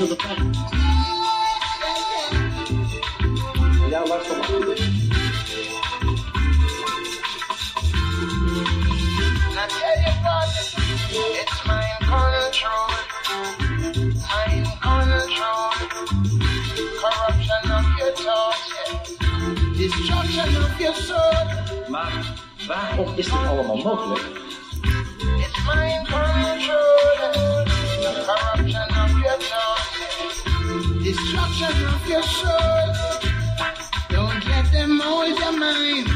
to the facts. Ja, luister maar. I tell you what, it's mind control. Mind control. Corruption of your thoughts, yeah. Destruction of your soul. Maar waarom is dit allemaal mogelijk? Of your soul. Don't let them hold your mind.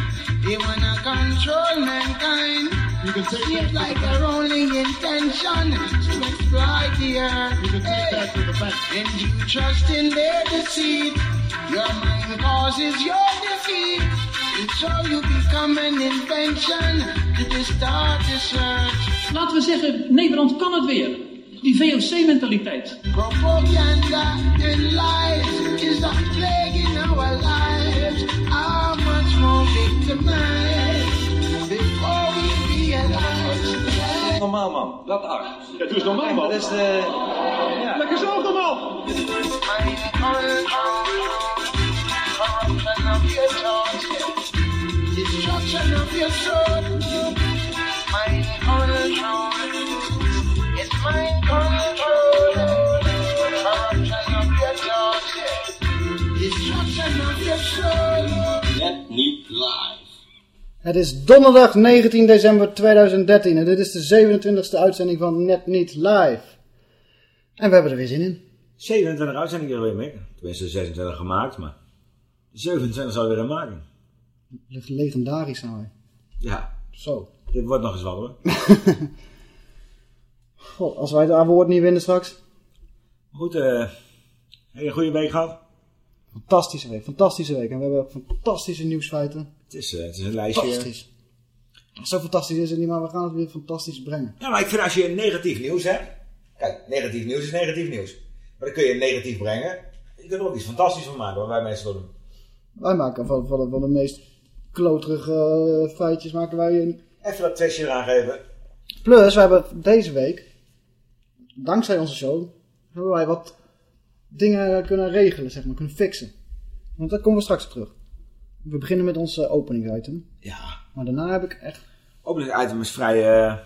They wanna control mankind. You can take Seems that like to the their facts. only intention to exploit the earth. You can take Hey. that to the facts. And you trust in their deceit. Your mind causes your defeat. And so you become an invention to distort the search. Laten we zeggen, Nederland kan het weer. Die VOC-mentaliteit. Propaganda and lies is a plague in our lives. How much more victimized before we realize? Normaal man, dat acht. Ja, doe eens normaal, man. Dat is de... Ja. Lekker zelf normaal. Destruction of your soul. Niet live. Het is donderdag 19 december 2013 en dit is de 27e uitzending van Net Niet Live. En we hebben er weer zin in. 27 uitzendingen weer mee. Tenminste 26 gemaakt, maar 27 zou we weer aan maken. Ligt legendarisch nou. Ja, Zo. dit wordt nog eens wat hoor. God, als wij het award niet winnen straks. Goed, eh heb je een goede week gehad? Fantastische week, fantastische week. En we hebben ook fantastische nieuwsfeiten. Het is, eh, het is een lijstje. Fantastisch. Zo fantastisch is het niet, maar we gaan het weer fantastisch brengen. Ja, maar ik vind als je negatief nieuws hebt. Kijk, negatief nieuws is negatief nieuws. Maar dan kun je negatief brengen. Je kunt er ook iets fantastisch van maken, wat wij meestal doen. Wij maken van, van, van de meest kloterige eh, feitjes maken wij een... Even dat twistje eraan geven. Plus, we hebben deze week, dankzij onze show, hebben wij wat dingen kunnen regelen, zeg maar, kunnen fixen. Want daar komen we straks op terug. We beginnen met ons openingsitem. Ja. Maar daarna heb ik echt, Openingsitem is vrij eh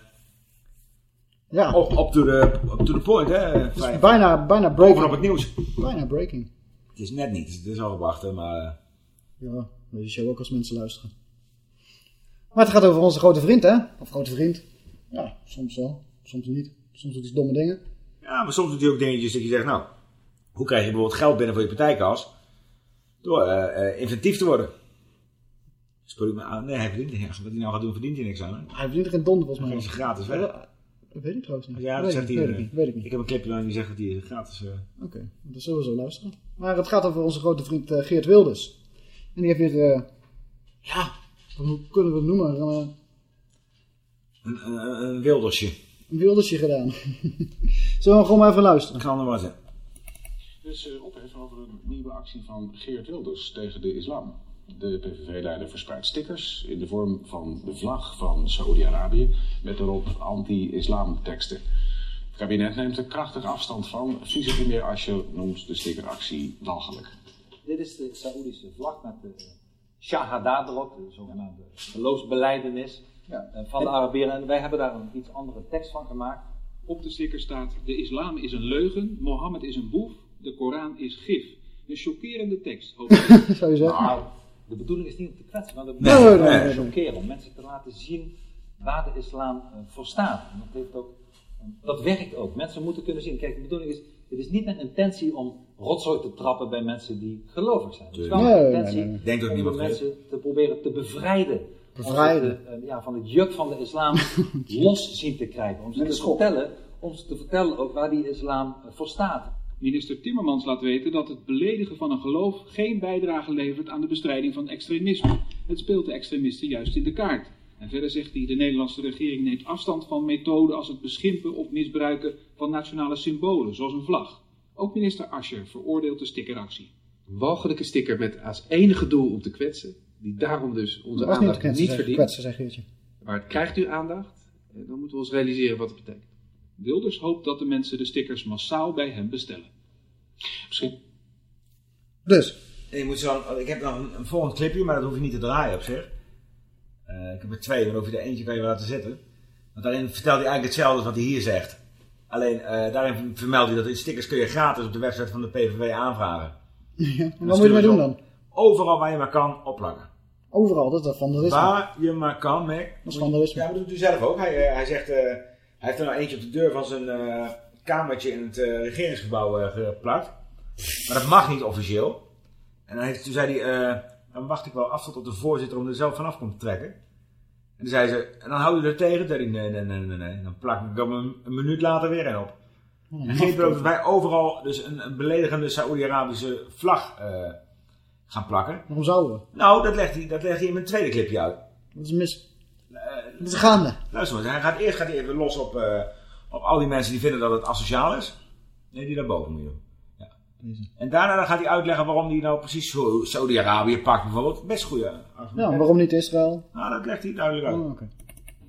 ja, op, op, to the, op to the point, hè. Vrij, is bijna, bijna bovenop breaking. het nieuws. Bijna breaking. Het is net niet, het is al wachten, maar... eh, Ja, deze show ook als mensen luisteren. Maar het gaat over onze grote vriend, hè? Of grote vriend. Ja, soms wel, soms niet. Soms doet hij domme dingen. Ja, maar soms doet hij ook dingetjes dat je zegt, nou, hoe krijg je bijvoorbeeld geld binnen voor je partijkas? Door eh, eh, inventief te worden. Speel ik me aan? Nee, hij verdient niks. Wat hij nou gaat doen, verdient hij niks aan. Hè? Hij verdient er geen donder volgens Dan mij. is hij gratis weg. Ja, Dat weet ik trouwens niet. Ja, dat weet, zegt ik, hij. weet ik eh, niet. Weet ik niet. Ik heb een clipje aan die zegt dat hij gratis... eh, Oké, dat zullen we zo luisteren. Maar het gaat over onze grote vriend eh, Geert Wilders. En die heeft weer, eh, ja, hoe kunnen we het noemen? Een, een, een, een wildersje. een Wildersje gedaan. Zullen we gewoon maar even luisteren? Ik ga er maar zeggen. Er is eh, ophef over een nieuwe actie van Geert Wilders tegen de islam. De PVV-leider verspreidt stickers in de vorm van de vlag van Saoedi-Arabië met erop anti-islam teksten. Het kabinet neemt er krachtig afstand van. Vicepremier Asscher noemt de stickeractie walgelijk. Dit is de Saoedische vlag met de Shahada erop, de zogenaamde geloofsbeleidenis Ja. eh, van de Arabieren. En wij hebben daar een iets andere tekst van gemaakt. Op de sticker staat: De islam is een leugen, Mohammed is een boef, de Koran is gif. Een chockerende tekst. Zou je zeggen? Nou, de bedoeling is niet om te kwetsen, maar de Nee, bedoeling nee, is nee, om te om mensen te laten zien waar de islam eh, voor staat. En dat, heeft ook, dat werkt ook. Mensen moeten kunnen zien. Kijk, de bedoeling is, het is niet mijn intentie om rotzooi te trappen bij mensen die gelovig zijn. Het is wel mijn intentie nee, nee. Denk ook om heeft. mensen te proberen te bevrijden. Bevrijden. Te, eh, ja, van het juk van de islam los zien te krijgen. Om ze, te vertellen, om ze te vertellen ook waar die islam eh, voor staat. Minister Timmermans laat weten dat het beledigen van een geloof geen bijdrage levert aan de bestrijding van extremisme. Het speelt de extremisten juist in de kaart. En verder zegt hij, de Nederlandse regering neemt afstand van methoden als het beschimpen of misbruiken van nationale symbolen, zoals een vlag. Ook minister Ascher veroordeelt de stickeractie. Een walgelijke sticker met als enige doel om te kwetsen, die daarom dus onze was niet te aandacht kwetsen, niet zeg, verdient. kwetsen, zeg het krijgt u aandacht, en dan moeten we ons realiseren wat het betekent. Wilders hoopt dat de mensen de stickers massaal bij hem bestellen. Misschien. Dus, je moet zo, ik heb nog een, een volgend clipje, maar dat hoef je niet te draaien op zich. Eh, ik heb er twee, maar dan hoef je er eentje kan je wel laten zitten. Want daarin vertelt hij eigenlijk hetzelfde als wat hij hier zegt. Alleen eh, daarin vermeldt hij dat die stickers kun je gratis op de website van de PVV aanvragen. ja, wat moet je sturen doen dan? Overal waar je maar kan, opplakken. Overal, dat is dat vandalisme. Waar je maar kan, Mac. Dat is vandalisme. Ja, maar dat doet hij zelf ook. Hij, eh, hij zegt, eh, hij heeft er nou eentje op de deur van zijn eh, kamertje in het eh, regeringsgebouw eh, geplakt. Maar dat mag niet officieel. En dan heeft, toen zei hij, dan wacht ik wel af tot de voorzitter om er zelf vanaf komt te trekken. En toen zei ze, en dan hou je er tegen. Toen zei hij, nee, nee, nee, nee, nee. Dan plak ik hem een, een minuut later weer in op. En geeft er ook dat wij overal dus een, een beledigende Saoedi-Arabische vlag gaan plakken. Waarom zouden we? Nou, dat legt, hij, dat legt hij in mijn tweede clipje uit. Dat is mis. Dat is gaande. Luister maar, hij gaat, eerst gaat hij even los op, eh, op al die mensen die vinden dat het asociaal is. Nee, die moet je doen. Ja. En daarna dan gaat hij uitleggen waarom hij nou precies zo- Saudi-Arabië pakt bijvoorbeeld. Best goede argumenten. Ja, waarom niet Israël? Nou, dat legt hij duidelijk uit. Oh, oké.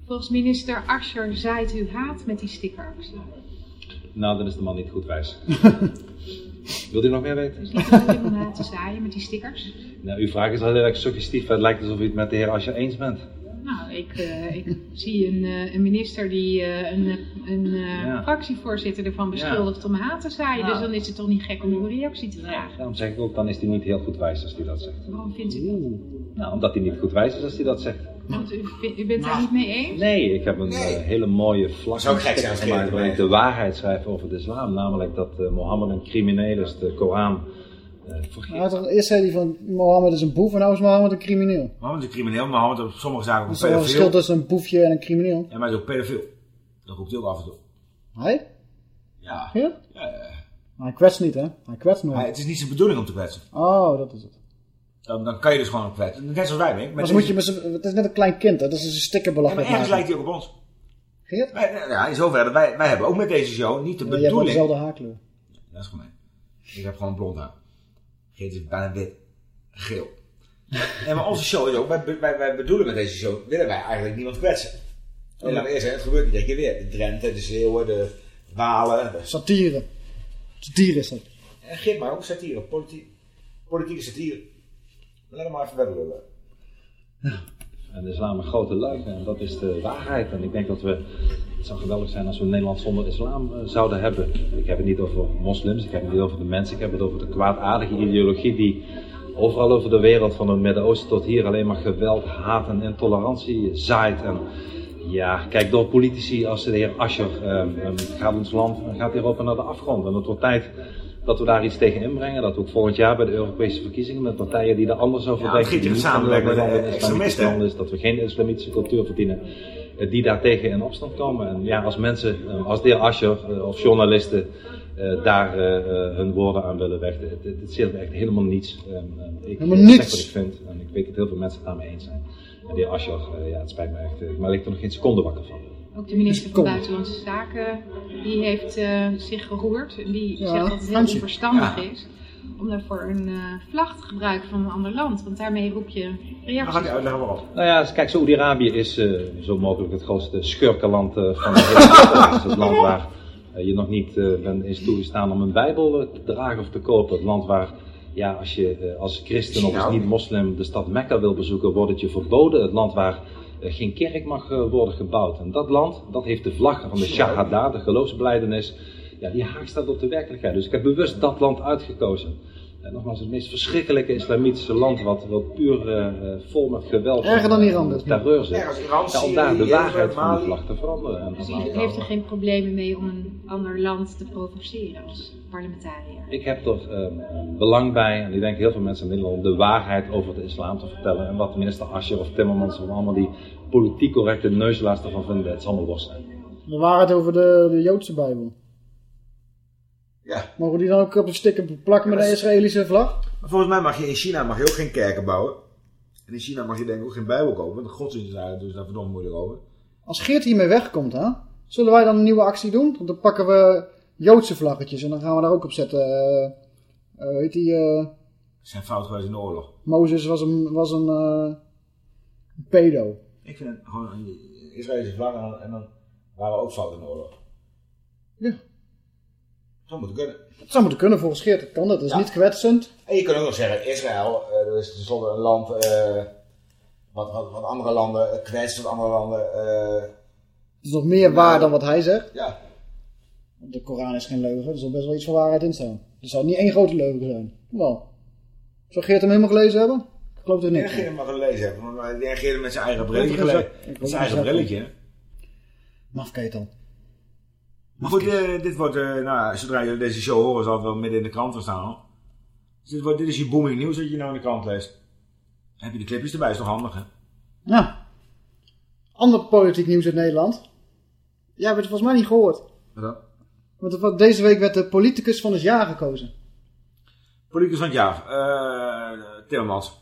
Volgens minister Ascher zaait u haat met die stickeractie. Nou, dan is de man niet goed wijs. Wilt u nog meer weten? Dus niet de bedoeling om haat te zaaien met die stickers? Nou, uw vraag is al heel erg suggestief. Het lijkt alsof u het met de heer Ascher eens bent. Nou, ik, eh, ik zie een, eh, een minister die eh, een, een eh, Ja. fractievoorzitter ervan beschuldigt om haat te zaaien. Dus dan is het toch niet gek om uw reactie te vragen. Daarom zeg ik ook, dan is hij niet heel goed wijs als hij dat zegt. Waarom vindt u dat? Nou, omdat hij niet goed wijs is als hij dat zegt. Want u, u bent daar niet mee eens? Nee, ik heb een hele mooie vlak Zou ook gek zijn als gemaakt waarin ik de waarheid schrijf over de islam. Namelijk dat Mohammed een crimineel is, de Koran. Nou, toch, eerst zei hij van Mohammed is een boef en nou is Mohammed een crimineel. Mohammed is een crimineel, maar Mohammed is op sommige zaken Er ook is een wel een verschil pedofiel. tussen een boefje en een crimineel. Ja, maar hij is ook pedofiel. Dat roept hij ook af en toe. Hij? Ja. Ja? Ja, ja. Maar hij kwetst niet, hè? Hij kwetst nooit. Hij- het is niet zijn bedoeling om te kwetsen. Oh, dat is het. Dan, dan kan je dus gewoon kwetsen. Net zoals wij, Mick. Maar dan moet je met het is net een klein kind, hè? Dat is een sticker Ja, maar ergens lijkt hij ook op ons. Geert? Wij, ja, in zoverre. Wij, wij hebben ook met deze show niet de Ja, je hebt bedoeling... dezelfde haarkleur. Dat is gemeen. Ik heb gewoon blond haar. Is bijna wit. Geel. En maar onze show is ook, wij, wij, wij bedoelen met deze show, willen wij eigenlijk niemand kwetsen. En eerst zeggen, het gebeurt iedere keer weer. De Drenthe, de Zeeuwen, de Walen. De... Satire. Satire is dat. En Geert maar ook satire, politiek, politieke satire. Laat hem maar even verder lullen. En de islam een grote leugen en dat is de waarheid. En ik denk dat we, het zou geweldig zijn als we Nederland zonder islam eh, zouden hebben. Ik heb het niet over moslims, ik heb het niet over de mensen, ik heb het over de kwaadaardige ideologie die overal over de wereld, van het Midden-Oosten tot hier, alleen maar geweld, haat en intolerantie zaait. En ja, kijk, door politici als de heer Ascher ehm, ehm, gaat ons land gaat hierop naar de afgrond. En het wordt tijd dat we daar iets tegen inbrengen. Dat we ook volgend jaar bij de Europese verkiezingen met partijen die er anders over Ja, denken. Giet je die het niet van samenwerken met de land is, dat we geen islamitische cultuur verdienen, eh, die daartegen in opstand komen. En ja, als mensen, eh, als de heer Ascher eh, of journalisten eh, daar hun woorden aan willen vechten, het, zegt me echt helemaal niets. Ehm, ehm, ik Helemaal niets. zeg wat ik vind en ik weet dat heel veel mensen het daarmee eens zijn. En de heer Ascher, ja, het spijt me echt, maar ik lig er nog geen seconde wakker van. Ook de minister van. Buitenlandse Zaken, die heeft eh, zich geroerd. Die Ja, zegt dat het heel onverstandig Ja. is om daarvoor een eh, vlag te gebruiken van een ander land. Want daarmee roep je Dan gaat reacties. hij uitleggen waarom. Nou ja, kijk, Saoedi-Arabië is eh, zo mogelijk het grootste schurkenland eh, van de hele wereld. Het is het land waar je nog niet eh, bent is toegestaan om een bijbel te dragen of te kopen. Het land waar, ja, als je als christen of als niet-moslim de stad Mekka wil bezoeken, wordt het je verboden. Het land waar geen kerk mag eh, worden gebouwd. En dat land, dat heeft de vlag van de Shahada, de geloofsbeleidenis, ja, die haakt staat op de werkelijkheid. Dus ik heb bewust dat land uitgekozen. En nogmaals, het meest verschrikkelijke islamitische land, wat, wat puur eh, eh, vol met geweld Erger dan en, Iran eh, dus. terreur zit. Ja, om daar de Syrië, waarheid van de vlag te veranderen. En, Dus en- u heeft er geen problemen mee om een ander land te provoceren als parlementariër. ik heb er eh, belang bij, en ik denk heel veel mensen in Nederland, om de waarheid over de islam te vertellen. En wat minister Ascher of Timmermans of allemaal die politiek correcte neuzelaars ervan vinden, het zal me worst zijn. De waarheid over de, de Joodse Bijbel. Ja. Mogen die dan ook op de sticker plakken met de Israëlische vlag? Maar volgens mij mag je in China mag je ook geen kerken bouwen. En in China mag je denk ik ook geen Bijbel kopen. Want de godsdienst is daar dus daar verdomd moeilijk over. Als Geert hiermee wegkomt, hè, zullen wij dan een nieuwe actie doen? Want dan pakken we Joodse vlaggetjes en dan gaan we daar ook op zetten. eh eh, weet die, eh, zijn fout geweest in de oorlog. Mozes was een, was een, een pedo. Ik vind het gewoon een Israëlische vlag en dan waren we ook fout in de oorlog. Ja. Zou moeten kunnen. Het zou moeten kunnen volgens Geert. Dat kan dat. Dat is Ja. niet kwetsend. En je kunt ook nog zeggen, Israël, eh, dat is tenslotte een land eh, wat, wat, wat andere landen eh, kwetst, wat andere landen... eh, Het is nog meer waar dan wat hij zegt. ja, De Koran is geen leugen. Er zal best wel iets van waarheid in staan. Er zou niet één grote leugen zijn. Wel. Zou Geert hem helemaal gelezen hebben? Ik geloof ik dat van. Geert hem wel gelezen heeft. Want hij reageerde met zijn eigen brilletje. niet Met zijn eigen niet brilletje. hè. Mafketel. Maar goed, eh, dit wordt, eh, nou, zodra jullie deze show horen, zal het wel midden in de krant staan. Hoor. Dus dit, wordt, dit is je booming nieuws dat je nou in de krant leest. Heb je de clipjes erbij, is toch handig hè? Ja. Ander politiek nieuws uit Nederland. Jij hebt het volgens mij niet gehoord. Wat dan? Want deze week werd de politicus van het jaar gekozen. Politicus van het jaar. eh Timmermans.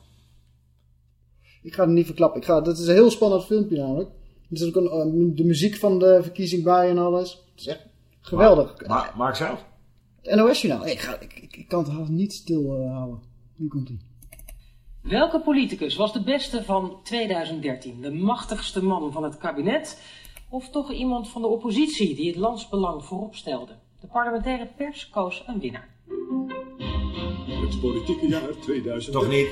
Ik ga het niet verklappen. Ik ga, dat is een heel spannend filmpje namelijk. Er zit ook een, de muziek van de verkiezing bij en alles. Het is echt geweldig. Ma Mark zelf? Het NOS-journaal. Ik, ga- ik, ik, ik kan het haast niet stil eh, houden. Nu komt ie. Welke politicus was de beste van 2013? De machtigste man van het kabinet? Of toch iemand van de oppositie die het landsbelang voorop stelde? De parlementaire pers koos een winnaar. Het politieke jaar 2000. Toch niet?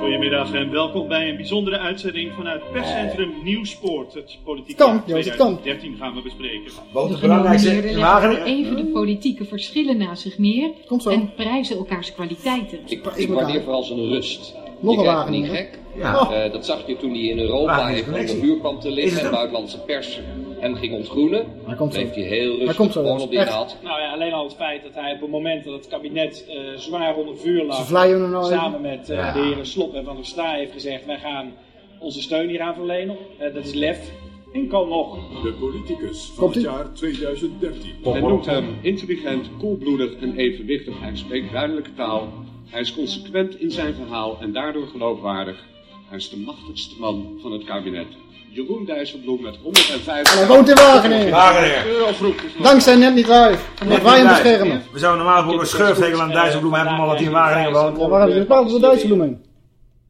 Goedemiddag en welkom bij een bijzondere uitzending vanuit perscentrum Nieuwspoort. Het politieke kan. 2013 gaan we bespreken. Wat De belangrijkste even de politieke verschillen naast zich neer Komt zo. en prijzen elkaars kwaliteiten. Ik, ik waardeer vooral zijn rust. Nog een hem niet gek. Ja. Eh, dat zag je toen hij in Europa onder connectie. vuur kwam te liggen en buitenlandse pers hem ging ontgroenen. Hij komt. Bleef hij heel rustig komt zo, gewoon op de inhoud. Nou ja, alleen al het feit dat hij op het moment dat het kabinet eh, zwaar onder vuur lag, nou even. samen met eh, Ja. de heren Slop en Van der Staaij heeft gezegd, wij gaan onze steun hieraan verlenen. Eh, dat is lef. En kan nog. De politicus van Komt het jaar 2013. Men noemt hem intelligent, koelbloedig en evenwichtig. Hij spreekt duidelijke taal. Hij is consequent in zijn verhaal en daardoor geloofwaardig. Hij is de machtigste man van het kabinet. Jeroen Dijsselbloem met 105 En hij woont in Wageningen. Wageningen. Dankzij net niet live. Omdat wij hem Net niet beschermen. We zouden normaal gesproken een schurftegel aan Dijsselbloem hebben, maar wat hij in Wageningen woont. Ja, waar hebben ze bepaald voor Dijsselbloem heen?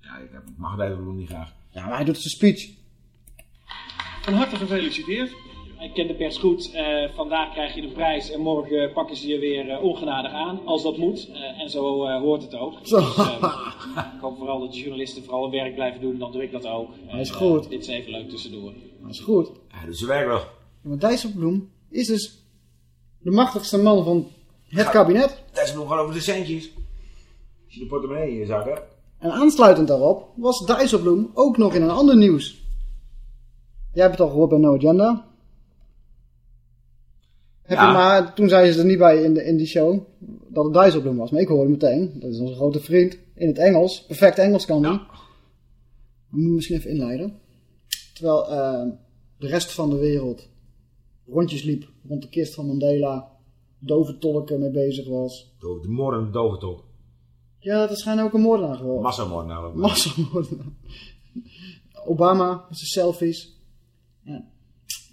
Ja, ik heb- mag Dijsselbloem niet graag. Ja, maar hij doet zijn speech. Van harte gefeliciteerd. Ik ken de pers goed. Eh, vandaag krijg je de prijs en morgen pakken ze je weer eh, ongenadig aan, als dat moet. Eh, en zo eh, hoort het ook. Zo. Dus, eh, ik hoop vooral dat de journalisten vooral hun werk blijven doen, dan doe ik dat ook. Hij is goed. dit is even leuk tussendoor. Dat is goed. Ja, dus zijn werk wel. Ja, maar Dijsselbloem is dus de machtigste man van het kabinet. Dijsselbloem gewoon over de centjes. Als je de portemonnee in je zak hebt. En aansluitend daarop was Dijsselbloem ook nog in een ander nieuws. Jij hebt het al gehoord bij No Agenda. Heb Ja. je maar, toen zeiden ze er niet bij in, de, in die show dat het Dijsselbloem was. Maar ik hoorde meteen, dat is onze grote vriend, in het Engels. Perfect Engels kan. We moeten misschien even inleiden. Terwijl eh, de rest van de wereld rondjes liep rond de kist van Mandela. Dove tolken mee bezig was. De de moordende doventolk. Ja, dat schijnt ook een moordenaar geworden. Massamoordenaar. Massamoordenaar. Obama met zijn selfies. Ja.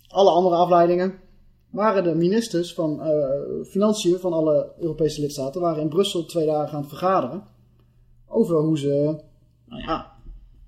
Alle andere afleidingen. Waren de ministers van eh, Financiën van alle Europese lidstaten waren in Brussel twee dagen aan het vergaderen. Over hoe ze, nou ja,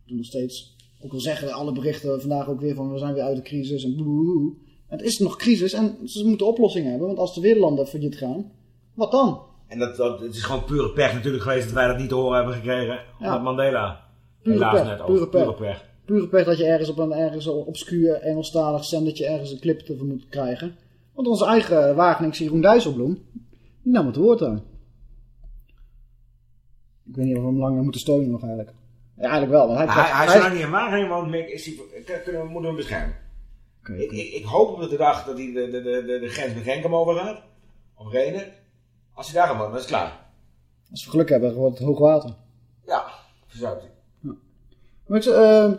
doen nog steeds, ook al zeggen alle berichten vandaag ook weer van we zijn weer uit de crisis en boe. Het is nog crisis en ze moeten oplossingen hebben, want als de wereldlanden failliet gaan, wat dan? En dat, dat, het is gewoon pure pech natuurlijk geweest dat wij dat niet te horen hebben gekregen. Omdat Mandela. Pure pech, net pure pech. Pure pech. Pure pech dat je ergens op een ergens obscuur Engelstalig zendertje ergens een clip te moet krijgen. Want onze eigen Wageningse Jeroen Dijsselbloem, die nam het woord aan. Ik weet niet of we hem langer moeten steunen nog eigenlijk. Ja, eigenlijk wel. Want hij, Hij, hij is hij- niet in Wageningen, want Mick is kunnen we, moeten we hem beschermen. Ik, ik, ik hoop op de dag dat hij de, de, de, de, de grens met Renkum overgaat. Of Renen. Als hij daar wonen, dan is het klaar. Als we geluk hebben, wordt het hoog water. Ja, verzuipt hij. Maar ik, zeg, eh,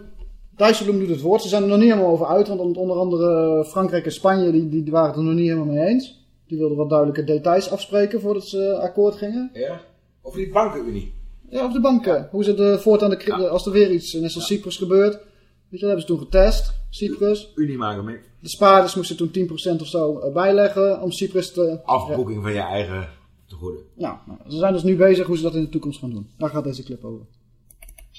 Dijsselbloem doet het woord. Ze zijn er nog niet helemaal over uit. Want onder andere Frankrijk en Spanje die, die, waren het er nog niet helemaal mee eens. Die wilden wat duidelijke details afspreken voordat ze akkoord gingen. Ja? Of die bankenunie. Ja, op de banken. Hoe ze de voortaan, de, als er weer iets, net zoals Cyprus gebeurt. Weet je, dat hebben ze toen getest. Cyprus. Unie maken, Mick. De spaarders moesten toen 10% of zo eh, bijleggen om Cyprus te... Afboeking van je eigen tegoeden. Ja, nou, ze zijn dus nu bezig hoe ze dat in de toekomst gaan doen. Daar gaat deze clip over.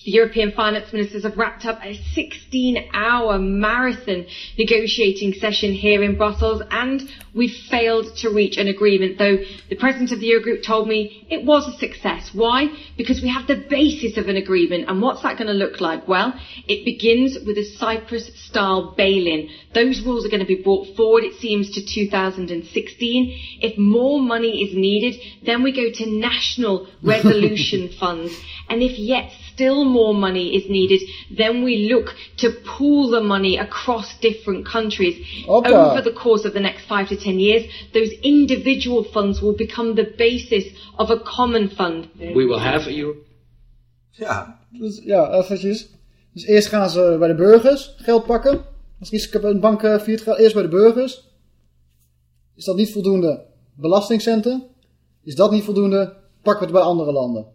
The European finance ministers have wrapped up a 16 hour marathon negotiating session here in Brussels and we've failed to reach an agreement, though the president of the Eurogroup told me it was a success. Why? Because we have the basis of an agreement and what's that going to look like? Well, it begins with a Cyprus style bail-in. Those rules are going to be brought forward, it seems, to 2016. If more money is needed, then we go to national resolution funds. And if yet still more money is needed, then we look to pool the money across different countries. Okay. Over the course of the next five to ten years, those individual funds will become the basis of a common fund. We will have a Euro- Ja. Dus, ja, eventjes. Dus eerst gaan ze bij de burgers geld pakken. Als iets een bank eh, gaat, eerst bij de burgers. Is dat niet voldoende? Belastingcenten. Is dat niet voldoende? Pakken we het bij andere landen.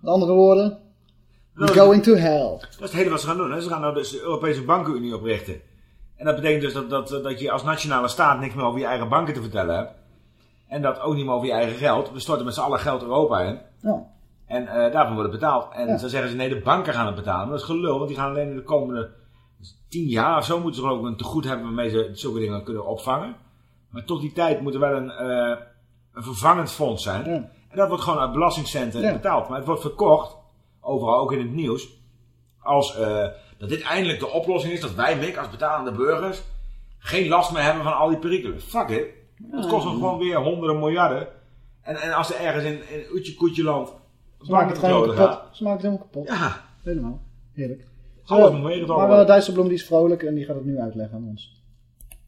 Met andere woorden, we're going to hell. Dat is het hele wat ze gaan doen. Hè? Ze gaan nou dus de Europese bankenunie oprichten. En dat betekent dus dat, dat, dat je als nationale staat niks meer over je eigen banken te vertellen hebt. En dat ook niet meer over je eigen geld. We storten met z'n allen geld Europa in. Ja. En eh, daarvan wordt het betaald. En Ja. dan zeggen ze nee, de banken gaan het betalen. Maar dat is gelul, want die gaan alleen in de komende tien jaar of zo moeten ze geloof ik een tegoed hebben waarmee ze zulke dingen kunnen opvangen. Maar tot die tijd moet er wel een, eh, een vervangend fonds zijn. En dat wordt gewoon uit belastingcenten Ja. betaald. Maar het wordt verkocht, overal ook in het nieuws, als eh, dat dit eindelijk de oplossing is. Dat wij, Mick, als betalende burgers, geen last meer hebben van al die perikelen. Fuck it. Het kost ons gewoon weer honderden miljarden. En, en als er ergens in, in Oetje Koetje land maken het gewoon gaat, kapot. Ze maken het helemaal kapot. Ja. Helemaal. Heerlijk. Alles meegenomen Maar uh, Dijsselbloem die is vrolijk en die gaat het nu uitleggen aan ons.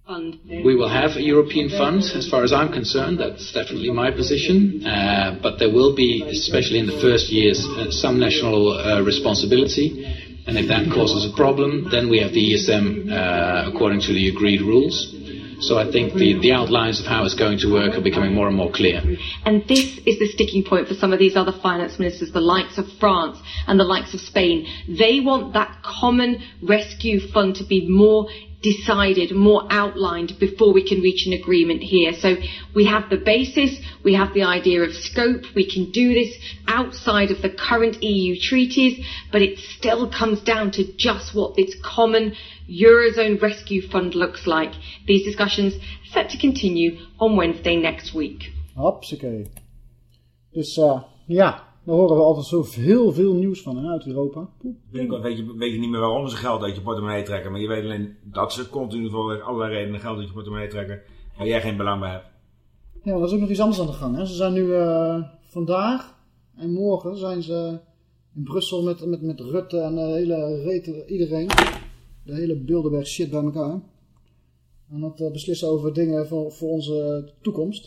Fund. We will have a European fund, as far as I'm concerned. That's definitely my position. Uh, but there will be, especially in the first years, uh, some national uh, responsibility. And if that causes a problem, then we have the ESM uh, according to the agreed rules. So I think the, the outlines of how it's going to work are becoming more and more clear. And this is the sticking point for some of these other finance ministers, the likes of France and the likes of Spain. They want that common rescue fund to be more decided, more outlined before we can reach an agreement here. So we have the basis, we have the idea of scope, we can do this outside of the current EU treaties, but it still comes down to just what this common Eurozone rescue fund looks like. These discussions set to continue on Wednesday next week. Hopsakee. Dus uh, daar horen we altijd zo heel veel nieuws van hè, uit Europa. Binnenkort weet je, weet je niet meer waarom ze geld uit je portemonnee trekken. Maar je weet alleen dat ze continu voor allerlei redenen geld uit je portemonnee trekken. Waar jij geen belang bij hebt. Ja, er is ook nog iets anders aan de gang. Hè. Ze zijn nu uh, vandaag en morgen zijn ze in Brussel met, met, met Rutte en de hele rete, iedereen. De hele Bilderberg shit bij elkaar. En dat uh, beslissen over dingen voor, voor onze toekomst.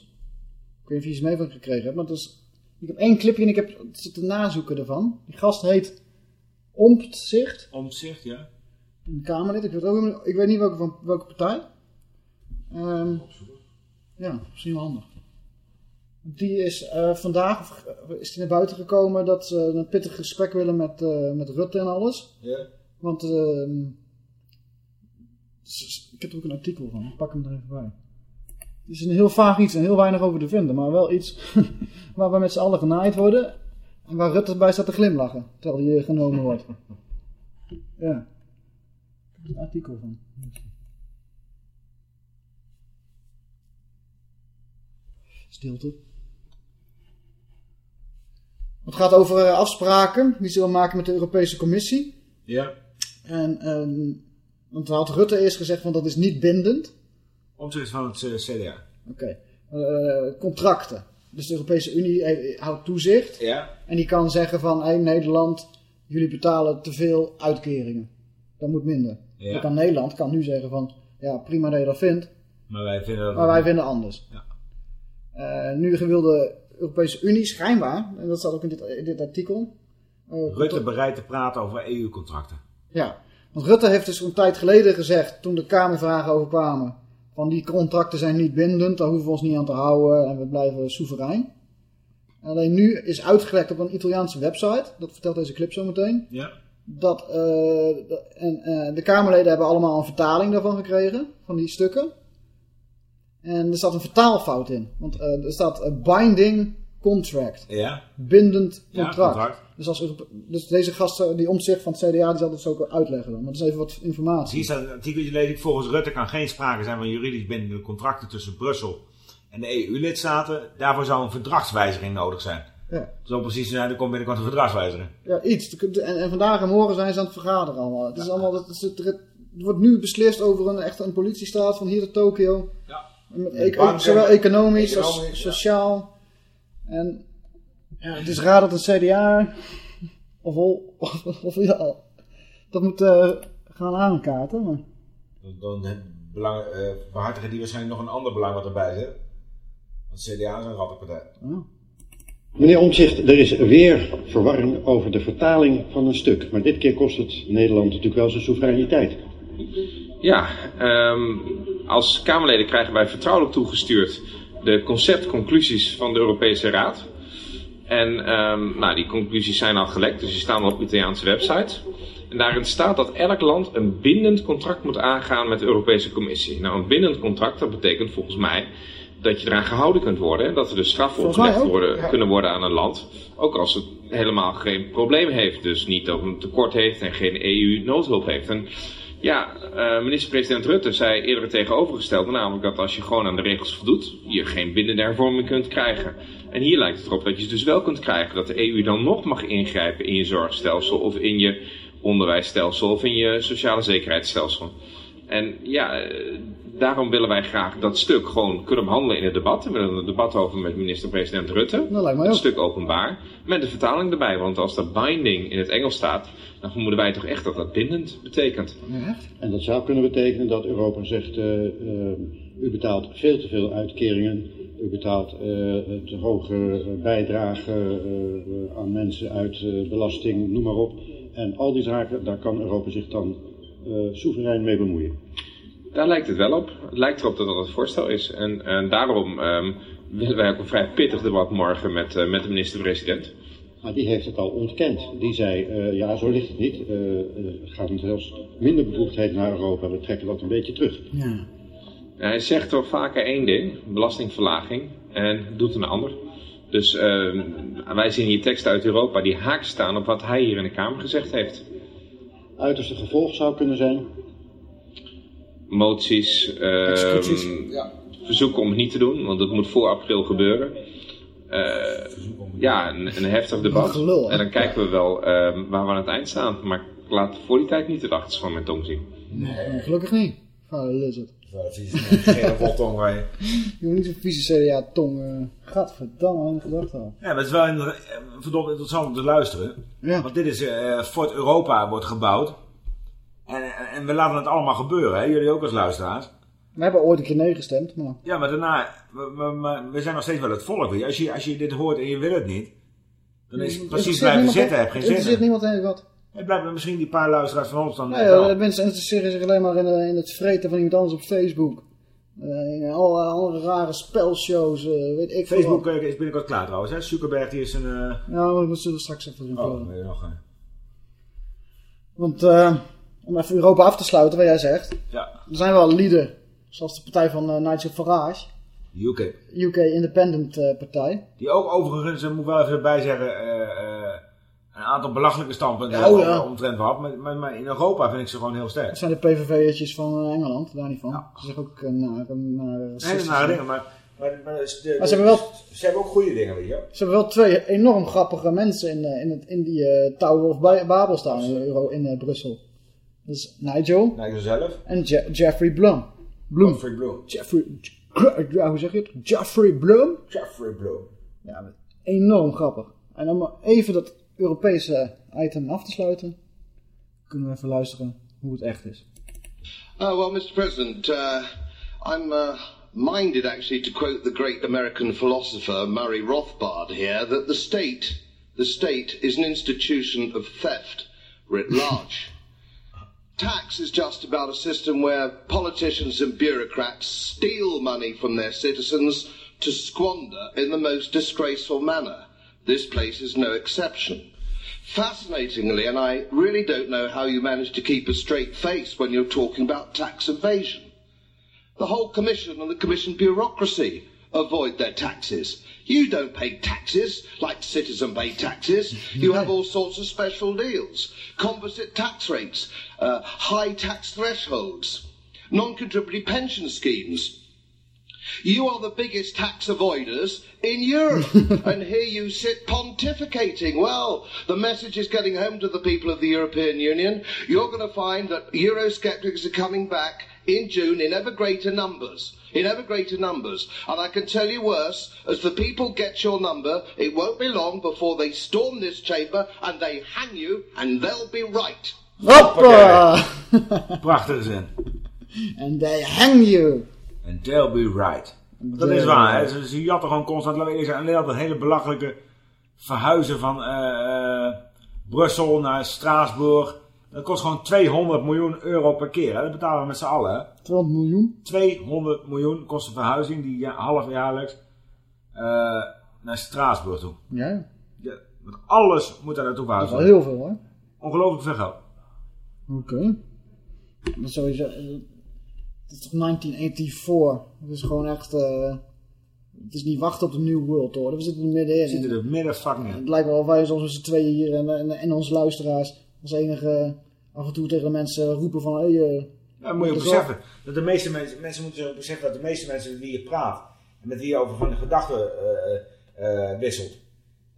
Ik weet niet of je iets mee van gekregen hebt, maar het is, ik heb één clipje en ik heb zitten nazoeken ervan. Die gast heet Omtzigt. Omtzigt, ja. Een Kamerlid, ik weet, ook, ik weet niet welke, van welke partij. Um, ja, misschien wel handig. Die is uh, vandaag of, is die naar buiten gekomen dat ze een pittig gesprek willen met, uh, met Rutte en alles. Ja. Want uh, ik heb er ook een artikel van, ik pak hem er even bij. Het is een heel vaag iets en heel weinig over te vinden, maar wel iets waar we met z'n allen genaaid worden. En waar Rutte bij staat te glimlachen, terwijl hij genomen wordt. Ja. Ik heb een artikel van. Stilte. Het gaat over uh, afspraken die ze wil maken met de Europese Commissie. Ja. En, um, want had Rutte eerst gezegd van dat is niet bindend. Omzicht van het uh, CDA. Oké. Okay. Uh, contracten. Dus de Europese Unie houdt toezicht. Ja. En die kan zeggen van, hey, Nederland, jullie betalen te veel uitkeringen. Dat moet minder. Ja. Dan kan Nederland kan nu zeggen van, ja, prima dat je dat vindt. Maar wij vinden dat... Maar wij vinden anders. Ja. Uh, nu wil de Europese Unie schijnbaar, en dat staat ook in dit, in dit artikel. Uh, Rutte bereid te praten over EU-contracten. Ja, want Rutte heeft dus een tijd geleden gezegd, toen de Kamervragen over kwamen, van die contracten zijn niet bindend, daar hoeven we ons niet aan te houden en we blijven soeverein. Alleen nu is uitgelekt op een Italiaanse website, dat vertelt deze clip zo meteen. Ja. Dat, uh, en, de Kamerleden hebben allemaal een vertaling daarvan gekregen, van die stukken. En er staat een vertaalfout in. Want uh, er staat binding contract. Ja. Bindend Ja, contract. Dus, als, dus deze gasten, die omzicht van het CDA, die zal dat zo ook uitleggen dan. Maar dat is even wat informatie. Hier staat een artikeltje lees ik. Volgens Rutte kan geen sprake zijn van juridisch bindende contracten tussen Brussel en de EU-lidstaten. Daarvoor zou een verdragswijziging nodig zijn. Ja. Zo precies zijn, er komt binnenkort een verdragswijziging. Ja, iets. En, en vandaag en morgen zijn ze aan het vergaderen allemaal. Het is allemaal, het, is, het, het wordt nu beslist over een, echt een politiestaat van hier tot Tokio. Ja. Met Met e- banken, zowel economisch als economisch, ja. sociaal. En ja, het is raar dat een CDA of, of, ja, dat moet eh, gaan aankaarten. Maar. Dan dan belang, eh, behartigen die waarschijnlijk nog een ander belang wat erbij zit. Want het CDA is een rattenpartij. Meneer Omtzigt, er is weer verwarring over de vertaling van een stuk. Maar dit keer kost het Nederland natuurlijk wel zijn soevereiniteit. Ja, ehm, als Kamerleden krijgen wij vertrouwelijk toegestuurd de conceptconclusies van de Europese Raad. En ehm, nou, die conclusies zijn al gelekt, dus die staan op de Italiaanse website. En daarin staat dat elk land een bindend contract moet aangaan met de Europese Commissie. Nou, een bindend contract, dat betekent volgens mij dat je eraan gehouden kunt worden. En dat er dus straffen opgelegd ook, worden, ja. kunnen worden aan een land. Ook als het helemaal geen probleem heeft. Dus niet dat het een tekort heeft en geen EU-noodhulp heeft. En ja, eh, minister-president Rutte zei eerder het tegenovergestelde. Namelijk dat als je gewoon aan de regels voldoet, je geen bindende hervorming kunt krijgen. En hier lijkt het erop dat je het dus wel kunt krijgen. Dat de EU dan nog mag ingrijpen in je zorgstelsel of in je onderwijsstelsel of in je sociale zekerheidsstelsel. En ja, eh, daarom willen wij graag dat stuk gewoon kunnen behandelen in het debat. We willen een debat over met minister-president Rutte. Dat lijkt mij Het ook. stuk openbaar. Met de vertaling erbij. Want als dat binding in het Engels staat, dan vermoeden wij toch echt dat dat bindend betekent. En dat zou kunnen betekenen dat Europa zegt, eh, eh, u betaalt veel te veel uitkeringen. U betaalt eh, te hoge bijdragen eh, aan mensen uit eh, belasting, noem maar op. En al die zaken, daar kan Europa zich dan eh, soeverein mee bemoeien. Daar lijkt het wel op. Het lijkt erop dat dat het voorstel is. En, en daarom ehm, willen wij ook een vrij pittig debat morgen met, eh, met de minister-president. Maar die heeft het al ontkend. Die zei, eh, ja, zo ligt het niet. Eh, eh, Er gaan zelfs minder bevoegdheden naar Europa. We trekken dat een beetje terug. Ja. Ja, hij zegt toch vaker één ding, belastingverlaging, en doet een ander. Dus ehm, wij zien hier teksten uit Europa die haak staan op wat hij hier in de Kamer gezegd heeft. Uiterste gevolg zou kunnen zijn. Moties, ehm, Executies, verzoeken om het niet te doen, want het moet voor april gebeuren. Eh, ja, een, een heftig debat. gelul, en dan kijken we wel ehm, waar we aan het eind staan. Maar ik laat voor die tijd niet de achterste van mijn tong zien. Nee, gelukkig niet. Vader Lizard. Geen rottong waar je... Je moet niet zo'n vieze CDA-tong. eh gadverdamme, gedachte al. Ja, maar het is wel eh, verdomd interessant om te luisteren. Ja. Want dit is, eh Fort Europa wordt gebouwd. En, en, we laten het allemaal gebeuren, hè? jullie ook als luisteraars. We hebben ooit een keer nee gestemd, maar... Ja, maar daarna, we, we, we- we zijn nog steeds wel het volk. weet je. Als je, als je dit hoort en je wil het niet, dan is het precies blijven zitten, heb geen zin. Interesseert in. niemand eigenlijk wat. Het blijft misschien die paar luisteraars van ons dan ja, de mensen interesseren zich alleen maar in, eh, in het vreten van iemand anders op Facebook. Eh, in alle andere rare spelshows, eh, weet ik veel Facebook wat. eh, is binnenkort klaar trouwens. Hè? Zuckerberg die is een... eh, Ja, maar dat zullen we straks even doen. Oh, nee, nog. Want eh, om even Europa af te sluiten, wat jij zegt. Ja. Er zijn wel lieden, zoals de partij van eh, Nigel Farage. UK. UK Independent eh, Partij. Die ook overigens, ik moet wel even erbij zeggen, eh, eh, een aantal belachelijke standpunten Oh, hebben ja. omtrent gehad. Maar, maar, maar in Europa vind ik ze gewoon heel sterk. Dat zijn de PVV'tjes van eh, Engeland, daar niet van. Ze zeggen ook uh, naar, naar Hele nare dingen, maar, maar, maar, de- Maar ze hebben wel- ze hebben ook goede dingen, weet je. Ze hebben wel twee enorm grappige mensen in, eh, in, het, in die eh, Tower of Ba- Babel staan in, in eh, Brussel. Dat is Nigel Nigel zelf. en Je- Jeffrey Blum. Bloem. Jeffrey Bloom. Jeffrey, ja, hoe zeg je het? Jeffrey Blum. Jeffrey Bloom. Ja, enorm grappig. En om maar even dat Europese item af te sluiten, kunnen we even luisteren hoe het echt is. Uh, well, Mr. President, uh, I'm uh, minded actually to quote the great American philosopher Murray Rothbard here that the state, the state is an institution of theft writ large. Tax is just about a system where politicians and bureaucrats steal money from their citizens to squander in the most disgraceful manner. This place is no exception. Fascinatingly, and I really don't know how you manage to keep a straight face when you're talking about tax evasion. The whole Commission and the Commission bureaucracy avoid their taxes. You don't pay taxes like citizen pay taxes. You have all sorts of special deals. Composite tax rates, uh, high tax thresholds, non-contributory pension schemes. You are the biggest tax avoiders in Europe. and here you sit pontificating. Well, the message is getting home to the people of the European Union. You're going to find that Eurosceptics are coming back in June in ever greater numbers. In ever greater numbers. And I can tell you worse, as the people get your number, it won't be long before they storm this chamber and they hang you and they'll be right. Hoppa! Prachtige zin. And they hang you. And they'll be right. Dat is waar. Hè? Ze, ze jatten gewoon constant. Laten we. Alleen dat hele belachelijke verhuizen van eh, eh, Brussel naar Straatsburg. Dat kost gewoon 200 miljoen euro per keer. Hè? Dat betalen we met z'n allen. Hè? 200 miljoen? 200 miljoen kost de verhuizing, die ja, halfjaarlijks, eh naar Straatsburg toe. Ja, Ja, want alles moet daar naartoe dat is verhuizen. wel heel veel hoor. Ongelooflijk veel geld. Oké. Dat is sowieso... eh, Het is toch 1984. Het is gewoon echt... eh, het is niet wachten op de New World Order. We zitten er middenin. We zitten er midden fucking in. Het lijkt wel of wij soms met z'n tweeën hier en, en, en onze luisteraars als enige af en toe tegen de mensen roepen van... Hey, eh, Ja, moet je ook beseffen. Dat de meeste mensen, mensen moeten zich ook beseffen dat de meeste mensen met wie je praat, en met wie je over van de gedachten eh, eh, wisselt,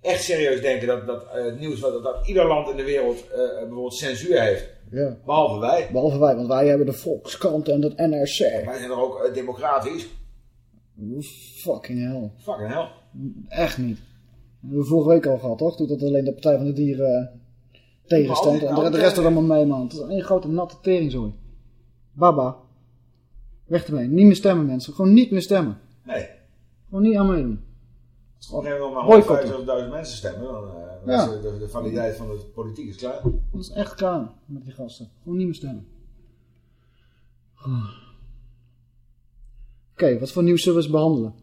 echt serieus denken dat, dat het nieuws, dat, dat ieder land in de wereld bijvoorbeeld censuur heeft. Ja. Behalve wij. Behalve wij, want wij hebben de Volkskrant en het NRC. Wij zijn er ook democratisch. Fucking hell. Fucking hell. Echt niet. Dat hebben we vorige week al gehad, toch? Toen dat alleen de Partij van de Dieren tegenstond. En de, de rest er allemaal mee, man. Het is één grote natte teringzooi. Baba. Weg ermee. Niet meer stemmen, mensen. Gewoon niet meer stemmen. Nee. Gewoon niet aan meedoen. Als er een Boycotten. maar 150.000 mensen stemmen, dan, dan Ja. de, de validiteit van de politiek is klaar. Dat is echt klaar met die gasten. Gewoon niet meer stemmen. Oké, wat voor nieuws zullen we eens behandelen?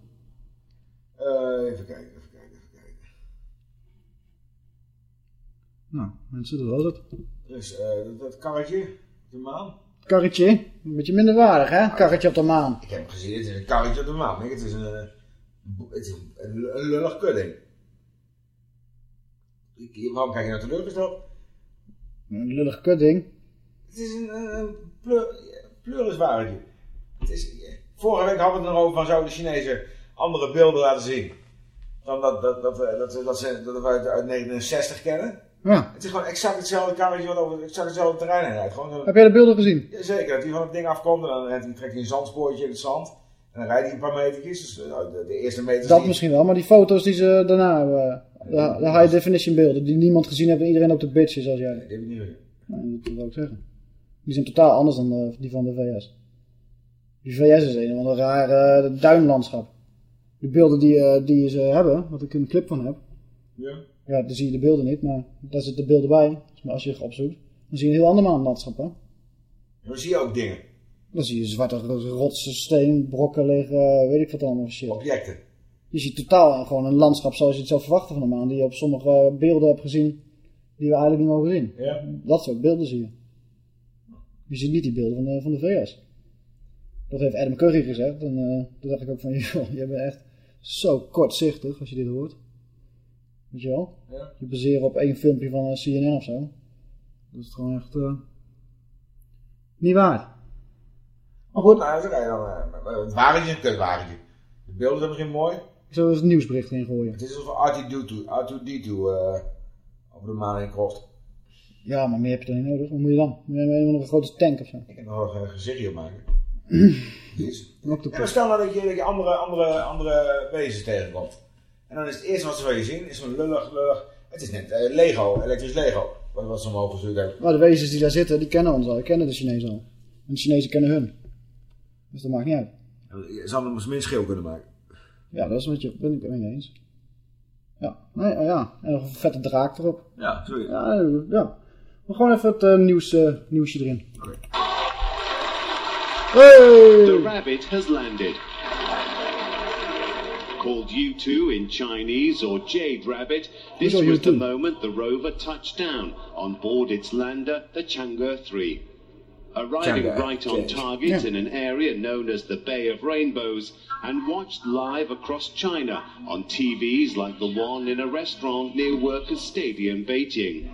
Eh, even kijken, even kijken, even kijken. Nou, mensen, dat was het. Dus eh, dat, dat karretje, de maan. Karretje, een beetje minderwaardig, hè? Karretje op de maan. Ik heb hem gezien, het is een karretje op de maan. Het is een, eh, het is een, een, lullig kudding. Ik- Waarom kijk je nou teleurgesteld? Een lullig kutding. Het is een, een, pleur. Het is, vorige week hadden we het nog over van zouden de Chinezen andere beelden laten zien. Dan dat, dat, dat, we- dat, dat, ze, dat we uit, uit 1960 kennen. Ja. Het is gewoon exact hetzelfde karretje wat over exact hetzelfde terrein heen rijdt. Gewoon Heb jij de beelden gezien? Ja, zeker, dat hij van het ding afkomt en dan rent hij, trekt hij een zandspoortje in het zand. En dan rijdt hij een paar metertjes. Dus eh, de, de eerste meters Dat die- misschien wel, maar die foto's die ze daarna hebben, de, de high definition beelden, die niemand gezien heeft en iedereen op de bitch is als jij. Die heb ik niet gezien. Nou, dat wil ik zeggen. Die zijn totaal anders dan eh, die van de VS. Die VS is een of ander raar eh, duinlandschap. De beelden die, eh, die ze hebben, wat ik een clip van heb. Ja. Ja, dan zie je de beelden niet, maar daar zitten de beelden bij. Maar als je opzoekt, dan zie je een heel ander maanlandschap, hè. Dan zie je ook dingen. Dan zie je zwarte rotsen, steen, brokken liggen, weet ik wat allemaal shit. Objecten. Je ziet totaal gewoon een landschap zoals je het zou verwachten van de maan. Die je op sommige beelden hebt gezien, die we eigenlijk niet mogen zien. Ja. Dat soort beelden zie je. Je ziet niet die beelden van de, van de VS. Dat heeft Adam Curry gezegd. En eh, toen dacht ik ook van, joh, je bent echt zo kortzichtig als je dit hoort. Weet je wel? Ja. Je baseren op één filmpje van eh, CNN of zo. Dat is gewoon echt eh, niet waard. Maar goed, nou, je dan, het wagentje is een kutwagentje. De beelden zijn misschien mooi. Ik zal er eens een nieuwsbericht in gooien. Het is alsof R2D2, R2D2 eh over de maan heen krocht. Ja, maar meer heb je dan niet nodig. Wat moet je dan? Moet je of een grote tank of zo? Ik er nog een gezichtje op maken. Ja, maar stel nou dat je, dat je andere, andere, andere wezens tegenkomt. En dan is het eerste wat ze van je zien, is zo'n lullig, lullig... Het is net eh, Lego, elektrisch Lego. Wat, wat ze omhoog gestuurd hebben. Maar de wezens die daar zitten, die kennen ons al. Die kennen de Chinezen al. En de Chinezen kennen hun. Dus dat maakt niet uit. Je zou hem min schil kunnen maken. Ja, dat is met je, ben ik het mee eens. Ja, nee, ja, ja. En nog een vette draak erop. Ja, sorry. Ja, ja. We gewoon even het eh, nieuws, eh, nieuwsje erin. The rabbit has landed. Called U2 in Chinese or Jade Rabbit, this was the U2? moment the rover touched down on board its lander, the Chang'e 3. arriving Changa, right on yes. target Yeah. in an area known as the Bay of Rainbows and watched live across China on TVs like the one in a restaurant near Workers' Stadium, Beijing.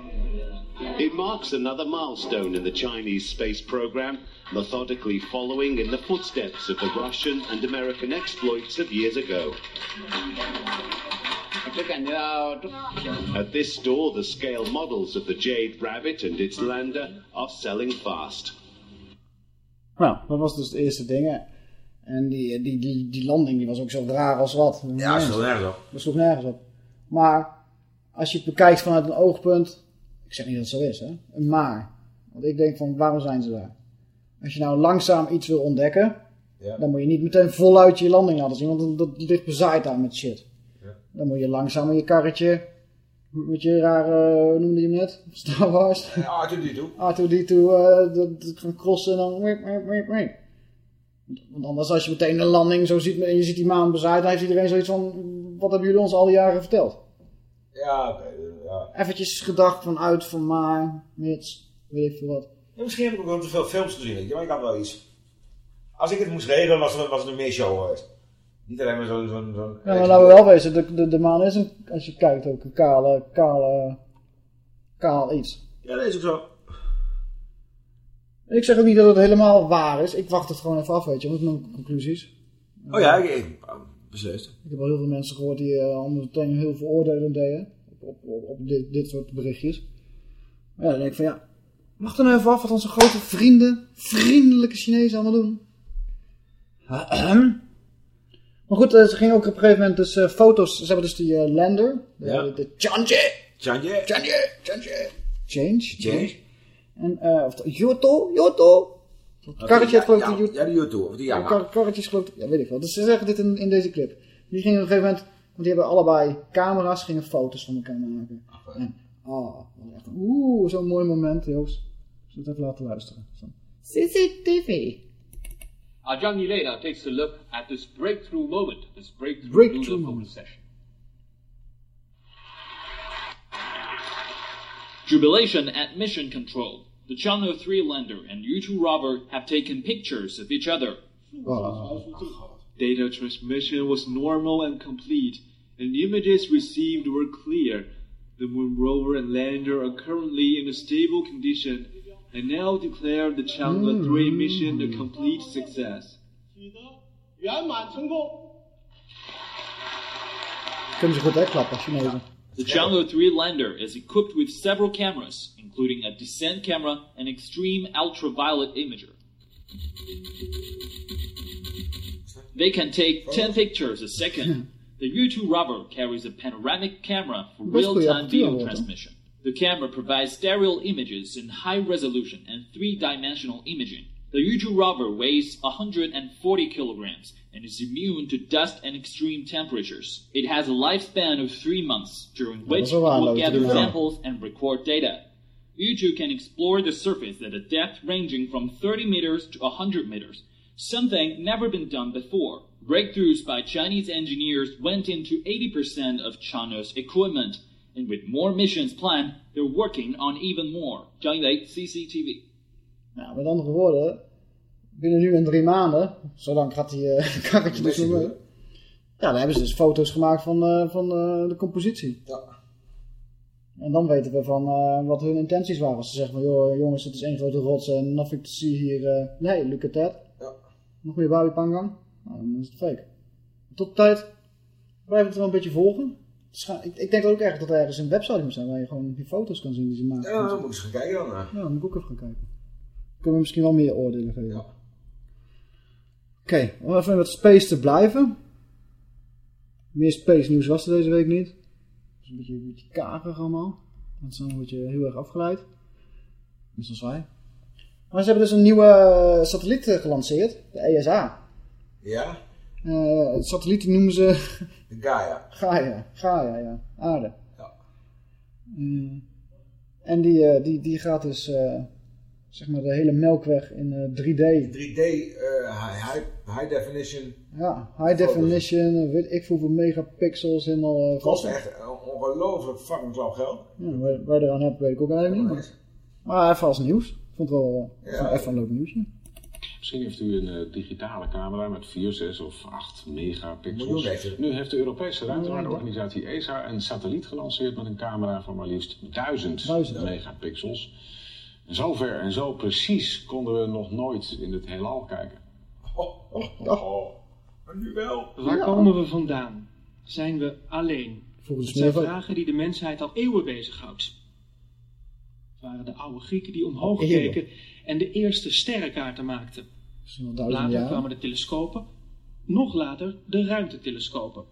It marks another milestone in the Chinese space program, methodically following in the footsteps of the Russian and American exploits of years ago. At this store, the scale models of the Jade Rabbit and its lander are selling fast. Nou, dat was dus de eerste dingen. En die, eh, die, die, die landing die was ook zo raar als wat. Ja, sloeg nergens op. Dat sloeg nergens op. Maar als je het bekijkt vanuit een oogpunt, ik zeg niet dat het zo is, hè, maar. Want ik denk van, waarom zijn ze daar? Als je nou langzaam iets wil ontdekken, Ja. dan moet je niet meteen voluit je landing laten zien, want dat ligt bezaaid daar met shit. Ja. Dan moet je langzaam met je karretje, met je rare, hoe noemde je hem net? Star Wars. Ja, R2-D2. R2D2 eh, dat, dat gaan crossen en dan... Want anders als je meteen een landing zo ziet en je ziet die maan bezaaid, dan heeft iedereen zoiets van, wat hebben jullie ons al die jaren verteld? Ja, oké. ja. Eventjes gedacht vanuit van maar, mits, weet ik veel wat. Ja, misschien heb ik ook wel te veel films gezien, weet je, maar ik had wel iets. Als ik het moest regelen, was het, was het een meer show geweest. Niet alleen maar zo'n... zo'n zo'n Ja, maar laten we wel wezen, de, de, de maan is een, als je kijkt ook een kale, kale, kaal iets. Ja, dat is ook zo. Ik zeg ook niet dat het helemaal waar is, ik wacht het gewoon even af, weet je, met mijn conclusies. Oh ja, ik, ik beslist. Ik heb al heel veel mensen gehoord die uh, al meteen heel veroordelend deden. Op, op, op, op dit, dit soort berichtjes. Maar ja, dan denk ik van ja. Wacht dan even af wat onze grote vrienden, vriendelijke Chinezen allemaal doen. Maar goed, uh, ze gingen ook op een gegeven moment dus uh, foto's. Ze hebben dus die uh, lander. De, Ja. de Chang'e. Chang'e. Chang'e. Chang'e. Change. Change. En uh, of Yoto. Yoto. Het karretje had geloof ik ja, die ja, de YouTube. Of die ja, kar karretjes geloof ik. Ja, weet ik wel. Dus ze zeggen dit in, in deze clip. Die gingen op een gegeven moment, want die hebben allebei camera's, gingen foto's van elkaar maken. Ah, en, oh, dat echt een- oeh, zo'n mooi moment, Joost. Ik zal het even laten luisteren. Zo. CCTV. Zhang Yilei takes a look at this breakthrough moment, this breakthrough, Breakthrough lunar moment. photosession. Jubilation at Mission Control. The Chang'e 3 lander and U-2 rover have taken pictures of each other. Oh. Data transmission was normal and complete, and images received were clear. The moon rover and lander are currently in a stable condition, and now declare the Chang'e hmm. 3 mission a complete success. Kunnen ze goed wegklappen, Chinezen. The Chang'e 3 lander is equipped with several cameras, including a descent camera and extreme ultraviolet imager. They can take 10 pictures a second. The U2 rover carries a panoramic camera for real-time video transmission. The camera provides stereo images in high resolution and three-dimensional imaging. The U2 rover weighs 140 kilograms and is immune to dust and extreme temperatures. It has a lifespan of three months, during which it will gather samples and record data. U2 can explore the surface at a depth ranging from 30 meters to 100 meters, something never been done before. Breakthroughs by Chinese engineers went into 80% of China's equipment, and with more missions planned, they're working on even more. Zhang Yilei, CCTV. Nou, met andere woorden, binnen nu en drie maanden, zolang gaat die eh, karretje dus nog mee. Ja, dan hebben ze dus foto's gemaakt van, eh, van eh, de compositie. Ja. En dan weten we van eh, wat hun intenties waren. Als ze zeggen van, joh, jongens, het is één grote rots en nothing to see hier. eh, nee, look at that. Ja. Nog meer Barbie Pangang. Nou, dan is het fake. Tot de tijd blijven we het wel een beetje volgen. Ik, ik denk ook echt dat er ergens een website moet zijn waar je gewoon die foto's kan zien die ze maken. Ja, dan moet ik eens gaan kijken dan. eh. Ja, dan moet ik ook even gaan kijken. Kunnen we misschien wel meer oordelen geven. Oké, om even met space te blijven. Meer space nieuws was er deze week niet. Het is een beetje, een beetje karig allemaal. Het is een beetje heel erg afgeleid. Net zoals wij. Maar ze hebben dus een nieuwe eh, satelliet eh, gelanceerd. De ESA. Ja? Het satelliet noemen ze De Gaia. Gaia. Gaia, ja. Aarde. Mm. en die, die, die gaat dus zeg maar de hele melkweg in eh, 3D. 3D, eh, high, high, definition. Ja, high definition, weet ik veel hoeveel megapixels helemaal Kost echt ongelooflijk fucking klap geld. Ja, waar, waar je eraan hebt weet ik ook eigenlijk niet. Maar, maar even als nieuws. Vond het wel Ja. even een leuk nieuwsje. Misschien heeft u een eh, digitale camera met 4, 6 of 8 megapixels. Nu heeft de Europese ruimtevaartorganisatie ESA een satelliet gelanceerd met een camera van maar liefst 1000, megapixels. En zo ver en zo precies konden we nog nooit in het heelal kijken. Maar nu wel. Waar komen we vandaan? Zijn we alleen? Volgens Het zijn vragen die de mensheid al eeuwen bezighoudt. Het waren de oude Grieken die omhoog Eeuwen. keken en de eerste sterrenkaarten maakten. Later jaar. kwamen de telescopen, nog later de ruimtetelescopen.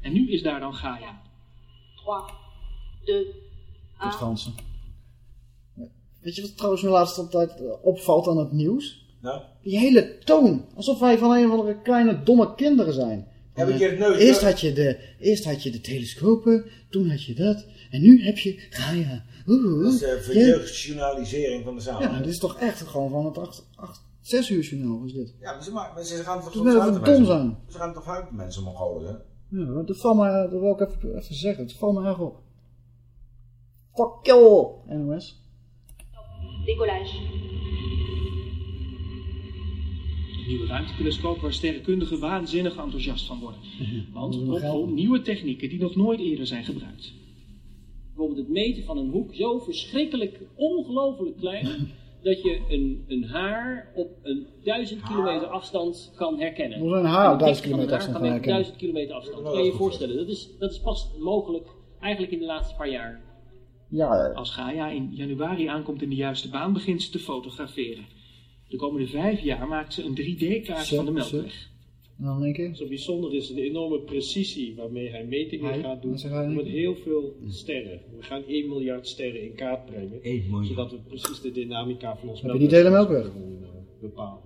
En nu is daar dan Gaia. Het Franse. Weet je wat trouwens me laatst tijd eh, opvalt aan het nieuws? Nou? Die hele toon. Alsof wij van een of andere kleine domme kinderen zijn. Heb ik Eh, je het eerst, had je de, eerst had je de telescopen, toen had je dat. En nu heb je Gaia. Oeh, oeh, Dat is de ja. verjeugdjournalisering van de Ja, samenleving. dit is toch echt gewoon van het 8, 8 6 uur journaal is dit. Ja, maar ze, ma- maar ze gaan toch fouten, dom mensen? zijn. Ze gaan toch fouten, mensen, Mongolen, hè? Ja, maar dat valt me, dat wil ik even, even zeggen. Het valt me erg op. Fuck you, NOS. Décollage. Een nieuwe ruimtetelescoop waar sterrenkundigen waanzinnig enthousiast van worden. Want nog vol helpen? nieuwe technieken die nog nooit eerder zijn gebruikt. bijvoorbeeld het meten van een hoek zo verschrikkelijk, ongelooflijk klein, dat je een, een haar op een duizend kilometer afstand kan herkennen. Hoe een haar op duizend kilometer afstand kan op herkennen? duizend kilometer afstand. Kan je je voorstellen, dat is, dat is pas mogelijk eigenlijk in de laatste paar jaar. Ja. Als Gaia in januari aankomt in de juiste baan, begint ze te fotograferen. De komende vijf jaar maakt ze een 3D-kaart Zo, van de. Melkweg. En dan. Zo bijzonder is de enorme precisie waarmee hij metingen Hij? gaat doen hij? met heel veel sterren. We gaan 1 miljard sterren in kaart brengen, zodat we precies de dynamica van ons Heb je niet de hele melkweg? kunnen, eh, bepalen.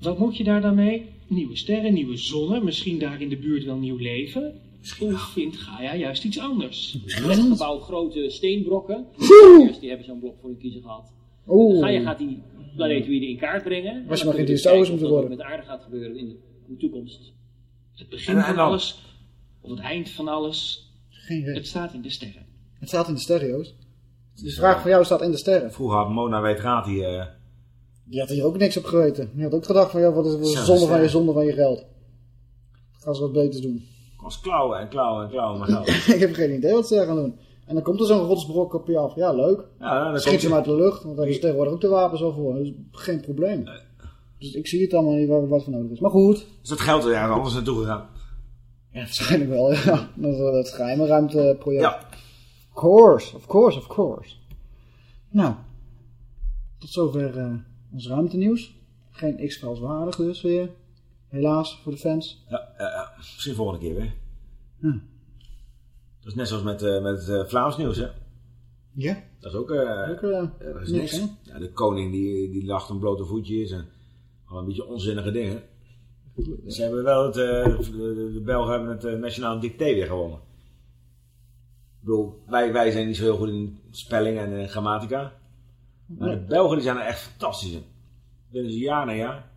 Wat moet je daar dan mee? Nieuwe sterren, nieuwe zonnen, misschien daar in de buurt wel nieuw leven? Of vindt Gaia juist iets anders? Het gebouw grote steenbrokken. Die hebben zo'n blok voor de kiezer gehad. Gaia gaat die planetoïden in kaart brengen. Was je maar geen dinosaurus dat worden. ook met de aarde gaat gebeuren in de, in de toekomst. Het begin En- van alles, of het eind van alles, Geen het staat in de sterren. Het staat in de stereo's. De vraag van jou staat in de sterren. Vroeger had Mona Weetraat die... eh, Die had hier ook niks op geweten. Die had ook gedacht van, ja, wat is wat de zonde van sterren. je zonde van je geld. Gaan ze wat beters doen. was klauwen en klauwen en klauwen geld. ik heb geen idee wat ze gaan doen. En dan komt er zo'n rotsbrok op je af. Ja, leuk. Ja, dan Schiet ze hem uit de lucht, want daar ze tegenwoordig ook de wapens al voor. Dat is geen probleem. Dus ik zie het allemaal niet waar wat voor nodig is. Maar goed. Is dat geld er ergens anders naartoe gegaan? Ja, waarschijnlijk wel, ja. Dat is het geheime ruimteproject. Ja. Of course, of course, of course. Nou, tot zover eh, ons ruimtenieuws. Geen X-Files waardig dus weer. Helaas voor de fans. Ja, ja, ja. misschien volgende keer weer. Hm. Dat is net zoals met, eh, met het eh, Vlaams nieuws, hè? Ja. Dat is ook, eh, Ook, dat is niks? Ja, de koning die, die lacht om blote voetjes en gewoon een beetje onzinnige dingen. Ze hebben wel het, de, de Belgen hebben het nationaal dicté weer gewonnen. Ik bedoel, wij, wij zijn niet zo heel goed in spelling en grammatica. Maar Nee. de Belgen die zijn er echt fantastisch in. Winnen ze jaar na jaar.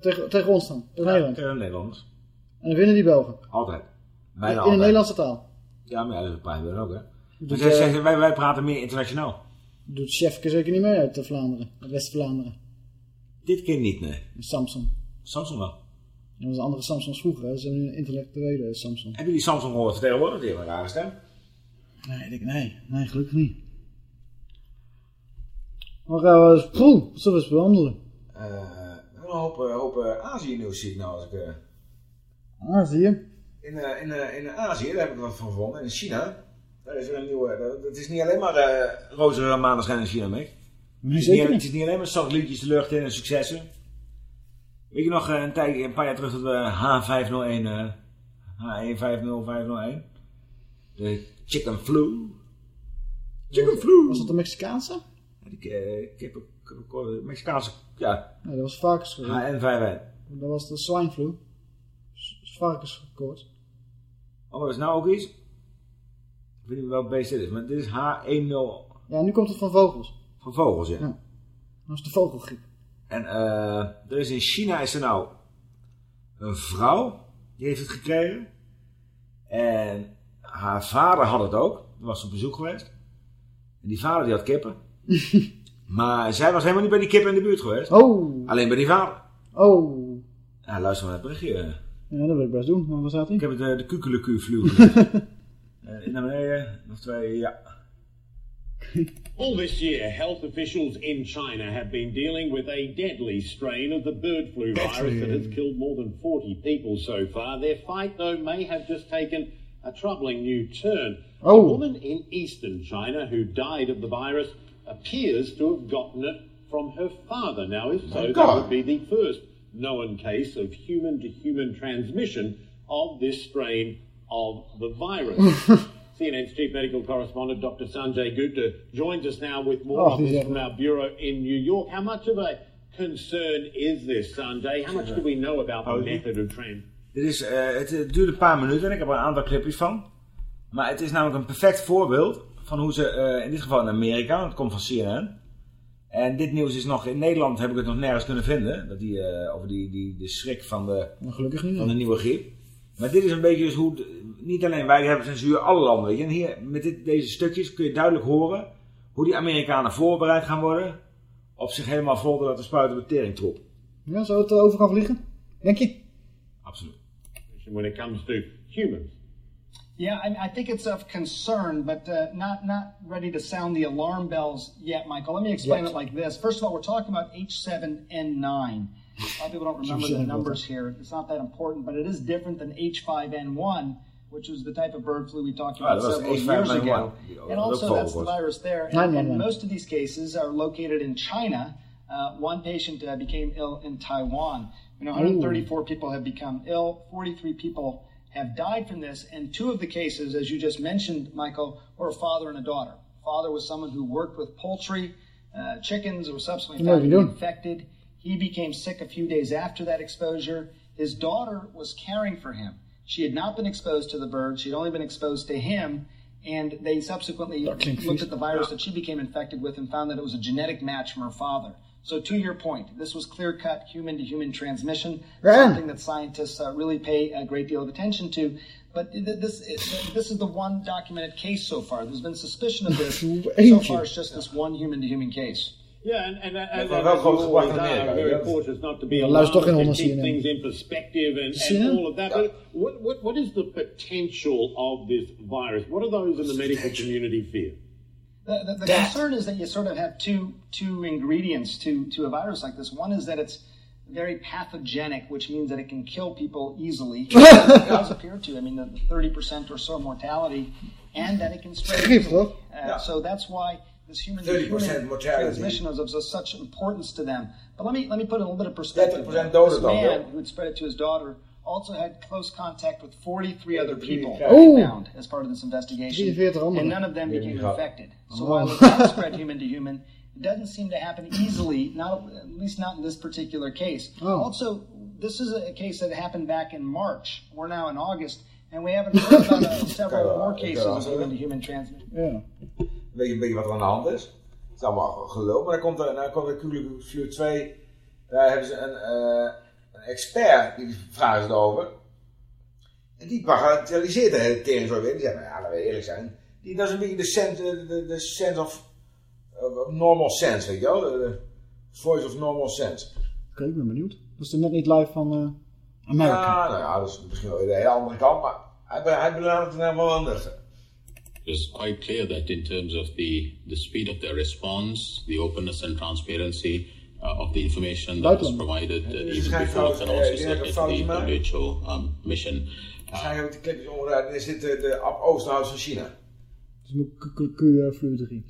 Tegen, tegen ons dan, tegen Nederland. Tegen de Nederlanders. En dan winnen die Belgen. Altijd. In Bijna de altijd. Nederlandse taal. Ja, maar ja, dat dan ook, hè. Dus zij zeggen, wij, wij praten meer internationaal. Doet Chefke zeker niet mee uit eh, Vlaanderen. Uit West-Vlaanderen. Dit keer niet, nee. Samsung. Samsung wel. Dat was een andere Samsung vroeger. Hè. Ze hebben nu een intellectuele Samsung. Heb je die Samsung gehoord vertegenwoordigd? Die heeft een rare stem. Nee, ik, nee, nee, gelukkig niet. Maar gaan we... Poeh, wat zullen we eens behandelen? Eh, een hoop, hoop Azië-nieuws zie ik nou. Als ik, eh, Ah? In, eh, in, eh, in Azië, daar heb ik wat van gevonden. In China, daar is weer een nieuwe... dat- Het is niet alleen maar eh roze maneschijn in China, mee. Nee, het, is niet, niet. het is niet alleen maar satellietjes de lucht in en successen. Weet je nog eh, een, tijd, een paar jaar terug dat we H501, eh H150501, de chicken flu. Chicken flu. Was dat de Mexicaanse? Ja, Die eh, Mexicaanse, ja, Nee, dat was varkens. HN51. Dat was de swine flu. Varkenskoorts. Oh, maar dat is nou ook iets? Ik weet niet welk beest dit is, maar dit is H10 Ja, nu komt het van vogels. van vogels, ja. Ja. Dat is de vogelgriep. En eh, er is in China is er nou een vrouw, die heeft het gekregen. En haar vader had het ook. Die was op bezoek geweest. En die vader die had kippen. Maar zij was helemaal niet bij die kip in de buurt geweest. Oh. Alleen bij die vader. Oh. Ja, luister maar naar het berichtje. Ja, dat wil ik best doen. Maar waar staat hij? Ik heb het de kukeleku vloer. uh, naar beneden. Nog twee, ja. All this year, health officials in China have been dealing with a deadly strain of the bird flu virus that has killed more than 40 people so far. Their fight, though, may have just taken a troubling new turn. Oh. A woman in eastern China who died of the virus appears to have gotten it from her father. Now, if so, that would be the first known case of human to human transmission of this strain of the virus. CNN's chief medical correspondent, Dr. Sanjay Gupta, joins us now with more Oh, yeah. from our bureau in New York. How much of a concern is this, Sanjay? How much do we know about the Oh, method of transmission? Dit is, eh, het duurt een paar minuten en ik heb er een aantal clipjes van. Maar het is namelijk een perfect voorbeeld van hoe ze, eh, in dit geval in Amerika, want het komt van CNN. En dit nieuws is nog, in Nederland heb ik het nog nergens kunnen vinden. Dat die, eh, over die, die, de schrik van de, gelukkig niet. van de nieuwe griep. Maar dit is een beetje dus hoe, niet alleen wij hebben censuur, alle landen. Weet je. En hier, met dit, deze stukjes kun je duidelijk horen hoe die Amerikanen voorbereid gaan worden op zich helemaal vol te laten spuiten met teringtroep. Ja, zou het over gaan vliegen? Denk je? Absoluut. When it comes to humans. Yeah, I, I think it's of concern, but uh, not not ready to sound the alarm bells yet, Michael. Let me explain Yet. it like this. First of all, we're talking about H7N9. A lot of people don't remember the numbers here. It's not that important, but it is different than H5N1, which was the type of bird flu we talked Ah, about was several years H5N1. ago. And also, that's the virus there. And, 911. and most of these cases are located in China. Uh, one patient uh, became ill in Taiwan. You know, 134 people have become ill. 43 people have died from this. And two of the cases, as you just mentioned, Michael, were a father and a daughter. Father was someone who worked with poultry, uh, chickens, were subsequently found to infected. He became sick a few days after that exposure. His daughter was caring for him. She had not been exposed to the bird. She'd only been exposed to him. And they subsequently looked at the virus that she became infected with and found that it was a genetic match from her father. So, to your point, this was clear cut human to human transmission, Yeah. something that scientists uh, really pay a great deal of attention to. But this, this is the one documented case so far. There's been suspicion of this. so far, it's just this one human to human case. Yeah, and, and, and, Maar and as groot you gebracht always in are, very cautious not to be Ja, luister toch alarmed geen and keep things in perspective and, and all of that. But what, what, what is the potential of this virus? What do those in the medical community fear? The, the, the concern is that you sort of have two two ingredients to to a virus like this. One is that it's very pathogenic, which means that it can kill people easily. it does appear to. I mean, the thirty percent or so mortality, and that it can spread. Schrift, easily. hoor. Uh, So that's why this human human transmission is of such importance to them. But let me let me put it in a little bit of perspective. 30% doden This man who had spread it to his daughter also had close contact with 43 other people Oh. found as part of this investigation, 43 anderen. and none of them became die infected. So Oh. while it can spread human to human, it doesn't seem to happen easily. Not at least not in this particular case. Oh. Also, this is a case that happened back in March. We're now in August, and we haven't heard about uh, several more cases of human to human transmission. Ja. Weet je een beetje wat er aan de hand is? Het is allemaal gelul, maar dan komt er, dan komt er Culu 2. Daar hebben ze een, eh, een expert, die vragen ze erover. En die bagatelliseert de hele tering zo weer. Die zegt, nou ja, laten we eerlijk zijn. Die, dat is een beetje de sense, de, de, de sense of of normal sense, weet je wel? De, de voice of normal sense. Oké, ik ben benieuwd. Dat is toch net niet live van eh Amerika? Ja, nou ja, dat is misschien wel de hele andere kant, maar hij, hij benadert het helemaal anders. It's quite clear that in terms of the, the speed of their response, the openness and transparency uh, of the information that was provided uh, even before trouwens, and also die certainly to gemaakt. the WHO um, mission. Waarschijnlijk heb ik onderuit is dit de, de Oosterhuis van China. Dus moet Q-flu 3.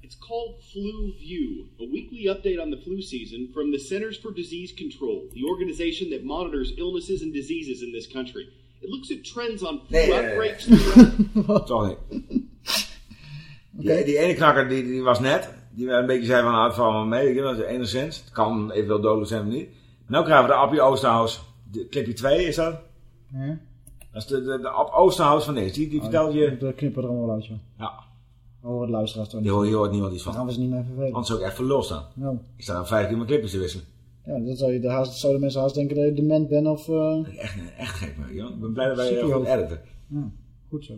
It's called Flu View, a weekly update on the flu season from the Centers for Disease Control, the organization that monitors illnesses and diseases in this country. It looks at trends on flu Nee, nee, nee, outbreaks nee. throughout. Toch. Die, die ene knakker die, die was net. Die een beetje zei van, nou, het valt mee. weet je wel, enigszins. Het kan eventueel dodelijk zijn of niet. Nou krijgen we de Appie Oosterhuis. De, clipje 2 is dat? Ja. Dat is de, de, de Oosterhuis van deze. Die, die vertelt je... Dat knippen er allemaal uit, joh. Ja. Horen de luisteraars toch niet. hoort, hier hoort niemand iets van. Dan gaan we ze niet meer vervelen. Anders zou ik echt lul staan. Nou. Ik sta dan vijf keer mijn clipjes te wisselen. Ja, dat zou je de haast, zouden mensen haast denken dat je dement bent of... eh Echt, echt gek, man. Ik ben blij dat wij hoog. editen. Ja, goed zo.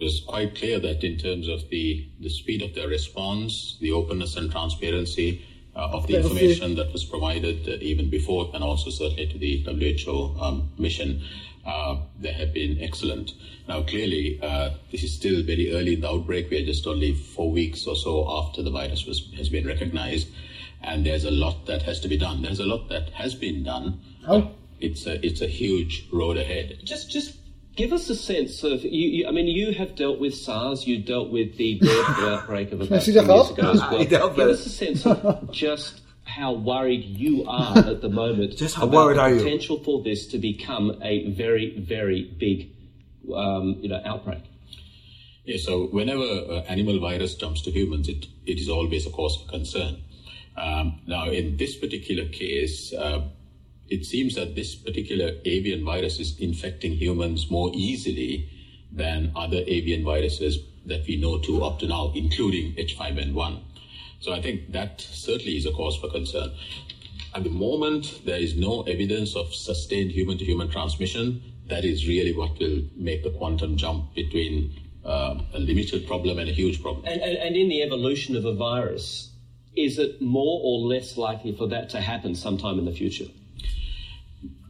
It was quite clear that in terms of the, the speed of their response, the openness and transparency uh, of the information that was provided uh, even before, and also certainly to the WHO um, mission, uh, they have been excellent. Now, clearly, uh, this is still very early in the outbreak. We are just only four weeks or so after the virus was, has been recognized, and there's a lot that has to be done. There's a lot that has been done. Oh. It's a, it's a huge road ahead. Just, just give us a sense of. You, you, I mean, you have dealt with SARS. You dealt with the bird outbreak of about Has two he years ago as well. Give us a sense of just how worried you are at the moment Just how about worried the are you? potential for this to become a very, very big, um, you know, outbreak. Yeah, so whenever uh, animal virus jumps to humans, it, it is always a cause for concern. Um, now, in this particular case, uh, it seems that this particular avian virus is infecting humans more easily than other avian viruses that we know to up to now, including H5N1. So I think that certainly is a cause for concern. At the moment, there is no evidence of sustained human to human transmission. That is really what will make the quantum jump between uh, a limited problem and a huge problem. And, and, and in the evolution of a virus, is it more or less likely for that to happen sometime in the future?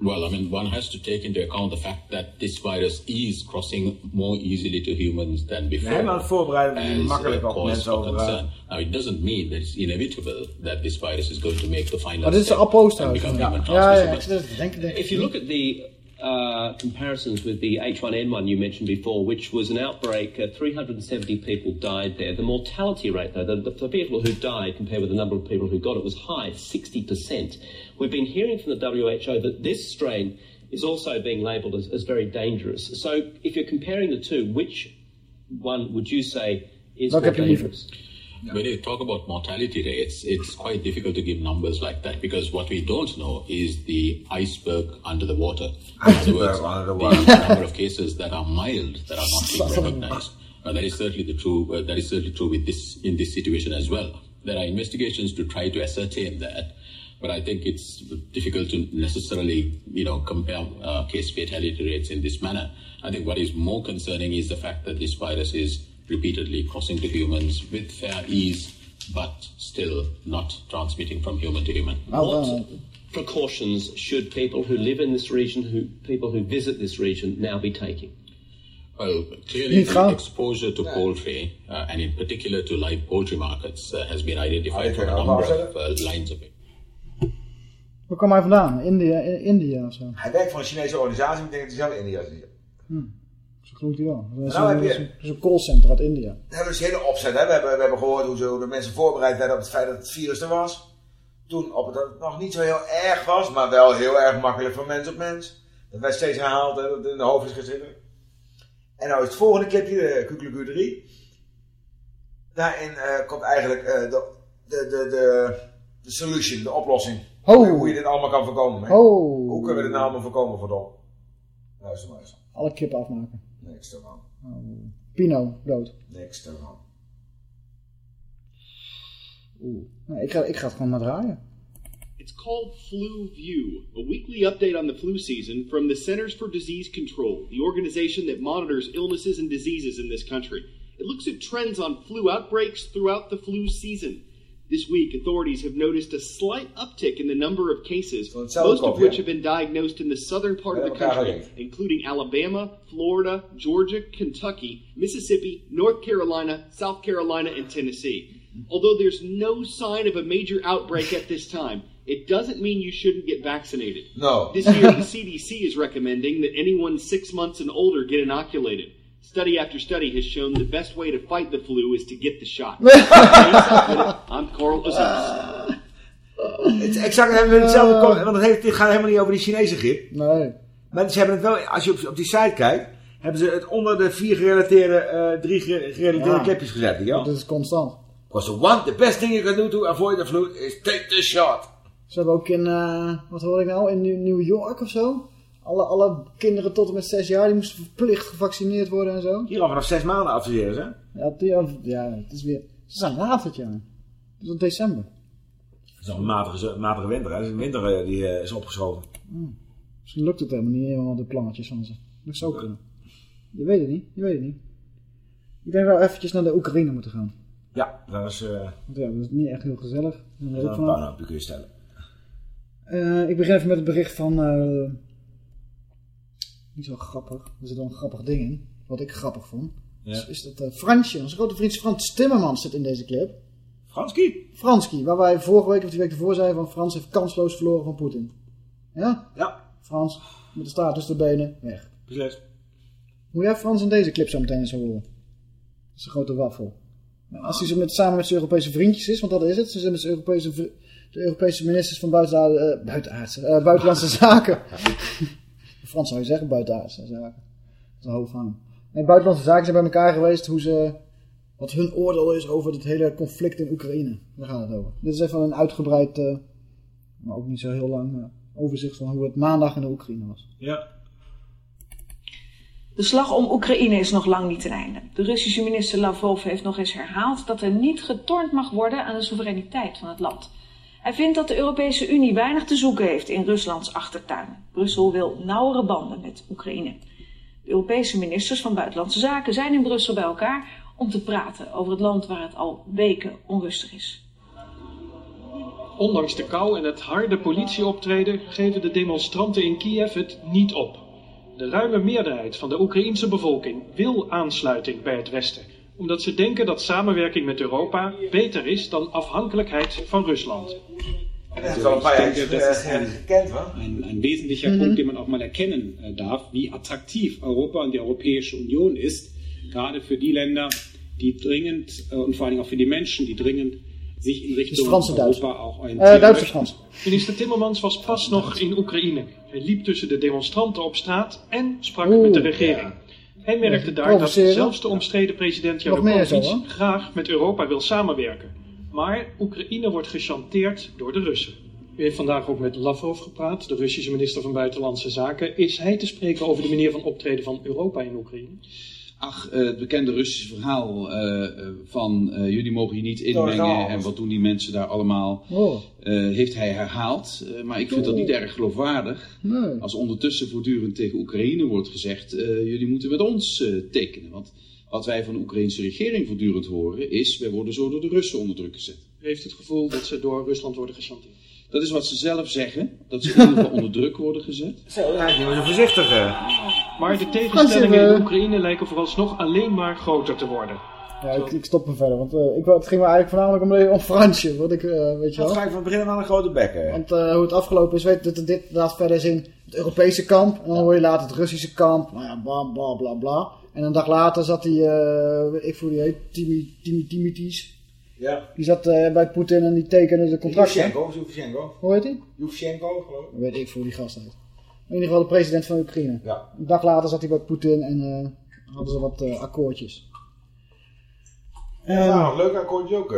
Well, I mean, one has to take into account the fact that this virus is crossing more easily to humans than before. Nee, maar het voorbereiden as makkelijk a op cause mensen for over... concern. Now, it doesn't mean that it's inevitable that this virus is going to make the final Maar dit is de step appost and trouwens. become human Ja, ja, transmissible. ik zit te denk If you look at the uh, comparisons with the H1N1 you mentioned before, which was an outbreak, uh, 370 people died there. The mortality rate, though, the, the, the people who died compared with the number of people who got it was high, 60%. We've been hearing from the WHO that this strain is also being labelled as, as very dangerous. So if you're comparing the two, which one would you say is Welke more heb je liever? dangerous? When you talk about mortality rates, it's quite difficult to give numbers like that because what we don't know is the iceberg under the water. In other words, under the the number of cases that are mild that are not being recognized. Now, that is certainly the true. Uh, that is certainly true with this in this situation as well. There are investigations to try to ascertain that, but I think it's difficult to necessarily, you know, compare uh, case fatality rates in this manner. I think what is more concerning is the fact that this virus is repeatedly crossing to humans with fair ease, but still not transmitting from human to human. What precautions should people who live in this region, who people who visit this region, now be taking? Well, clearly the exposure to poultry, uh, and in particular to live poultry markets, uh, has been identified from a number of uh, lines of Waar kwam hij vandaan? India, in- India of zo? Hij werkt voor een Chinese organisatie, maar ik denk dat hij zelf in India zit. Hm. Zo klonk hij wel. Dat is Nou een- heb je- dat is een- dat is callcenter uit India. Hebben dus een hele opzet. Hè? We, hebben, we hebben gehoord hoe, ze, hoe de mensen voorbereid werden op het feit dat het virus er was. Toen op het, dat het nog niet zo heel erg was, maar wel heel erg makkelijk van mens op mens. Dat werd steeds herhaald en dat het in de hoofd is gezitten. En nou is het volgende clipje, de Kukuluku 3. Daarin eh, komt eigenlijk eh, de, de, de, de, de solution, de oplossing. Hoe, hoe je dit allemaal kan voorkomen. Hè? Oh. Hoe kunnen we dit nou allemaal voorkomen, verdomme? Luister maar eens. Alle kippen afmaken. Niks ervan. Oh. Pino, dood. Niks ervan. Oeh. Nou, ik, ga, ik ga het gewoon maar draaien. It's called Flu View, a weekly update on the flu season from the Centers for Disease Control, the organization that monitors illnesses and diseases in this country. It looks at trends on flu outbreaks throughout the flu season. This week, authorities have noticed a slight uptick in the number of cases, most of which have been diagnosed in the southern part of the country, including Alabama, Florida, Georgia, Kentucky, Mississippi, North Carolina, South Carolina, and Tennessee. Although there's no sign of a major outbreak at this time, it doesn't mean you shouldn't get vaccinated. No. This year, the CDC is recommending that anyone six months and older get inoculated. Study after study has shown the best way to fight the flu is to get the shot. I'm Carl Ozaks. Het is exact hebben we hetzelfde concept, want het heeft, dit gaat helemaal niet over die Chinese griep. Nee. Maar ze hebben het wel, als je op, op die site kijkt, hebben ze het onder de vier gerelateerde, eh, drie ge- gerelateerde Ja. gezet, wel? Dat is constant. Because the one, the best thing you can do to avoid the flu is take the shot. Ze hebben ook in, eh, wat hoor ik nou, in New- New York of zo. Alle, alle kinderen tot en met zes jaar, die moesten verplicht gevaccineerd worden en zo. Hier al vanaf zes maanden adviseren ze. Ja, die, ja het is weer, ze zijn laat dit jaar. Het is al december. Het is nog een matige, matige winter, hè? Het is een winter eh, die eh, is opgeschoven. Hmm. Misschien lukt het helemaal niet helemaal de plannetjes van ze. Dat zou kunnen. Je weet het niet, je weet het niet. Ik denk dat we eventjes naar de Oekraïne moeten gaan. Ja, dat is... eh Want ja, dat is niet echt heel gezellig. Ben ik een puinhoopje kun je stellen. Ik begin even met het bericht van... niet zo grappig. Er zit wel een grappig ding in. Wat ik grappig vond. Ja. Is, is dat eh, Fransje, onze grote vriend Frans Timmermans zit in deze clip. Franski? Franski, waar wij vorige week of die week ervoor zeiden van Frans heeft kansloos verloren van Poetin. Ja? Ja. Frans, met de staart tussen de benen, weg. Beslist. Moet jij Frans in deze clip zo meteen eens horen? Dat is een grote waffel. Nou, als hij zo met, samen met zijn Europese vriendjes is, want dat is het. Ze zijn met zijn Europese, de Europese ministers van eh, buitenaardse, eh, buitenlandse zaken. Frans zou je zeggen, buitenaardse zaken. Dat is een hoofd van. Nee, buitenlandse zaken zijn bij elkaar geweest hoe ze, wat hun oordeel is over het hele conflict in Oekraïne. Daar gaat het over. Dit is even een uitgebreid, eh, maar ook niet zo heel lang, eh, overzicht van hoe het maandag in de Oekraïne was. Ja. De slag om Oekraïne is nog lang niet ten einde. De Russische minister Lavrov heeft nog eens herhaald dat er niet getornd mag worden aan de soevereiniteit van het land. Hij vindt dat de Europese Unie weinig te zoeken heeft in Ruslands achtertuin. Brussel wil nauwere banden met Oekraïne. De Europese ministers van Buitenlandse Zaken zijn in Brussel bij elkaar om te praten over het land waar het al weken onrustig is. Ondanks de kou en het harde politieoptreden geven de demonstranten in Kiev het niet op. De ruime meerderheid van de Oekraïense bevolking wil aansluiting bij het Westen, omdat ze denken dat samenwerking met Europa beter is dan afhankelijkheid van Rusland. Das ist auch ein paar Ich denke, Jahre das ist ein, ein, ein wesentlicher Mhm. Punkt, den man auch mal erkennen äh, darf, wie attraktiv Europa und die Europäische Union ist, gerade für die Länder, die dringend und vor allem auch für die Menschen, die dringend sich in Richtung Duits. Europa auch Eh, orientieren. Frans. Minister Timmermans was pas nog in Oekraïne. Hij liep tussen de demonstranten op straat en sprak met de regering. Hij merkte daar dat zelfs de omstreden president hoor. graag met Europa wil samenwerken. Maar Oekraïne wordt gechanteerd door de Russen. U heeft vandaag ook met Lavrov gepraat, de Russische minister van Buitenlandse Zaken. Is hij te spreken over de manier van optreden van Europa in Oekraïne? Ach, eh, het bekende Russische verhaal eh, eh, van eh, jullie mogen je niet Oh, inmengen en wat doen die mensen daar allemaal, Oh. eh, heeft hij herhaald. Maar ik vind dat niet erg geloofwaardig. Nee. Als ondertussen voortdurend tegen Oekraïne wordt gezegd, eh, jullie moeten met ons tekenen. Want wat wij van de Oekraïnse regering voortdurend horen is, wij worden zo door de Russen onder druk gezet. U heeft het gevoel dat ze door Rusland worden gechanteerd. Dat is wat ze zelf zeggen, dat ze in ieder geval onder druk worden gezet. Zo, hij meer zo voorzichtig. eh. Maar de tegenstellingen in eh, Oekraïne lijken vooralsnog alleen maar groter te worden. Ja, ik, ik stop me verder, want eh, ik, het ging me eigenlijk voornamelijk om, om Fransje, wat ik, eh, weet je Dan wel. ga ik van het begin aan een grote bek. eh. Want eh, hoe het afgelopen is, weet je, dit, dit laat verder is in het Europese kamp. En dan hoor je later het Russische kamp. Nou ja, bla bla bla bla. En een dag later zat die, eh, weet ik hoe die heet, Timi, Timi, Timitis. Ja. Die zat eh, bij Poetin en die tekende de contracten. Yushchenko, Yushchenko. Hoe heet die? Yushchenko, geloof ik. Weet ik voor die gast heet. In ieder geval de president van Oekraïne. Ja. Een dag later zat hij bij Poetin en eh, hadden ze wat eh, akkoordjes. Ja, nou, leuk akkoordje ook.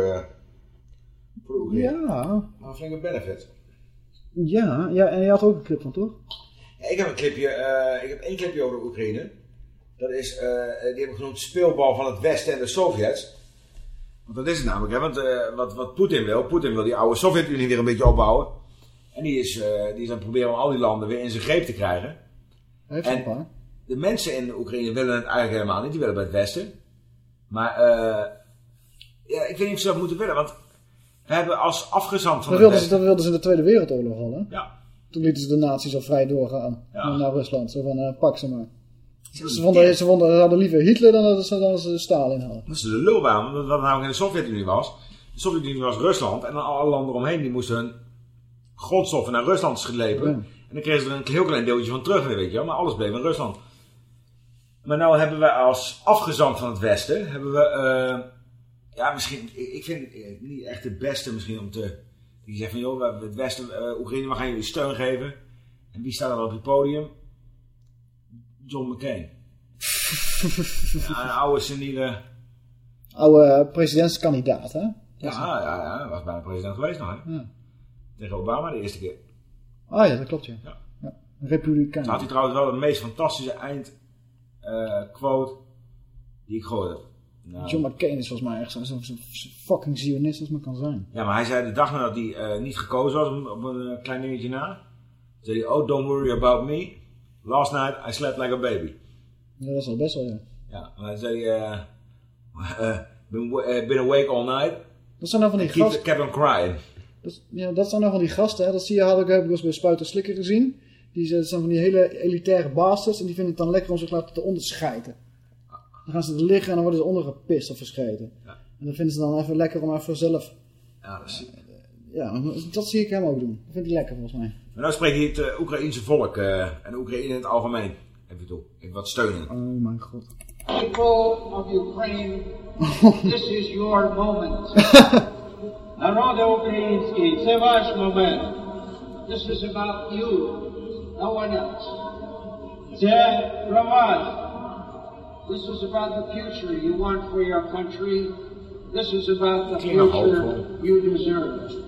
voor. Ja. Maar een flinke benefit. Ja, ja, en je had ook een clip van, toch? Ja, ik heb een clipje, ik heb één clipje over Oekraïne. Dat is, die heb ik genoemd speelbal van het Westen en de Sovjets. Want dat is het namelijk, hè? want eh, wat, wat Poetin wil, Poetin wil die oude Sovjet-Unie weer een beetje opbouwen. En die is, eh, die is aan het proberen om al die landen weer in zijn greep te krijgen. Heeft En-. De mensen in de Oekraïne willen het eigenlijk helemaal niet, die willen bij het Westen. Maar eh, ja, ik weet niet of ze dat moeten willen, want we hebben als afgezant van Dat wilden, ze, dat wilden ze in de Tweede Wereldoorlog al, hè? Ja. Toen lieten ze de nazi's al vrij doorgaan Ja. naar Rusland. Zo van, pak ze maar. Ze, vonden, ze, vonden, ze hadden liever Hitler dan dat ze, dan ze Stalin hadden. Dat is de lul hem, wat namelijk in de Sovjet-Unie was. De Sovjet-Unie was Rusland en dan alle landen eromheen die moesten hun grondstoffen naar Rusland slepen. Ja. En dan kregen ze er een heel klein deeltje van terug weer, weet je wel. Maar alles bleef in Rusland. Maar nou hebben wij als afgezant van het Westen, hebben we, eh, ja misschien, ik, vind het eh, niet echt het beste misschien om te, die zegt van joh, we het Westen, eh, Oekraïne, we gaan jullie steun geven. En wie staat er op het podium? John McCain. ja, een oude seniele... Oude eh, presidentskandidaat, hè? Ja, ja, ja, hij was bijna president geweest nog, hè? Ja. Tegen Obama de eerste keer. Ah ja, dat klopt, ja. Ja. ja. Republikein. Had hij trouwens wel de meest fantastische eindquote die ik gehoord heb. Nou, John McCain is volgens mij echt zo'n zo, fucking zionist als maar kan zijn. Ja, maar hij zei de dag nadat hij eh, niet gekozen was, op- op een eh, klein dingetje na, zei hij, oh, don't worry about me. Last night I slept like a baby. Ja, dat is wel best wel, ja. Ja, en hij zei, eh, Uh, been, wa- uh, been awake all night. Dat zijn nou van die gasten. kept on crying. Dat, ja, dat zijn nou van die gasten, hè. dat zie je, had ik, heb ik eens bij Spuiten Slikker gezien. Die zijn van die hele elitaire bastards en die vinden het dan lekker om zich laten te onderscheiden. Dan gaan ze er liggen en dan worden ze ondergepist of verscheten. En dan vinden ze dan even lekker om even zelf... Ja, dat, is... Ja, dat zie ik hem ook doen. Dat vindt hij lekker volgens mij. Maar nou spreekt hij het uh, Oekraïense volk uh, en Oekraïne in het algemeen. Even toe. Even wat steunen. Oh mijn god. People of Ukraine, this is your moment. Народа український, це ваш момент. This is about you, no one else. Це про вас. This is about the future you want for your country. This is about the future you deserve.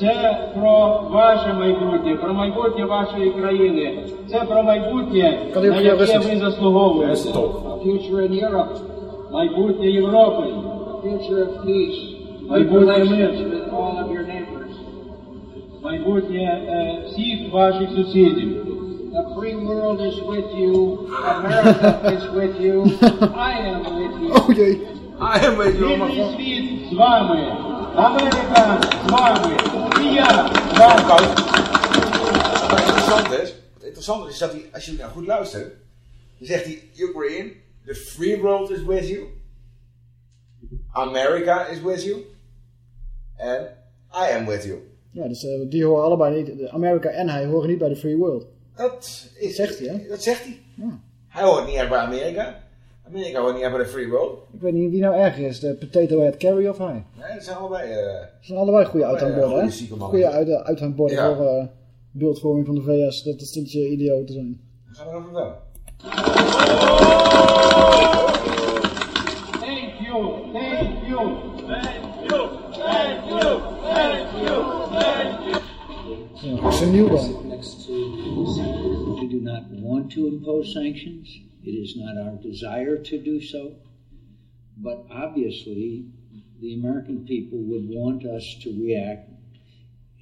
Це про ваше майбутнє, про майбутнє вашої країни. Це про майбутнє, на яке ви заслуговуєте. Майбутнє Європи. Майбутнє мир. Майбутнє е, всіх ваших сусідів. The free world is with you. America is with you. I am with you. Oh. I am with you. Світ з вами. Amerika, Marvin, Via, Wat interessant is, het interessante is dat hij, als je nou goed luistert, dan zegt hij, Ukraine, the free world is with you. America is with you. En I am with you. Ja, dus eh, die horen allebei niet. Amerika en hij horen niet bij de free world. Dat is, zegt hij, hè? Dat zegt hij. Hij hoort niet echt bij Amerika. Amerika hoort niet echt bij de free world. Ik weet niet wie nou erger is, de Potato Head Carry of hij. Nee, dat zijn allebei... eh, Dat zijn allebei goede Allebei, uithangborden, goede hè? Goede uit, uithangborden Ja. voor eh, beeldvorming van de VS. Dat is dat je idioten zijn. gaan we over vertellen. Ja, dat is een nieuw dan. Next to we do not want to impose sanctions. It is not our desire to do so. But obviously, the American people would want us to react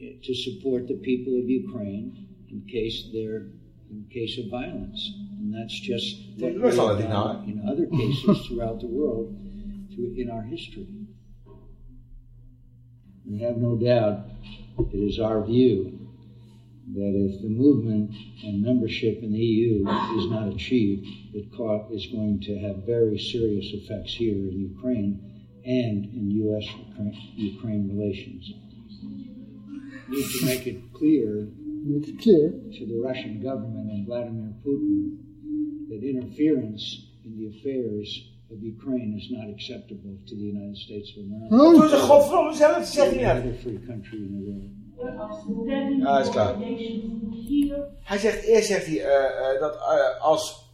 eh, to support the people of Ukraine in case they're in case of violence. And that's just what we've did not. done in other cases throughout the world through, in our history. We have no doubt it is our view that if the movement and membership in the EU is not achieved, that co- is going to have very serious effects here in Ukraine and in U.S. Ukraine relations. We need to make it clear Make it clear. to the Russian government and Vladimir Putin that interference in the affairs of Ukraine is not acceptable to the United States of America. Wat doen ze godverdomme zelf? Dat zegt Any hij free country in the world. Ja, is klaar. Hij zegt, eerst zegt hij eh, eh, dat eh, als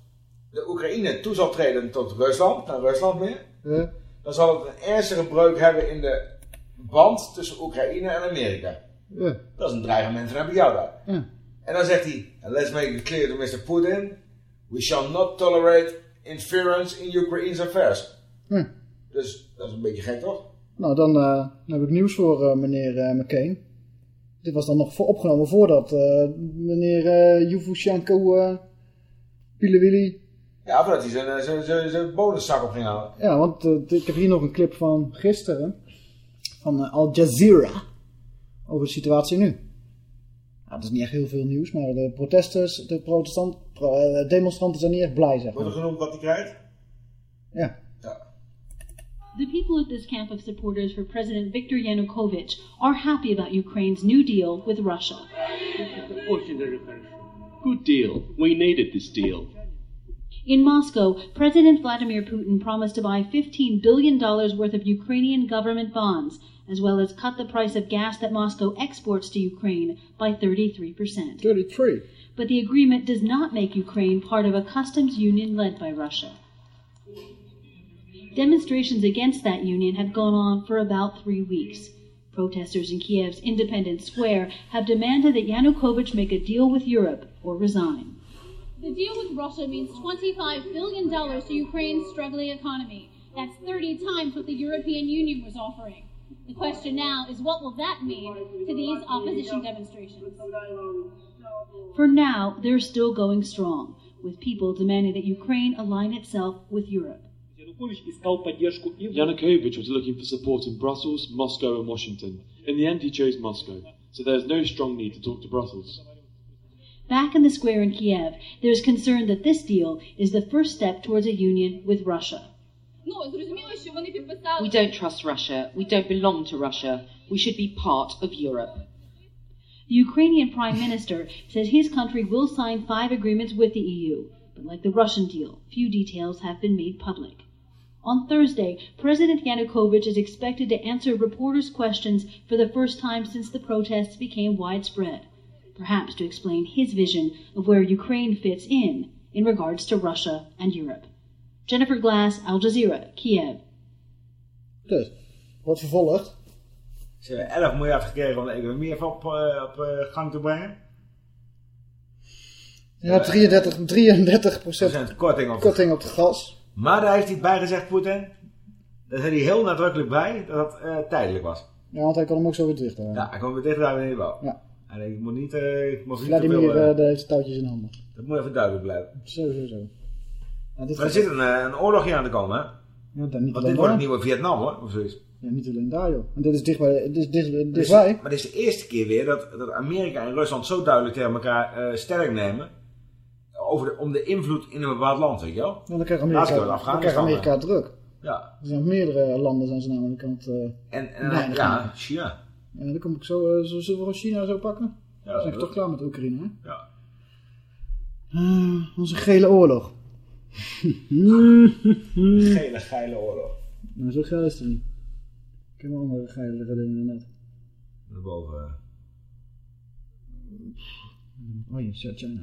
de Oekraïne toe zal treden tot Rusland, naar Rusland weer, Ja. dan zal het een ernstige breuk hebben in de band tussen Oekraïne en Amerika. Ja. Dat is een dreigement vanuit jou daar. Ja. En dan zegt hij, let's make it clear to Mr. Putin, we shall not tolerate interference in Ukraine's affairs. Hm. Dus dat is een beetje gek toch? Nou, dan, eh, dan heb ik nieuws voor meneer eh, McCain. Dit was dan nog voor opgenomen voordat eh, meneer eh Yuvushenko uh, Pilewili... Ja, voordat hij zijn, eh, zijn, zijn, zijn bonuszak op ging halen. Ja, want eh, ik heb hier nog een clip van gisteren. Van eh, Al Jazeera. Over de situatie nu. Nou, dat is niet echt heel veel nieuws, maar de protesters, de protestant, pro- eh, demonstranten zijn niet echt blij, zeg Wordt er maar. genoemd wat hij krijgt? Ja. The people at this camp of supporters for President Viktor Yanukovych are happy about Ukraine's new deal with Russia. Good deal. We needed this deal. In Moscow, President Vladimir Putin promised to buy $15 billion worth of Ukrainian government bonds, as well as cut the price of gas that Moscow exports to Ukraine by 33%. 33. But the agreement does not make Ukraine part of a customs union led by Russia. Demonstrations against that union have gone on for about three weeks. Protesters in Kiev's Independence Square have demanded that Yanukovych make a deal with Europe or resign. The deal with Russia means $25 billion to Ukraine's struggling economy. That's 30 times what the European Union was offering. The question now is what will that mean to these opposition demonstrations? For now, they're still going strong, with people demanding that Ukraine align itself with Europe. Yanukovych was looking for support in Brussels, Moscow, and Washington. In the end, he chose Moscow, so there's no strong need to talk to Brussels. Back in the square in Kiev, there is concern that this deal is the first step towards a union with Russia. We don't trust Russia. We don't belong to Russia. We should be part of Europe. The Ukrainian Prime Minister says his country will sign five agreements with the EU, but like the Russian deal, few details have been made public. On Thursday, President Yanukovych is expected to answer reporters' questions for the first time since the protests became widespread, perhaps to explain his vision of where Ukraine fits in in regards to Russia and Europe. Jennifer Glass, Al Jazeera, Kiev. Dus, wordt vervolgd. Ze hebben 11 miljard gekregen om de economie even op, eh, op eh, gang te brengen. Ja, 33, 33 procent korting op, korting op het gas. Maar daar heeft hij bij gezegd, Poetin. Daar zei hij heel nadrukkelijk bij dat het eh, tijdelijk was. Ja, want hij kan hem ook zo weer houden. Ja, hij kwam weer dicht daar wanneer hij wou. Ja. En ik moet niet, eh ik mag niet veel, eh, uh, heeft touwtjes in handen. dat moet even duidelijk blijven. Zo, zo, zo. Ja, dit Maar er zit een, eh, een oorlogje aan te komen, hè? Ja, dan niet Want dit wordt het nieuwe Vietnam, hoor. Of zoiets. Ja, niet alleen daar, joh. En dit is dicht bij, dit is dicht, Dit is- dichtbij. maar dit is de eerste keer weer dat, dat Amerika en Rusland zo duidelijk tegen elkaar eh, sterk nemen. Over de, om de invloed in een bepaald land, weet je wel? Want dan krijgt Laatst Amerika, dan krijgt Amerika druk. Ja. Er zijn meerdere landen zijn ze namelijk aan het... eh, En, en bereinigen. ja, China. Ja, dan kom ik zo, eh, zo- zullen we China zo pakken? Ja, dan zijn we toch klaar met Oekraïne, hè? Ja. Ah, onze gele oorlog. Gele, geile oorlog. Nou, zo geil is het niet. Ik heb wel andere geilere dingen dan net. Daarboven. eh. Oh ja, South China.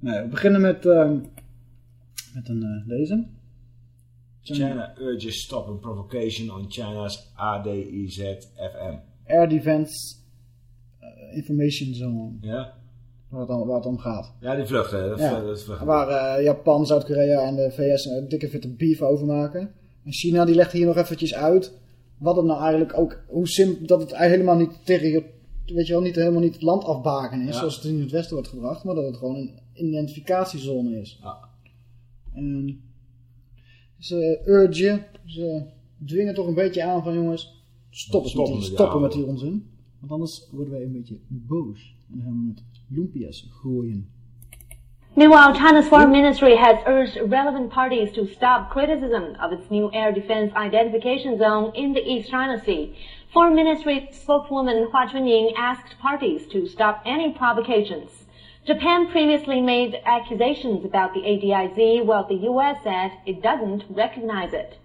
Nou, we beginnen met, ehm, met een, eh, deze. China urges stop and provocation on China's ADIZ-FM. Air Defense eh, Information Zone. Ja? Waar het, om, waar het om gaat. Ja, die vluchten. Ja, vluchten. waar eh, Japan, Zuid-Korea en de VS een dikke vette beef over maken. En China die legt hier nog eventjes uit wat het nou eigenlijk ook, hoe simpel, dat het eigenlijk helemaal niet tegen weet je wel, niet helemaal niet het land afbaken is, Ja. zoals het in het westen wordt gebracht, maar dat het gewoon een identificatiezone is. Ja. En ze urgen, ze dwingen toch een beetje aan van jongens, stop Stoppen met die stoppen met die onzin. Want anders worden wij een beetje boos. En dan gaan we met lumpia's gooien. Meanwhile, China's foreign ministry has urged relevant parties to stop criticism of its new air defense identification zone in the East China Sea. Foreign Ministry spokeswoman Hua Chunying asked parties to stop any provocations. Japan previously made accusations about the ADIZ, while the U.S. said it doesn't recognize it.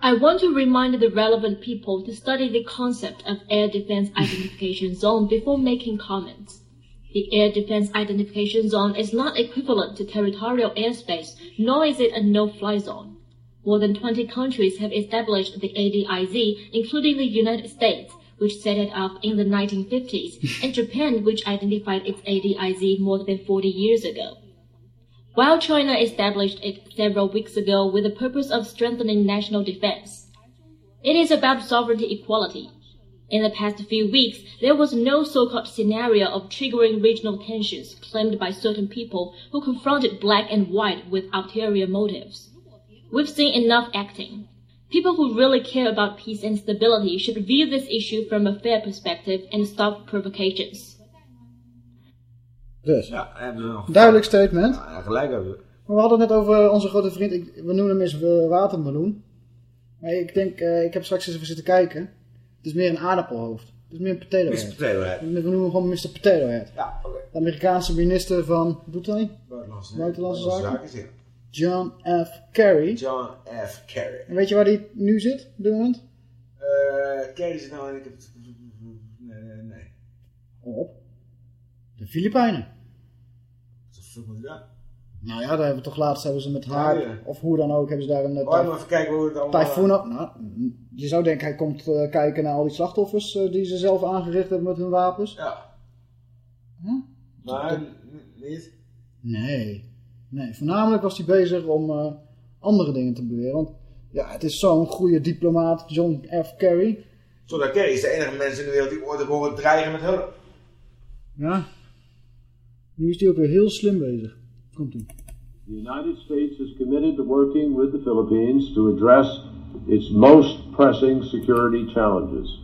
I want to remind the relevant people to study the concept of air defense identification zone before making comments. The air defense identification zone is not equivalent to territorial airspace, nor is it a no-fly zone. More than 20 countries have established the ADIZ, including the United States, which set it up in the 1950s, and Japan, which identified its ADIZ more than 40 years ago. While China established it several weeks ago with the purpose of strengthening national defense. It is about sovereignty equality. In the past few weeks, there was no so-called scenario of triggering regional tensions claimed by certain people who confronted black and white with ulterior motives. We've seen enough acting. People who really care about peace and stability should view this issue from a fair perspective and stop provocations. Dus, Ja, hebben ze nog... duidelijk statement. Ja, gelijk hebben ze. Maar we hadden het net over onze grote vriend, ik, we noemen hem eens eh, watermeloen. Maar ik denk, eh, ik heb straks eens even zitten kijken. Het is meer een aardappelhoofd. Het is meer een potato Mr. head. Potato Head. We noemen hem gewoon Mr. Potato Head. Ja, oké. De Amerikaanse minister van, wat doet hij? Buitenlandse, Buitenlandse zaken. John F. Kerry. John F. Kerry. En weet je waar hij nu zit op dit moment? Eh Kerry zit nou en ik heb het... Nee, nee, nee. Op de Filipijnen. Wat de fuck moet? Nou ja, daar hebben we toch laatst hebben ze met haar, Ja, ja. of hoe dan ook, hebben ze daar een uh, Oh, maar even kijken hoe het allemaal... tyfoon op. Nou, je zou denken, hij komt eh, kijken naar al die slachtoffers eh, die ze zelf aangericht hebben met hun wapens. Ja. Maar niet. Nee. Nee, voornamelijk was hij bezig om eh, andere dingen te beweren. Want ja, het is zo'n goede diplomaat, John F. Kerry. Zonder Kerry is de enige mens in de wereld die ooit hebben horen dreigen met hulp. Ja. Nu is hij ook weer heel slim bezig. Komt-ie. The United States is committed to working with the Philippines to address its most pressing security challenges.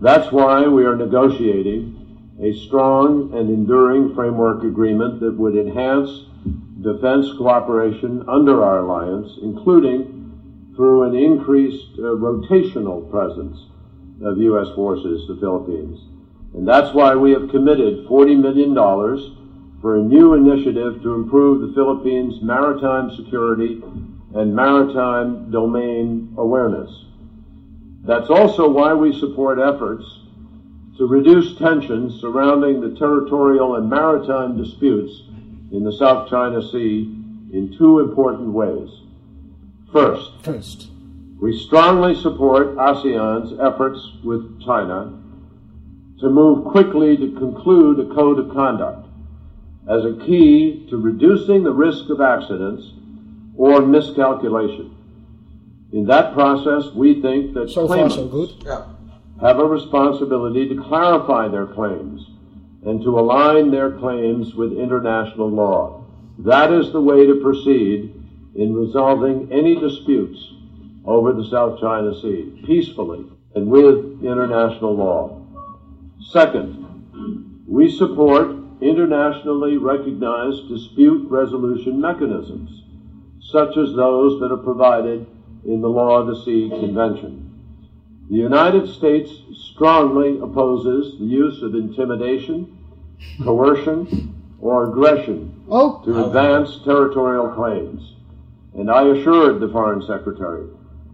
That's why we are negotiating a strong and enduring framework agreement that would enhance defense cooperation under our alliance, including through an increased uh, rotational presence of U.S. forces to the Philippines. And that's why we have committed $40 million for a new initiative to improve the Philippines' maritime security and maritime domain awareness. That's also why we support efforts to reduce tensions surrounding the territorial and maritime disputes in the South China Sea in two important ways. First, First. we strongly support ASEAN's efforts with China to move quickly to conclude a code of conduct as a key to reducing the risk of accidents or miscalculation. In that process, we think that So far, claimants so good. have a responsibility to clarify their claims and to align their claims with international law. That is the way to proceed in resolving any disputes over the South China Sea peacefully and with international law. Second, we support internationally recognized dispute resolution mechanisms, such as those that are provided in the Law of the Sea Convention. The United States strongly opposes the use of intimidation, coercion, or aggression oh. to advance territorial claims. And I assured the Foreign Secretary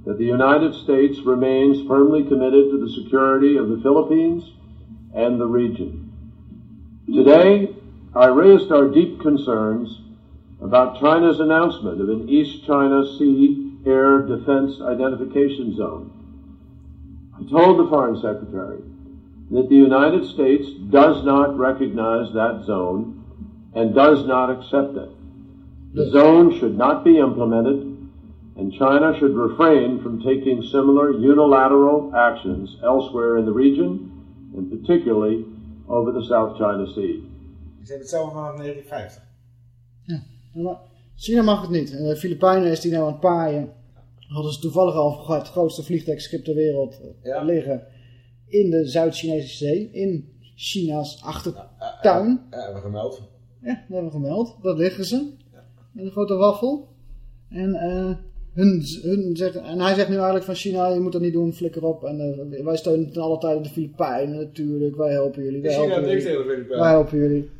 that the United States remains firmly committed to the security of the Philippines and the region. Today, I raised our deep concerns about China's announcement of an East China Sea Air Defense Identification Zone. I told the Foreign Secretary that the United States does not recognize that zone and does not accept it. The zone should not be implemented, and China should refrain from taking similar unilateral actions elsewhere in the region, and particularly over the South China Sea. Ze hebben het zo vanaf 1950. Maar China mag het niet. En de Filipijnen is die nou aan het paaien. Hadden ze toevallig al het grootste vliegtuigschip ter wereld eh, liggen. In de Zuid-Chinese zee. In China's achtertuin. Ja, hebben we gemeld. Ja, dat hebben we gemeld. Daar liggen ze. In een grote waffel. En, eh, hun, hun zeggen, en hij zegt nu eigenlijk van China, je moet dat niet doen, flikker op. En eh, wij steunen ten alle tijde de Filipijnen natuurlijk. Wij helpen jullie. Wij China helpen jullie. Filipijnen. Wij helpen jullie.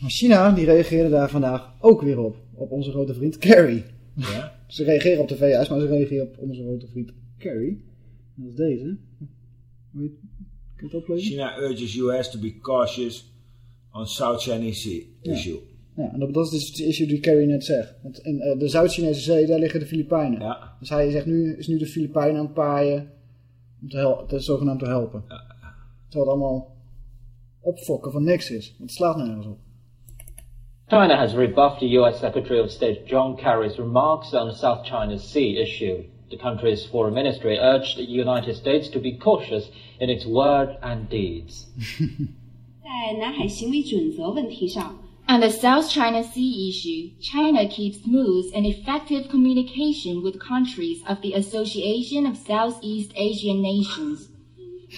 Maar China, die reageerde daar vandaag ook weer op. Op onze grote vriend Kerry. Ja. Ze reageren op de VS, maar ze reageren op onze grote vriend Kerry. Dat is deze. Kun je het oplezen? China urges US to be cautious on South Chinese Sea issue. Ja, en dat, is dus het issue die Kerry net zegt. Want in eh, de Zuid-Chinese zee, daar liggen de Filipijnen. Dus hij zegt nu, is nu de Filipijnen aan het paaien om te, zogenaamd te helpen. Terwijl het allemaal opfokken van niks is. Want het slaat nergens op. China has rebuffed the US Secretary of State John Kerry's remarks on the South China Sea issue. The country's foreign ministry urged the United States to be cautious in its word and deeds. 在南海行为准则问题上， On the South China Sea issue, China keeps smooth and effective communication with countries of the Association of Southeast Asian Nations.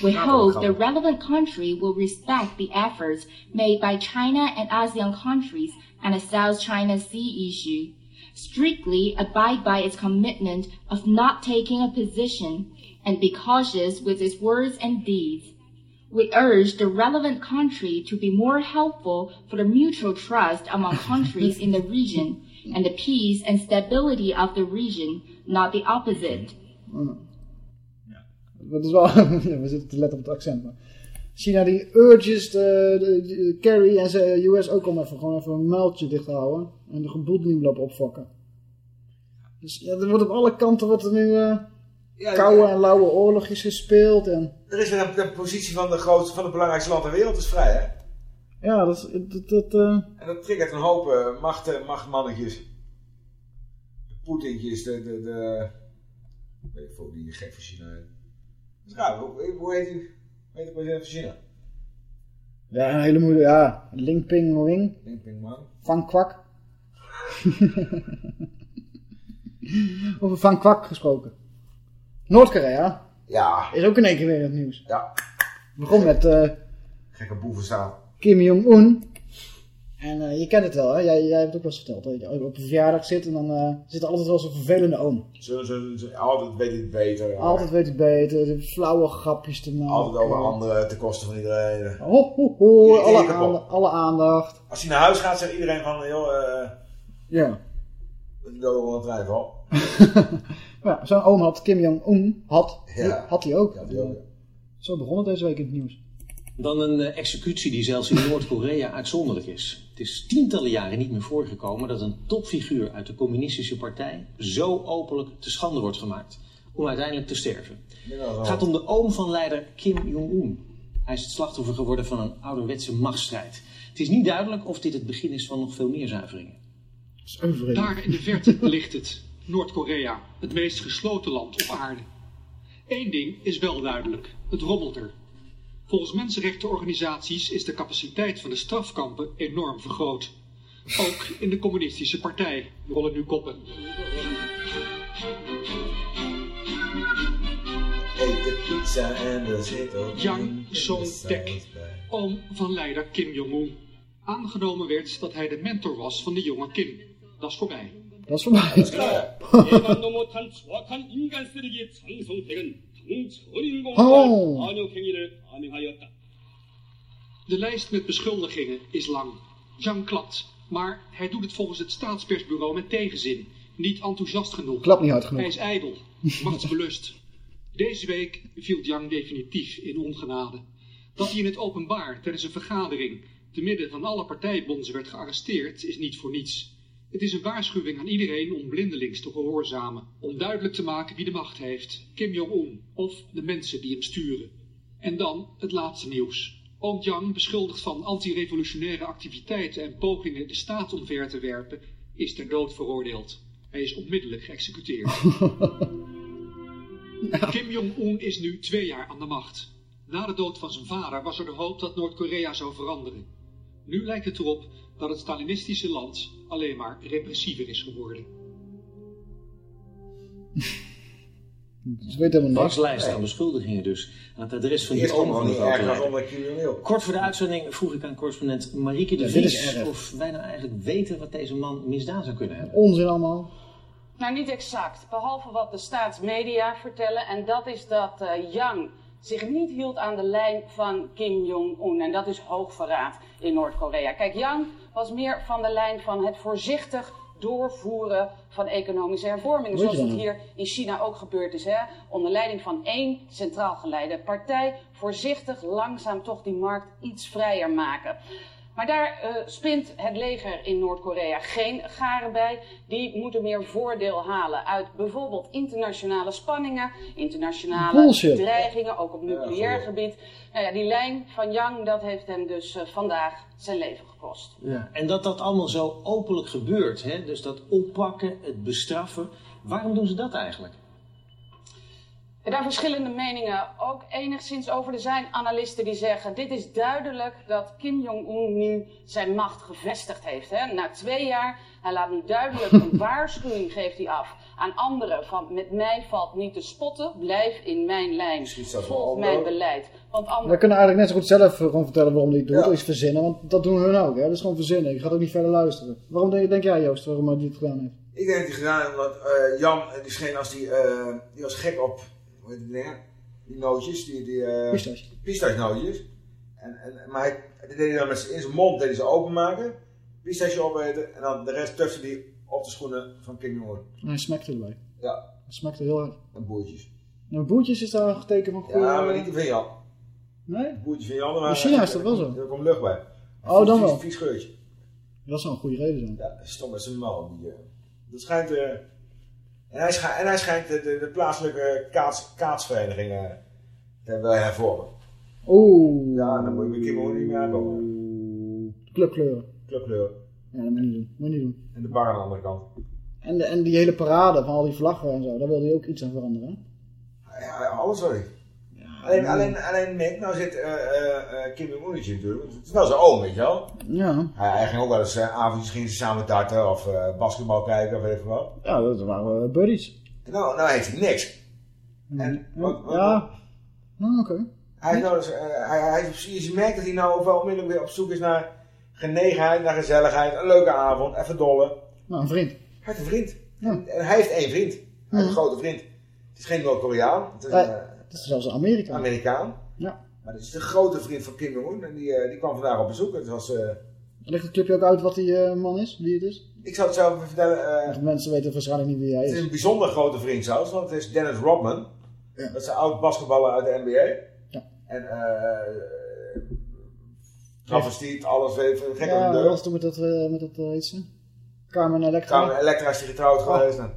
We hope the relevant country will respect the efforts made by China and ASEAN countries on the South China Sea issue, strictly abide by its commitment of not taking a position, and be cautious with its words and deeds. We urge the relevant country to be more helpful for the mutual trust among countries in the region and the peace and stability of the region, not the opposite. Dat is wel, ja, we zitten te letten op het accent. Maar. China die urges de, de, de Kerry en de US ook om even, gewoon even een muiltje dicht te houden. En de geboel niet lopen opfokken. Dus ja, er wordt op alle kanten wordt er nu eh Ja, koude ja. en lauwe oorlogjes gespeeld. En, Er is weer een, de positie van de grootste, van het belangrijkste land ter wereld is vrij, hè? ja, dat, dat, dat eh, En dat triggert een hoop macht, eh, machtmannetjes. De Poetintjes, de, de, de... Weet ik veel, die gek van China. Hoe, hoe heet u? Hoe heet de president van China? Ja, een hele moeilijke, ja. Ling Ping Wing. Ling Ping Wang. Van Kwak. Over Van Kwak gesproken. Noord-Korea. Ja. Is ook in één keer weer in het nieuws. Ja. Begon met eh, Gekke boeven staan. Kim Jong-un. En eh, je kent het wel, hè? Jij, jij hebt het ook wel eens verteld. Dat je op een verjaardag zit en dan eh, zit er altijd wel zo'n vervelende oom. Zo, zo, zo, altijd weet hij het beter. ja. Altijd weet het beter, de flauwe grapjes te maken. Altijd over anderen ten koste van iedereen. Ho, ho, ho, alle, aandacht. Als hij naar huis gaat, zegt iedereen van, joh, eh... Ja. Ik doe wel een trein van. Ja, zo'n oom had Kim Jong-un, had, Ja. had hij ook. die ook. Zo begon het deze week in het nieuws. Dan een eh, executie die zelfs in Noord-Korea uitzonderlijk is. Het is tientallen jaren niet meer voorgekomen dat een topfiguur uit de communistische partij zo openlijk te schande wordt gemaakt om uiteindelijk te sterven. Het gaat om de oom van leider Kim Jong-un. Hij is het slachtoffer geworden van een ouderwetse machtsstrijd. Het is niet duidelijk of dit het begin is van nog veel meer zuiveringen. Daar in de verte ligt het, Noord-Korea, het meest gesloten land op aarde. Eén ding is wel duidelijk, het rommelt er. Volgens mensenrechtenorganisaties is de capaciteit van de strafkampen enorm vergroot. Ook in de communistische partij rollen nu koppen. Eet de pizza en Yang Song-tek, oom van leider Kim Jong-un. Aangenomen werd dat hij de mentor was van de jonge Kim. Dat is voorbij. Dat is voorbij. Oh. De lijst met beschuldigingen is lang. Jan klapt, maar hij doet het volgens het staatspersbureau met tegenzin. Niet enthousiast genoeg. Klapt niet hard genoeg. Hij is ijdel, machtsbelust. Deze week viel Jean definitief in ongenade. Dat hij in het openbaar tijdens een vergadering, te midden van alle partijbonzen werd gearresteerd, is niet voor niets. Het is een waarschuwing aan iedereen om blindelings te gehoorzamen. Om duidelijk te maken wie de macht heeft. Kim Jong-un of de mensen die hem sturen. En dan het laatste nieuws. Oom Yang, beschuldigd van anti-revolutionaire activiteiten en pogingen de staat omver te werpen, is ter dood veroordeeld. Hij is onmiddellijk geëxecuteerd. Kim Jong-un is nu twee jaar aan de macht. Na de dood van zijn vader was er de hoop dat Noord-Korea zou veranderen. Nu lijkt het erop dat het Stalinistische land alleen maar repressiever is geworden. Ze weten helemaal niks. Paslijst aan beschuldigingen dus. Aan het adres van die niet erg crimineel. Kort voor de uitzending vroeg ik aan correspondent Marieke de Vries of wij nou eigenlijk weten wat deze man misdaan zou kunnen hebben. Onzin allemaal. Nou, niet exact. Behalve wat de staatsmedia vertellen. En dat is dat eh, Yang zich niet hield aan de lijn van Kim Jong-un. En dat is hoogverraad in Noord-Korea. Kijk, Yang was meer van de lijn van het voorzichtig doorvoeren van economische hervormingen. Zoals het hier in China ook gebeurd is. Hè? Onder leiding van één centraal geleide partij. Voorzichtig, langzaam toch die markt iets vrijer maken. Maar daar eh, spint het leger in Noord-Korea geen garen bij. Die moeten meer voordeel halen uit bijvoorbeeld internationale spanningen, internationale Bullshit. dreigingen, ook op nucleair Ja, gebied. Nou ja, die lijn van Yang, dat heeft hem dus eh, vandaag zijn leven gekost. Ja. En dat dat allemaal zo openlijk gebeurt, hè? dus dat oppakken, het bestraffen. Waarom doen ze dat eigenlijk? En daar verschillende meningen ook enigszins over. Er zijn analisten die zeggen, dit is duidelijk dat Kim Jong-un nu zijn macht gevestigd heeft. Hè? Na twee jaar, hij laat nu duidelijk een waarschuwing geeft hij af aan anderen van met mij valt niet te spotten, blijf in mijn lijn, volg mijn beleid. Want We anderen... kunnen eigenlijk net zo goed zelf eh, gewoon vertellen waarom hij het doet. Iets verzinnen, want dat doen hun ook. Hè? Dat is gewoon verzinnen. Je gaat ook niet verder luisteren. Waarom denk, denk jij, Joost, waarom hij dit gedaan heeft? Ik denk dat hij gedaan heeft omdat eh, Jan, eh, die scheen als die, eh, die was gek op, hoe heet die dingen? Die nootjes, die, die Pistache. pistachenootjes. En, en, maar hij, dat deed hij dan met in zijn mond deed hij ze openmaken, pistache opeten en dan de rest tufte hij op de schoenen van King Jong-un. En hij smekte erbij. Ja. Hij smekte heel hard. En boertjes. Nou, boertjes is daar een teken van goede... Ja, maar niet die van Jan. Nee? Boertjes van Jan. In China is dat wel zo. Er komt lucht bij. Oh, dan wel. Vies geurtje. Dat zou een goede reden zijn. Ja, stom met zijn mal. Die, eh, dat schijnt... eh, en, hij schijnt, en hij schijnt de, de, de plaatselijke kaats, kaatsvereniging te hebben hervormen. Oeh. Ja, dan moet je met Kim Jong-un niet meer aankomen. Clubkleuren. Clubkleur. Ja, dat moet je niet doen. Moet je niet doen. En de bar aan de andere kant. En, de, en die hele parade van al die vlaggen en zo, daar wilde hij ook iets aan veranderen. Ja, alles wil ik. Alleen, alleen, alleen Mick, nou zit eh, eh, Kim natuurlijk. Het is wel zijn oom, weet je wel. Ja. Hij, hij ging ook wel eens eh, avondjes gingen ze samen darten of basketbal kijken of weet ik veel wat. Ja, dat waren eh, buddies. Nou, nou heeft hij niks. En, wat, wat- Ja. Nou, oké. Hij, nou dus, hij, hij, je merkt dat hij nou wel onmiddellijk weer op zoek is naar genegenheid, naar gezelligheid, een leuke avond, even dollen. Nou, een vriend. Hij heeft een vriend. En, en hij heeft één vriend. Hij heeft een grote vriend. Het is geen Noord-Koreaan. Het is een is zelfs een Amerika. Amerikaan. Ja. Maar dat is de grote vriend van Kim Jong-un. En die, eh, die kwam vandaag op bezoek. Het was, eh, Legt het clipje ook uit wat die eh, man is? Wie het is? ik zal het zelf even vertellen. Want mensen weten waarschijnlijk niet wie hij het is is. een bijzonder grote vriend zelfs. Want het is Dennis Rodman. Dat is een oud basketballer uit de NBA. En eh travestiet, alles. Weet, gek Ja, de deur. was toen met dat, met dat iets? Carmen Electra. Carmen Electra is die getrouwd geweest. nou.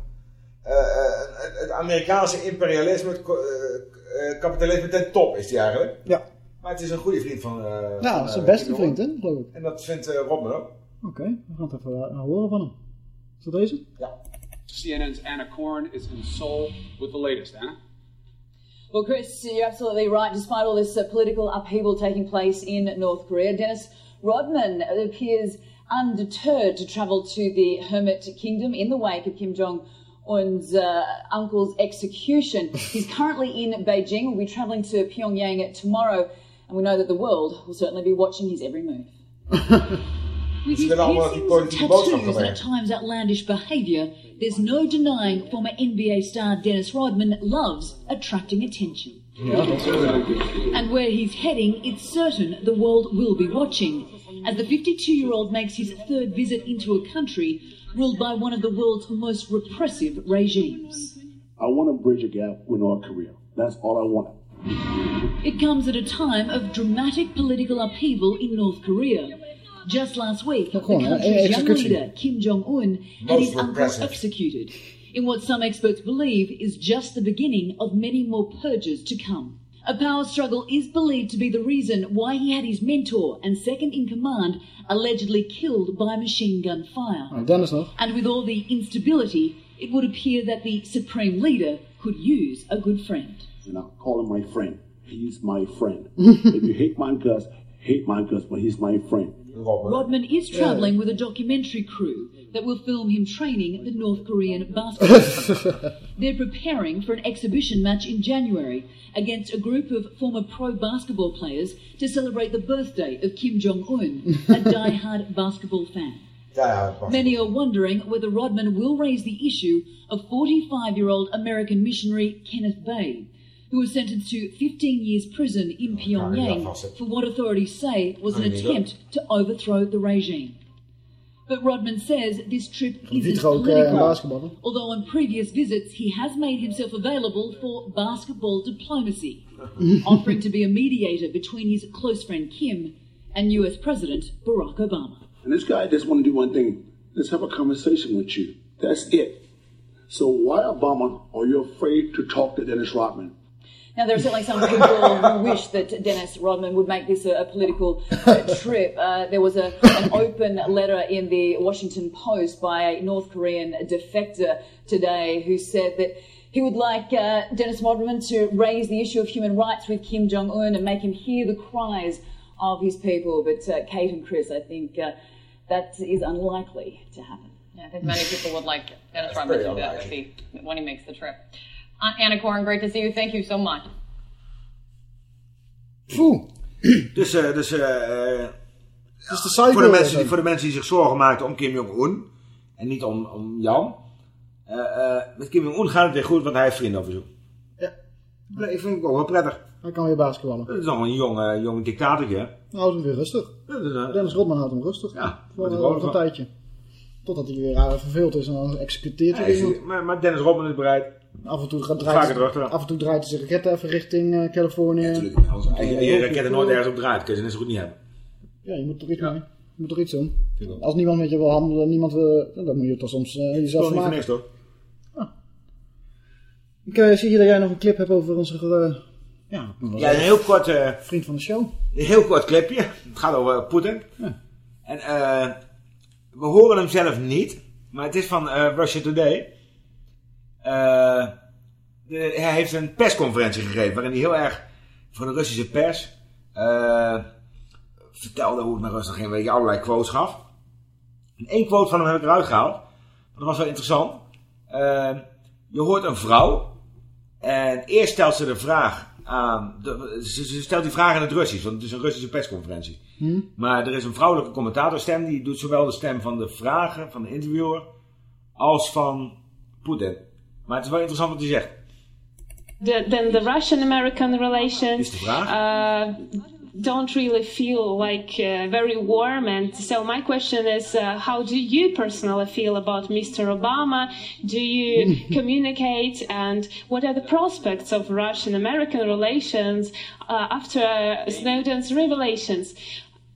Het, het Amerikaanse imperialisme, het kapitalisme ten top is die eigenlijk. Ja. Maar het is een goede vriend van. eh Ja, dat is zijn eh, beste vriend, hè? Geloof ik. En dat vindt eh Robin ook. Oké, we gaan het even eh, horen van hem. Is dat deze? CNN's Anna Korn is in Seoul with the latest. Anna? Well, Chris, you're absolutely right. Despite all this uh, political upheaval taking place in North Korea, Dennis Rodman appears undeterred to travel to the Hermit Kingdom in the wake of Kim Jong Un's uh, uncle's execution. He's currently in Beijing. We'll be traveling to Pyongyang tomorrow, and we know that the world will certainly be watching his every move. With his willen allemaal die piercings and tattoos and at times outlandish behaviour, there's no denying former NBA star Dennis Rodman loves attracting attention. And where he's heading, it's certain the world will be watching, as the 52 year old makes his third visit into a country ruled by one of the world's most repressive regimes. I want to bridge a gap with North Korea. That's all I want. It comes at a time of dramatic political upheaval in North Korea. Just last week, the country's young leader, Kim Jong un, had his Most uncle executed, in what some experts believe is just the beginning of many more purges to come. A power struggle is believed to be the reason why he had his mentor and second in command allegedly killed by machine gun fire. Nou, Dennis. And with all the instability, it would appear that the supreme leader could use a good friend. And I call him my friend. He's my friend. if you hate my guts, hate my guts, but he's my friend. Rodman is travelling with a documentary crew that will film him training the North Korean basketball. They're preparing for an exhibition match in January against a group of former pro basketball players to celebrate the birthday of Kim Jong Un, a die-hard basketball fan. Ja, ja, Many are wondering whether Rodman will raise the issue of 45 year old American missionary Kenneth Bay, who was sentenced to 15 years prison in Pyongyang for what authorities say was an attempt to overthrow the regime. But Rodman says this trip isn't Vitra ook eh, political, although on previous visits he has made himself available for basketball diplomacy, offering to be a mediator between his close friend Kim and US President Barack Obama. And this guy just want to do one thing. Let's have a conversation with you. That's it. So why, Obama, are you afraid to talk to Dennis Rodman? Now, there are certainly some people who wish that Dennis Rodman would make this a, a political uh, trip. Uh, there was a, an open letter in the Washington Post by a North Korean defector today who said that he would like uh, Dennis Rodman to raise the issue of human rights with Kim Jong un and make him hear the cries of his people. But uh, Kate and Chris, I think uh, that is unlikely to happen. Yeah, I think many people would like Dennis Rodman to pretty do that if he, when he makes the trip. Uh, Anna Korn, great to see you. Thank you so much. Dus, eh, dus eh, eh, de voor, de mensen die, voor de mensen die zich zorgen maakten om Kim Jong-un en niet om, om Jan. eh, eh, met Kim Jong-un gaat het weer goed, want hij heeft vrienden op bezoek. Ja. Nee, ik vind het ook wel prettig. Hij kan weer basketballen. Het is nog een jong, eh, jong dictatortje. hè. Nou, houdt hem weer rustig. Dennis Rodman houdt hem rustig. Ja, voor, dat voor een tijdje. Totdat hij weer uh, verveeld is en dan executeert hij Ja, iemand. ik- maar, maar Dennis Rodman is bereid. Af en toe gaat ja. af en toe draait hij zijn raket even richting eh, Californië. Als je je raket er nooit ergens op draait, kun je ze net zo goed niet hebben. Ja, je moet toch iets mee. Je moet toch iets doen. Als niemand met je wil handelen, niemand wil, dan moet je toch soms eh, jezelf Dat is niet voor maken. niks, toch? Ik eh, zie hier dat jij nog een clip hebt over onze ja, Ja, een heel kort... vriend van de show. Een heel kort clipje. Het gaat over Poetin. En eh, we horen hem zelf niet. Maar het is van eh, Russia Today. Eh, de- hij heeft een persconferentie gegeven waarin hij heel erg voor de Russische pers. eh, vertelde hoe het met Rusland ging, weet je, allerlei quotes gaf. En één quote van hem heb ik eruit gehaald. Dat was wel interessant. Eh, je hoort een vrouw. En eerst stelt ze de vraag aan... de- ze, ze stelt die vraag in het Russisch, want het is een Russische persconferentie. Hm? Maar er is een vrouwelijke commentatorstem, die doet zowel de stem van de vragen, van de interviewer, als van Poetin. Maar het is wel interessant wat hij zegt. The, then the Russian-American relations uh, don't really feel like uh, very warm. And so my question is, uh, how do you personally feel about Mr. Obama? Do you communicate, and what are the prospects of Russian-American relations uh, after Snowden's revelations?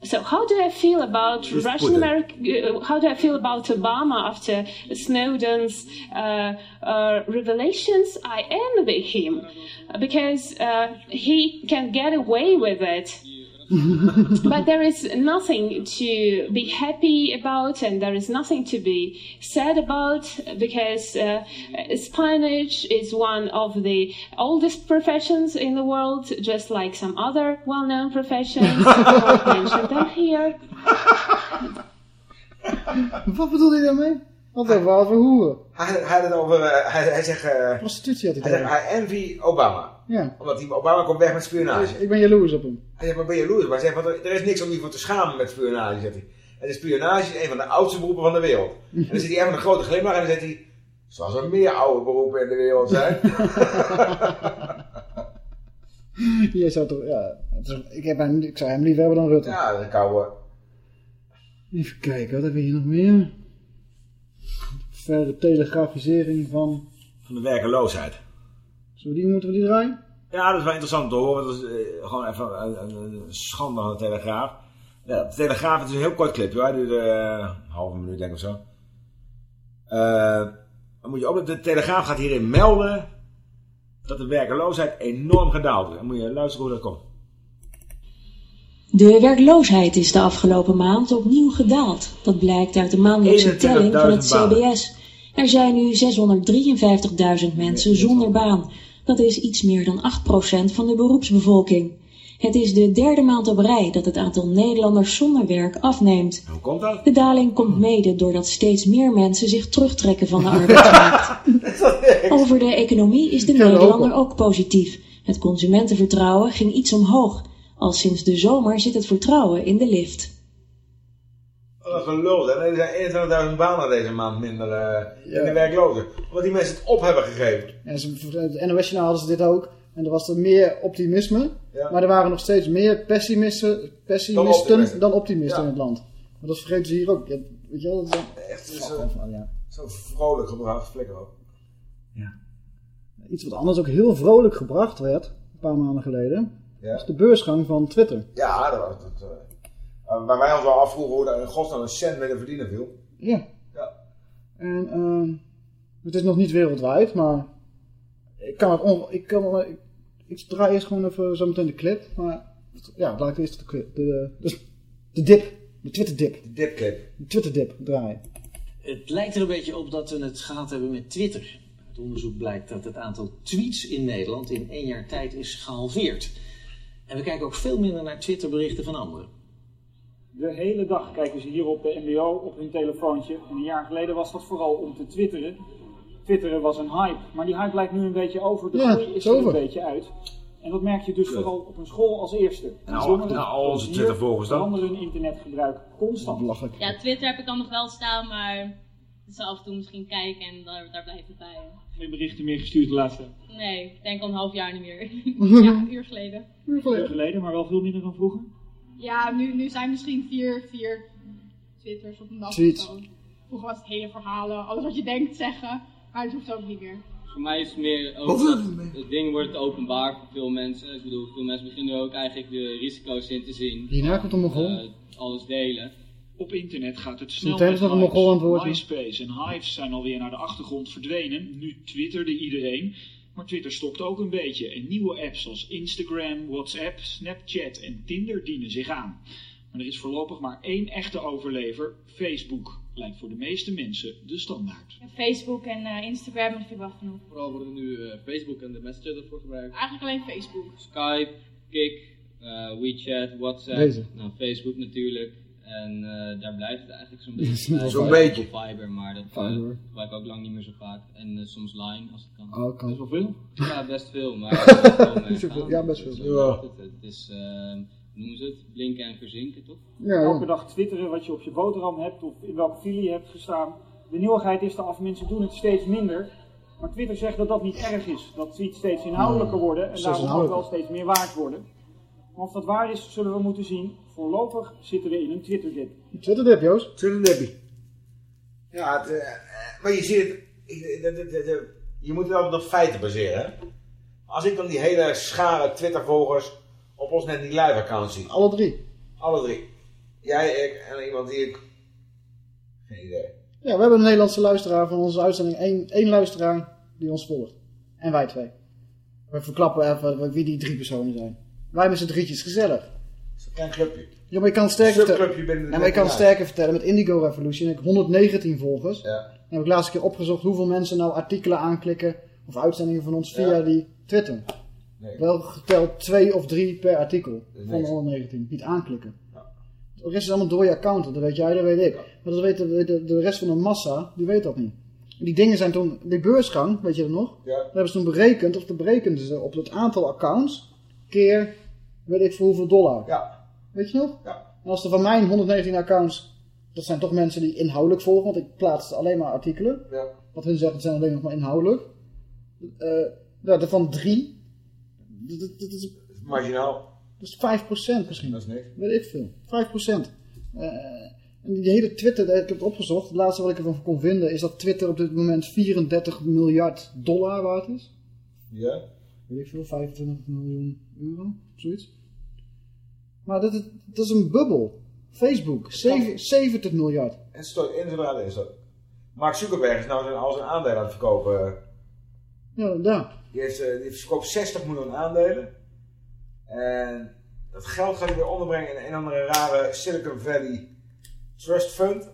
So how do I feel about Just Russian. American? Uh, how do I feel about Obama after Snowden's uh, uh, revelations? I envy him because uh, he can get away with it. but there is nothing to be happy about, and there is nothing to be sad about because uh, espionage is one of the oldest professions in the world, just like some other well known professions. I'll mention them here. Wat bedoelt hij daarmee? Wat over, over hoeren? Hij, hij had het over, eh, hij, hij zegt, eh, Prostitutie had hij hij, zegt, tegen. hij envy Obama. Ja. Omdat die, Obama komt weg met spionage. Dus ik ben jaloers op hem. Hij zegt, maar ben je jaloers? Maar hij zegt, er, is niks om je voor te schamen met spionage, zegt hij. En de spionage is een van de oudste beroepen van de wereld. En dan zit hij echt met een grote glimlach en dan zegt hij, zoals er meer oude beroepen in de wereld zijn. Jij zou toch, ja. Ik, heb hem, ik zou hem liever hebben dan Rutte. ja, dat is een koude. Even kijken, wat we hier nog meer? Verder telegrafisering van... Van de werkeloosheid. Zullen we die, moeten we die draaien? Ja, dat is wel interessant te horen. Dat is eh, gewoon even een, een, een schande van de Telegraaf. Ja, de Telegraaf, het is een heel kort hoor. Het duurt eh, een halve minuut denk ik of zo. Eh, dan moet je ook, de Telegraaf gaat hierin melden dat de werkeloosheid enorm gedaald is. Dan moet je luisteren hoe dat komt. De werkloosheid is de afgelopen maand opnieuw gedaald. Dat blijkt uit de maandelijkse telling van het 21.000 banen. CBS. Er zijn nu 653.000 mensen zonder baan. Dat is iets meer dan 8% van de beroepsbevolking. Het is de derde maand op rij dat het aantal Nederlanders zonder werk afneemt. Hoe komt dat? De daling komt mede doordat steeds meer mensen zich terugtrekken van de arbeidsmarkt. Over de economie is de Nederlander ook positief. Het consumentenvertrouwen ging iets omhoog. Al sinds de zomer zit het vertrouwen in de lift. Wat een gelul. hè. Er zijn 21.000 banen deze maand minder eh, in de werklozen. Omdat die mensen het op hebben gegeven. En ze, het NOS-journaal hadden ze dit ook. En er was er meer optimisme. Ja. Maar er waren nog steeds meer pessimisten, pessimisten optimisten. dan optimisten Ja. in het land. Maar dat vergeten ze hier ook. Ja, weet je wel, dat is Echt ja. zo vrolijk gebracht. Flikker op. Iets wat anders ook heel vrolijk gebracht werd, een paar maanden geleden, Ja. is de beursgang van Twitter. Ja, dat was het. eh, eh, waar wij ons wel afvroegen hoe er in godsnaam een cent mee te verdienen viel. Ja. Ja. En ehm, het is nog niet wereldwijd, maar ik kan het on, ik kan ik, ik draai eerst gewoon even zo meteen de clip, maar ja, laat ik eerst de clip, de, de, de dip, de Twitter dip. De dipclip. De Twitter dip draaien. Het lijkt er een beetje op dat we het gehad hebben met Twitter. Uit onderzoek blijkt dat het aantal tweets in Nederland in één jaar tijd is gehalveerd. En we kijken ook veel minder naar Twitterberichten van anderen. De hele dag kijken ze hier op de MBO op hun telefoontje. En een jaar geleden was dat vooral om te twitteren. Twitteren was een hype, maar die hype lijkt nu een beetje over. De Ja, groei is er een beetje uit. En dat merk je dus vooral op een school als eerste. Nou, nou, al onze Twittervolgers dan. veranderen hun internetgebruik constant. Belachelijk. Ja, Twitter heb ik dan nog wel staan, maar zo af en toe misschien kijken en daar, daar blijft het bij. Geen berichten meer gestuurd de laatste Nee, ik denk al een half jaar niet meer. Ja, een uur geleden. uur geleden, maar wel veel minder dan vroeger. Ja, nu, nu zijn misschien vier, vier twitters op een dag. Vroeger was het hele verhalen, alles wat je denkt zeggen. Maar het hoeft ook niet meer. Voor mij is het meer ook Wat dat is het ding wordt openbaar voor veel mensen. Ik bedoel, veel mensen beginnen ook eigenlijk de risico's in te zien. Hierna komt een Mongool. Eh, alles delen. Op internet gaat het snel met joh. MySpace en Hives zijn alweer naar de achtergrond verdwenen. Nu twitterde iedereen. Maar Twitter stokt ook een beetje. En nieuwe apps als Instagram, WhatsApp, Snapchat en Tinder dienen zich aan. Maar er is voorlopig maar één echte overlever. Facebook lijkt voor de meeste mensen de standaard. Facebook en eh, Instagram, dat vind ik wel genoeg. Vooral worden nu eh, Facebook en de Messenger ervoor gebruikt. Eigenlijk alleen Facebook. Skype, Kik, eh, WeChat, WhatsApp, Deze. nou, Facebook natuurlijk. En eh, daar blijft het eigenlijk zo'n beetje. Zo'n beetje. Viber, maar dat eh, gebruik ik ook lang niet meer zo vaak. En eh, soms Line als het kan. Oh, kan. Best wel veel. Ja, best veel, maar. Ja, best Dus veel. Ja. Het, het is, eh, hoe noemen ze het? Blinken en verzinken, toch? Ja, Elke dag twitteren wat je op je boterham hebt of in welke filie je hebt gestaan. De nieuwigheid is eraf, mensen doen het steeds minder. Maar Twitter zegt dat dat niet erg is. Dat tweets steeds inhoudelijker worden en daarom ook wel steeds meer waard worden. Maar of dat waar is, zullen we moeten zien. Voorlopig zitten we in een Twitter-dip. Twitterdip, Joost. Twitterdippie. Ja, het, eh, maar je ziet het, de- de- de- de- je moet het altijd op feiten baseren. Hè? Als ik dan die hele schare Twitter-volgers op ons net die live-account zie. Alle drie. Alle drie. Jij, ik en iemand die ik... Geen idee. Ja, we hebben een Nederlandse luisteraar van onze uitzending. Eén, één luisteraar die ons volgt. En wij twee. We verklappen even wie die drie personen zijn. Wij met z'n drietjes gezellig. Een klein clubje. Ja, maar ik kan sterker vertellen. Ja, maar kan sterker vertellen. Met Indigo Revolution heb ik 119 volgers. Ja. En heb ik laatst een keer opgezocht hoeveel mensen nou artikelen aanklikken. Of uitzendingen van ons via Ja. die Twitter. Nee. Wel geteld twee of drie per artikel. Van de niks. 119. Niet aanklikken. De rest is allemaal door je account. Dat weet jij, dat weet ik. Maar dat weet de, de, de rest van de massa, die weet dat niet. En die dingen zijn toen, die beursgang, weet je dat nog? Ja. Dat hebben ze toen berekend, of dat berekenden ze op het aantal accounts, keer, weet ik voor hoeveel dollar. Ja. Weet je nog? Ja. En als er van mijn 119 accounts, dat zijn toch mensen die inhoudelijk volgen, want ik plaats alleen maar artikelen. Ja. Wat hun zeggen, zijn alleen nog maar inhoudelijk. Eh ja, daarvan drie, dat, dat, dat is, Marginaal. dat is 5% misschien. Dat is niks. Weet ik veel. 5%. Eh en die hele Twitter, ik heb het opgezocht. Het laatste wat ik ervan kon vinden is dat Twitter op dit moment 34 miljard dollar waard is. Ja. Weet ik veel, 25 miljoen euro, zoiets. Maar dat, is- dat is een bubbel. Facebook, zeven- 70 miljard. En stort in zodra het is dat. Mark Zuckerberg is nou zijn, al zijn aandelen aan het verkopen. Ja, daar. Die, heeft, eh, die verkoopt 60 miljoen aandelen. En dat geld gaat hij weer onderbrengen in een andere rare Silicon Valley Trust Fund.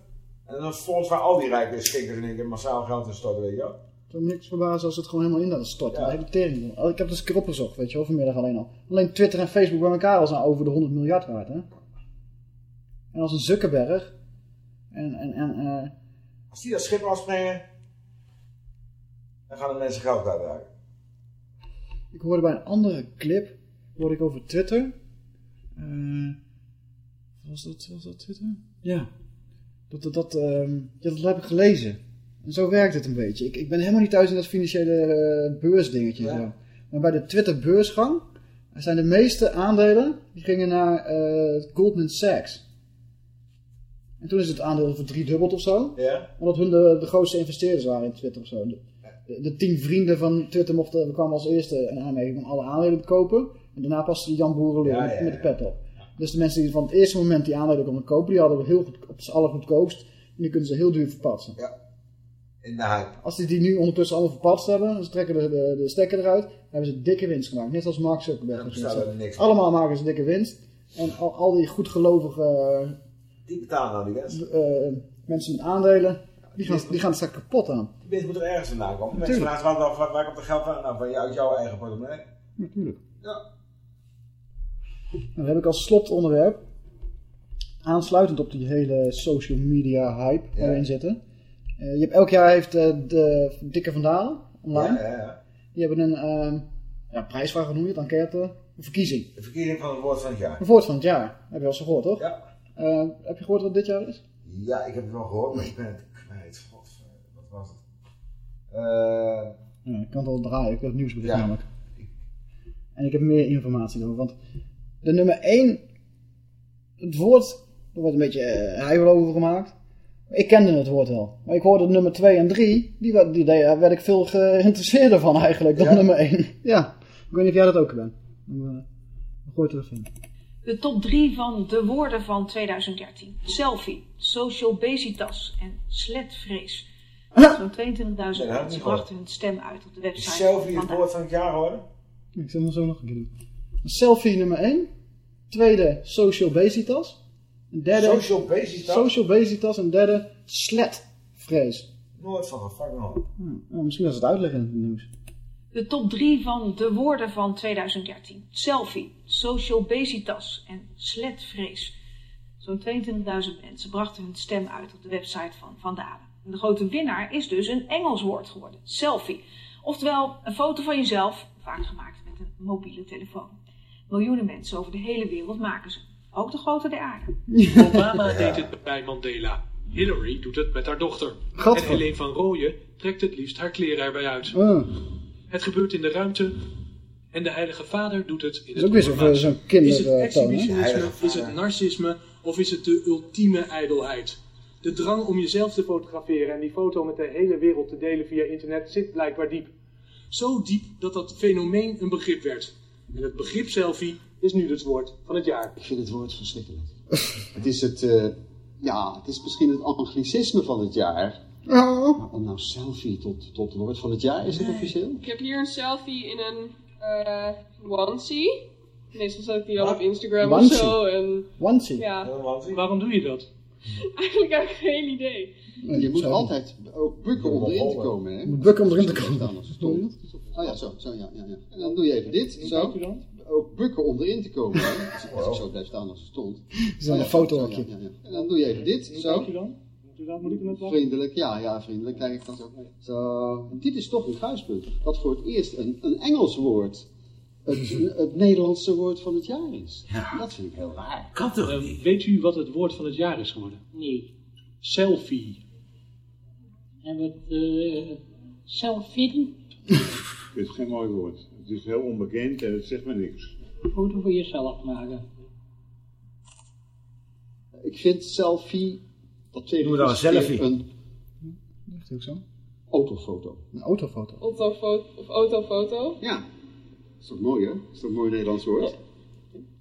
En dat is fonds waar al die rijke stinkers in één keer massaal geld in storten, weet je wel. Zou me niks verbazen als het gewoon helemaal in dat stort. Ja. De tering. Oh, Ik heb eens een keer opgezocht, weet je wel, vanmiddag alleen al. Alleen Twitter en Facebook bij elkaar al zijn over de 100 miljard waard, hè. En als een Zuckerberg. En, en, en, eh, Als die dat schip afspringen, dan gaan de mensen geld kwijtraken. Ik hoorde bij een andere clip, hoorde ik over Twitter. Eh, was, dat, was dat Twitter? Ja. Dat, dat, dat, ehm, ja, dat heb ik gelezen. En zo werkt het een beetje. Ik, ik ben helemaal niet thuis in dat financiële eh, beursdingetje. zo. Maar bij de Twitter beursgang zijn de meeste aandelen, die gingen naar eh, Goldman Sachs. En toen is het aandeel verdriedubbeld of zo. Ja. Omdat hun de, de grootste investeerders waren in Twitter of zo. De, de, de tien vrienden van Twitter mochten, we kwamen als eerste in aanmerking om alle aandelen te kopen. En daarna pas de Jan Boerenlul Ja, met, ja, met de pet op. Dus de mensen die van het eerste moment die aandelen konden kopen, die hadden we heel goed, op z'n allergoedkoopst. En die kunnen ze heel duur verpatsen. In Als die die nu ondertussen allemaal verpatst hebben, dan trekken de, de, de stekker eruit, dan hebben ze dikke winst gemaakt. Net als Mark Zuckerberg. Er. Allemaal maken ze dikke winst. En al, al die goedgelovige Die betalen nou die winst. eh, mensen met aandelen, die gaan, die gaan er straks kapot aan. Die winst moet er ergens vandaan komen. Mensen vragen af, waar komt de geld van? Nou, van jou, uit jouw eigen portemonnee. Natuurlijk. Ja. Nou, dan heb ik als slotonderwerp, aansluitend op die hele social media hype waar we in zitten. Eh, je hebt elk jaar heeft eh, de Dikke Vandalen online. Ja, ja, ja. Die hebben een ehm ja, prijsvraag, hoe noem je het, enquête, een verkiezing. De verkiezing van het woord van het jaar. Een woord van het jaar. Heb je wel eens gehoord, toch? Ja. Eh, heb je gehoord wat dit jaar is? Ja, ik heb het wel gehoord, maar ik ben het kwijt. God, wat was het? Ik kan het al draaien, ik heb het nieuwsbericht Ja. namelijk. En ik heb meer informatie over, want de nummer 1, het woord, er wordt een beetje uh, over gemaakt. Ik kende het woord wel, maar ik hoorde nummer 2 en 3, die, die, daar werd ik veel geïnteresseerder van eigenlijk dan Ja? nummer 1. Ja, ik weet niet of jij dat ook bent. Dan, gooi je het er even in. De top 3 van de woorden van 2013. Selfie, social basitas en sletvrees. Zo'n 22.000 Nee, dat had ik mensen brachten hun stem uit op de website. selfie het woord van het jaar geworden? Ik zal hem zo nog een keer doen. Selfie nummer 1. Tweede, social basitas. Een derde, Social basitas? Social basitas. En derde, sletvrees. Nooit van een. Hm, nou, misschien als het uitleggen in het nieuws. De top 3 van de woorden van 2013. Selfie, social basitas en sletvrees. Zo'n 22.000 mensen brachten hun stem uit op de website van Van Dalen. En de grote winnaar is dus een Engels woord geworden. Selfie. Oftewel een foto van jezelf, vaak gemaakt met een mobiele telefoon. Miljoenen mensen over de hele wereld maken ze. Ook de grote der aarde. Obama deed het bij Mandela. Hillary doet het met haar dochter. En Helene van Rooyen trekt het liefst haar kleren erbij uit. Ah. Het gebeurt in de ruimte. En de Heilige Vader doet het in Dat is het ook weer zo'n onderwijs. zo'n Is het exhibitionisme, is het narcisme of is het de ultieme ijdelheid? De drang om jezelf te fotograferen en die foto met de hele wereld te delen via internet zit blijkbaar diep. Zo diep dat dat fenomeen een begrip werd. En het begrip selfie is nu het woord van het jaar. Ik vind het woord verschrikkelijk. het is het, eh, ja, het is misschien het anglicisme van het jaar. Maar om nou selfie tot, tot woord van het jaar, is het officieel? Ik heb hier een selfie in een eh onesie. Meestal zet ik die dan op Instagram of zo. En, Onesie? Ja, Waarom doe je dat? eigenlijk heb ik geen idee. je moet altijd ook bukken om erin te komen, hè? Moet bukken om erin te komen. Stond. Oh ja, zo, zo, ja, ja, ja. En dan doe je even dit, zo. Ook bukken om erin te komen, hè? Als ik zo blijf staan als het stond. Zo'n Oh ja, fotohokje. zo, ja, ja, ja. En dan doe je even dit, zo. Moet ik? Vriendelijk, ja, ja, vriendelijk krijg ik dan zo. Zo, dit is toch een kruispunt. Dat voor het eerst een, een Engels woord het, het Nederlandse woord van het jaar is. Dat vind ik heel raar. Kan toch Weet u wat het woord van het jaar is geworden? Nee. Selfie. En wat, eh selfie? Het is geen mooi woord. Het is heel onbekend en het zegt me niks. Foto voor jezelf maken. Ik vind selfie, dat dan een selfie. een Dat is ook zo. autofoto. Een autofoto. Autofoto, of autofoto. Ja. Dat is toch mooi, hè? Dat is toch een mooi Nederlands woord?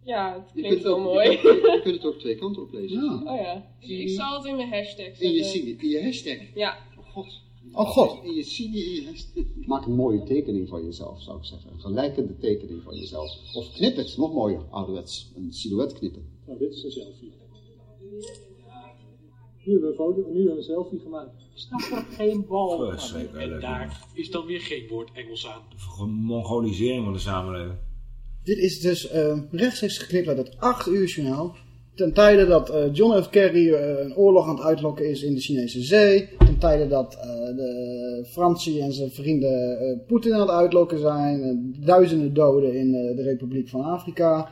Ja, het Je klinkt kunt wel ook- mooi. Je kunt het ook twee kanten op lezen. Oh ja. Ik, ik zal het in mijn hashtag zetten. In je, cine- in je hashtag. Ja. God. Oh god. In je cine, in je hashtag. Maak een mooie tekening van jezelf, zou ik zeggen. Een gelijkende tekening van jezelf. Of knip het, nog mooier, ouderwets. Een silhouet knippen. Nou, dit is een selfie. Nu hebben we een foto, nu hebben we een selfie gemaakt. Ik snap er geen bal van. En daar is dan weer geen woord Engels aan. Mongolisering van de samenleving. Dit is dus eh, rechtstreeks geknipt uit het 8 uur journaal. Ten tijde dat eh, John F. Kerry eh, een oorlog aan het uitlokken is in de Chinese zee. Ten tijde dat eh, de Fransie en zijn vrienden eh, Poetin aan het uitlokken zijn. duizenden doden in eh, de Republiek van Afrika.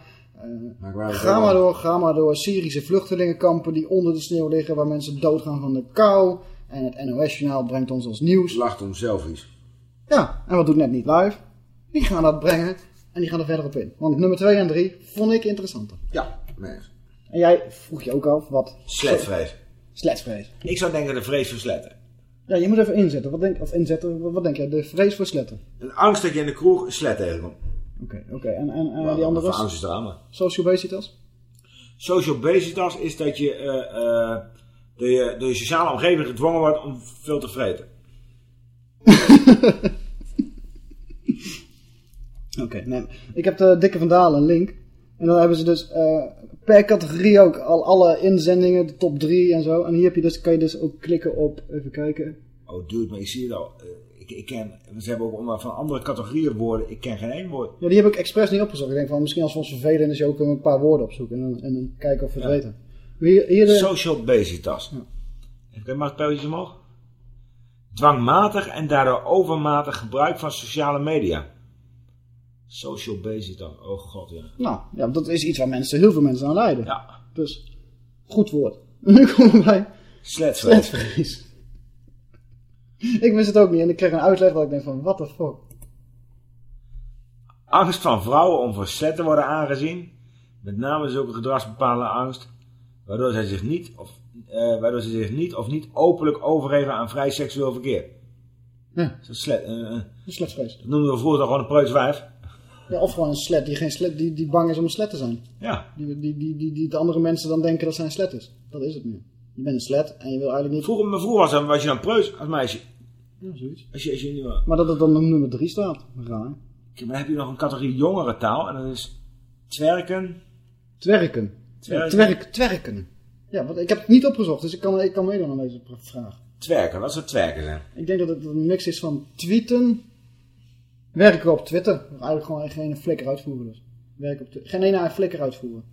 Maar Ga maar door, ga maar door. Syrische vluchtelingenkampen die onder de sneeuw liggen, waar mensen doodgaan van de kou. En het NOS-journaal brengt ons als nieuws. Lacht om selfies. Ja, en wat doet net niet live? Die gaan dat brengen en die gaan er verder op in. Want nummer 2 en 3 vond ik interessanter. Ja, nee. En jij vroeg je ook af wat... Sletvrees. Sletvrees. Ik zou denken de vrees voor sletten. Ja, je moet even inzetten. Wat denk, of inzetten, wat, wat denk jij? De vrees voor sletten. Een angst dat je in de kroeg een slet tegenkomt. Oké, oké. En, en, die andere? er maar? Social basitas? Social basitas is dat je, eh, eh, door je door je sociale omgeving gedwongen wordt om veel te vreten. Oké, nee. Ik heb de Dikke van Dalen link. En dan hebben ze dus eh, per categorie ook al alle inzendingen, de top 3 en zo. En hier heb je dus, kan je dus ook klikken op, even kijken. Oh dude, maar ik zie het al. Ik, ik ken, ze hebben ook onder- van andere categorieën woorden. Ik ken geen één woord. Ja, die heb ik expres niet opgezocht. Ik denk van, misschien als we ons vervelen in de show kunnen we een paar woorden opzoeken. En dan, en dan kijken of we het Ja. weten. Hier, hier de... Social basitas. Even mag het pijltjes omhoog? Dwangmatig en daardoor overmatig gebruik van sociale media. Social basitas. Oh god, ja. Nou, ja, dat is iets waar mensen, heel veel mensen aan lijden. Ja. Dus, goed woord. Nu komen we bij Sletvrees. sletvrees. ik wist het ook niet en ik kreeg een uitleg waar ik denk van, what the fuck. Angst van vrouwen om voor slet te worden aangezien. Met name zulke gedragsbepalende angst. Waardoor zij zich niet of, eh, waardoor ze zich niet of niet openlijk overgeven aan vrij seksueel verkeer. Ja. Zo'n slet. eh, eh, Een sletvrees. dat noemden we vroeger gewoon een preutswijf. Ja, of gewoon een slet die, geen slet, die, die bang is om een slet te zijn. Ja. Die, die, die, die, die de andere mensen dan denken dat zij een slet is. Dat is het nu. Je bent een slet en je wil eigenlijk niet... Vroeger, vroeger was, was je dan preus als meisje. Ja, zoiets. Als je, als je niet meer... Maar dat het dan op nummer 3 staat. Raar. Kijk, maar dan heb je nog een categorie jongere taal. En dat is twerken. Twerken. Twerken. Ja, twerk, twerken. Ja, want ik heb het niet opgezocht, dus ik kan, ik kan meedoen aan deze vraag. Twerken, wat zou twerken zijn? Ik denk dat het een mix is van tweeten Werken op Twitter. Eigenlijk gewoon geen flikker uitvoeren dus. Werken op. Geen ene flikker uitvoeren.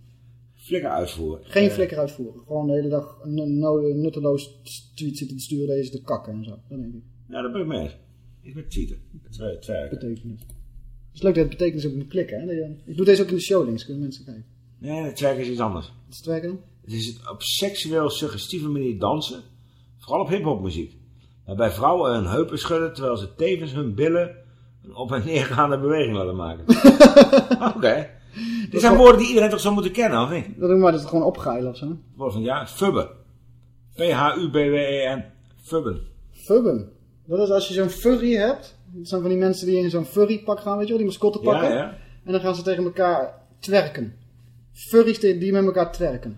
Flikker uitvoeren. Geen flikker uitvoeren. Gewoon de hele dag een nutteloos tweet zitten te sturen deze te kakken en zo. Dat denk ik. Ja, daar ben ik mee. Ik ben cheater. Twee, twee. Betekenis. Het is leuk dat het betekenis ook moet klikken. Hè? Dat Ik doe deze ook in de show links. Kunnen mensen kijken. Nee, het werk is iets anders. Wat is het werken dan? Het is het op seksueel suggestieve manier dansen. Vooral op hiphopmuziek. Waarbij vrouwen hun heupen schudden terwijl ze tevens hun billen een op- en neergaande beweging laten maken. Oké. Dit zijn woorden die iedereen toch zou moeten kennen, of niet? Dat doen we maar dat het gewoon opgeilen of zo. Woorden van ja, fubben. P-H-U-B-W-E-N. Fubben. Fubben. Dat is als je zo'n furry hebt. Dat zijn van die mensen die in zo'n furry pak gaan, weet je wel. Die mascotte Ja, pakken. ja. En dan gaan ze tegen elkaar twerken. Furries die met elkaar twerken.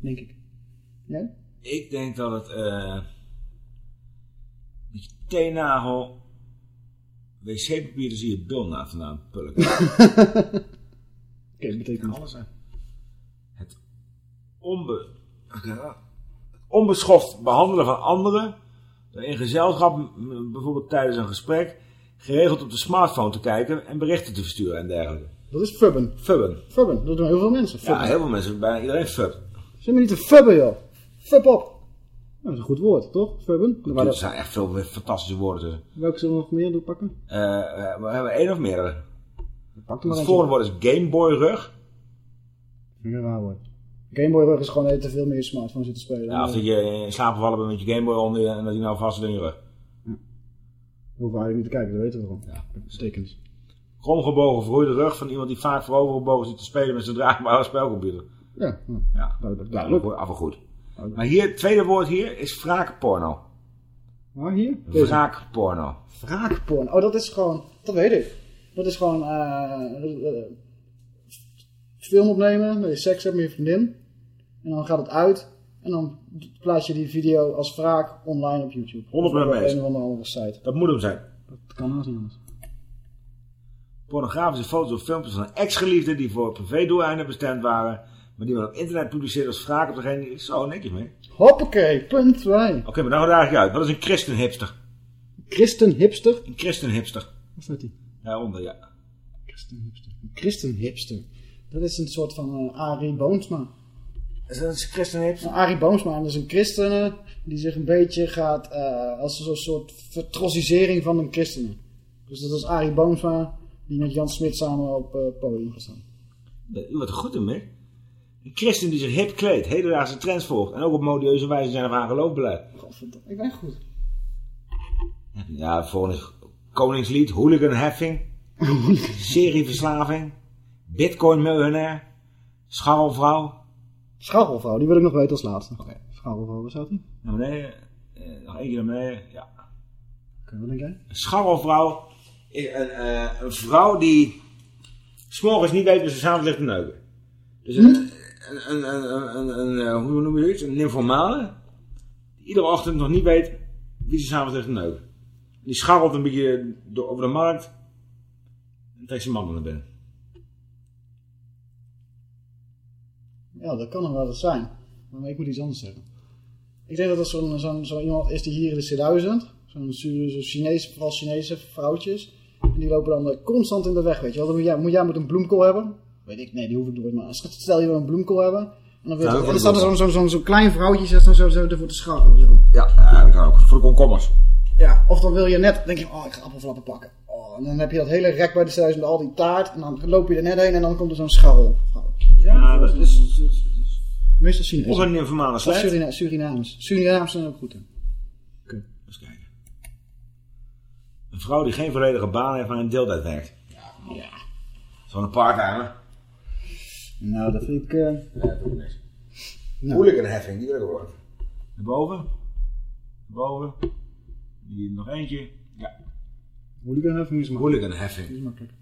Denk ik. Ja? Ik denk dat het eh met je teennagel wc-papier, zie je bilnaad vandaan pulken. Oké, dat betekent alles zijn. Het, onbe, onbeschoft behandelen van anderen, door in gezelschap, bijvoorbeeld tijdens een gesprek, geregeld op de smartphone te kijken en berichten te versturen en dergelijke. Dat is fubben. Fubben. Fubben. Dat doen heel veel mensen. Ja, heel veel mensen, bijna iedereen fub. Zit me niet te fubben, joh. Fub op. Dat is een goed woord, toch? Fubben. Er dat- zijn echt veel fantastische woorden. Welke zullen we nog meer doen pakken? Eh, eh, we hebben één of meerdere. Pak Het volgende woord is Gameboy rug. Vind ik raar woord. Gameboy rug is gewoon dat te veel meer smartphone zit te spelen. Ja, of dat je in slaap gevallen bent met je Gameboy onder je en dat hij nou vast zit in je rug. We hoeven eigenlijk niet te kijken, dat weten we gewoon. Ja. Stekens. Kromgebogen verroeide rug van iemand die vaak voorovergebogen zit te spelen met zijn draagbare spelcomputer. Ja, ja. Ja, duidelijk. duidelijk. Af en goed. Maar hier, het tweede woord hier is wraakporno. Waar hier? Deze. Wraakporno. Wraakporn. Oh, dat is gewoon, dat weet ik. Dat is gewoon eh, eh, film opnemen, dat je seks hebt met je vriendin. En dan gaat het uit. En dan plaats je die video als wraak online op YouTube. 100% Of op een of andere andere site. Dat moet hem zijn. Dat kan haast niet anders. Pornografische foto's of filmpjes van een ex-geliefde die voor privédoeleinden bestemd waren, maar die men op internet publiceert als wraak op degene die... Zo, netjes mee. Hoppakee, punt 2. Oké, maar nou gaat het eigenlijk uit. Wat is een christenhipster? Christenhipster? Een christenhipster. Wat staat die? Daaronder, ja. Christenhipster. Christenhipster. Dat is een soort van eh Arie Boomsma. Is dat een christenhipster? Nou, Arie Boomsma, dat is een christen die zich een beetje gaat eh, als een soort vertrossisering van een christenen. Dus dat is Arie Boomsma die met Jan Smit samen op het podium gaat staan. Er goed in, Mick. Een christen die zich hip kleedt, hedendaagse trends volgt en ook op modieuze wijze zijn of haar geloof. Godverdomme, ik ben goed. Ja, volgende is Koningslied, hooliganheffing, serieverslaving, bitcoin-miljonair, scharrelvrouw. Scharrelvrouw, die wil ik nog weten als laatste. Oké. Scharrelvrouw, waar staat die? Naar beneden, eh, nog één keer naar beneden, ja. Oké, wat denk jij? Een scharrelvrouw is een, eh, een vrouw die s'morgens niet weet waar ze s'avonds ligt te neuken. Dus een, een, een, een, een, een, eh, hoe noem je het? Een nymphomane. Die iedere ochtend nog niet weet wie ze s'avonds ligt te neuken. Die scharrelt een beetje door, over de markt. En trekt zijn mannen naar binnen. Ja, dat kan nog wel eens zijn. Maar ik moet iets anders zeggen. Ik denk dat er zo'n zo'n zo iemand is die hier in de C1000, zo'n zo'n Chinese, vooral Chinese vrouwtjes, en die lopen dan eh, constant in de weg, weet je wel. Dan moet jij, moet jij moet een bloemkool hebben. Weet ik, nee, die hoef ik nooit, maar stel je wil een bloemkool hebben, en dan, Ja, dat dan staat er zo'n zo'n zo'n zo'n klein vrouwtje zegt dan zo, zo ervoor te scharrelen. Zo. Ja, ja, dat kan ook. Voor de komkommers. Ja, of dan wil je net, denk je, oh, ik ga appelflappen pakken. Oh, en dan heb je dat hele rek bij de thuis met al die taart, en dan loop je er net heen en dan komt er zo'n scharrel. Ja, dat is... Meestal Chinees. Of een slet. Surina Surinaams. Surinaams zijn ook goed in. Eens kijken. Een vrouw die geen volledige baan heeft, maar in deeltijd werkt. Ja. Zo'n een part-timer. Nou, dat vind ik... eh, Nou. Hooliganheffing, die wil ik horen. Daarboven. Daarboven. Hier nog eentje. Ja. Hooliganheffing is makkelijk. Hooliganheffing. Dat is makkelijk.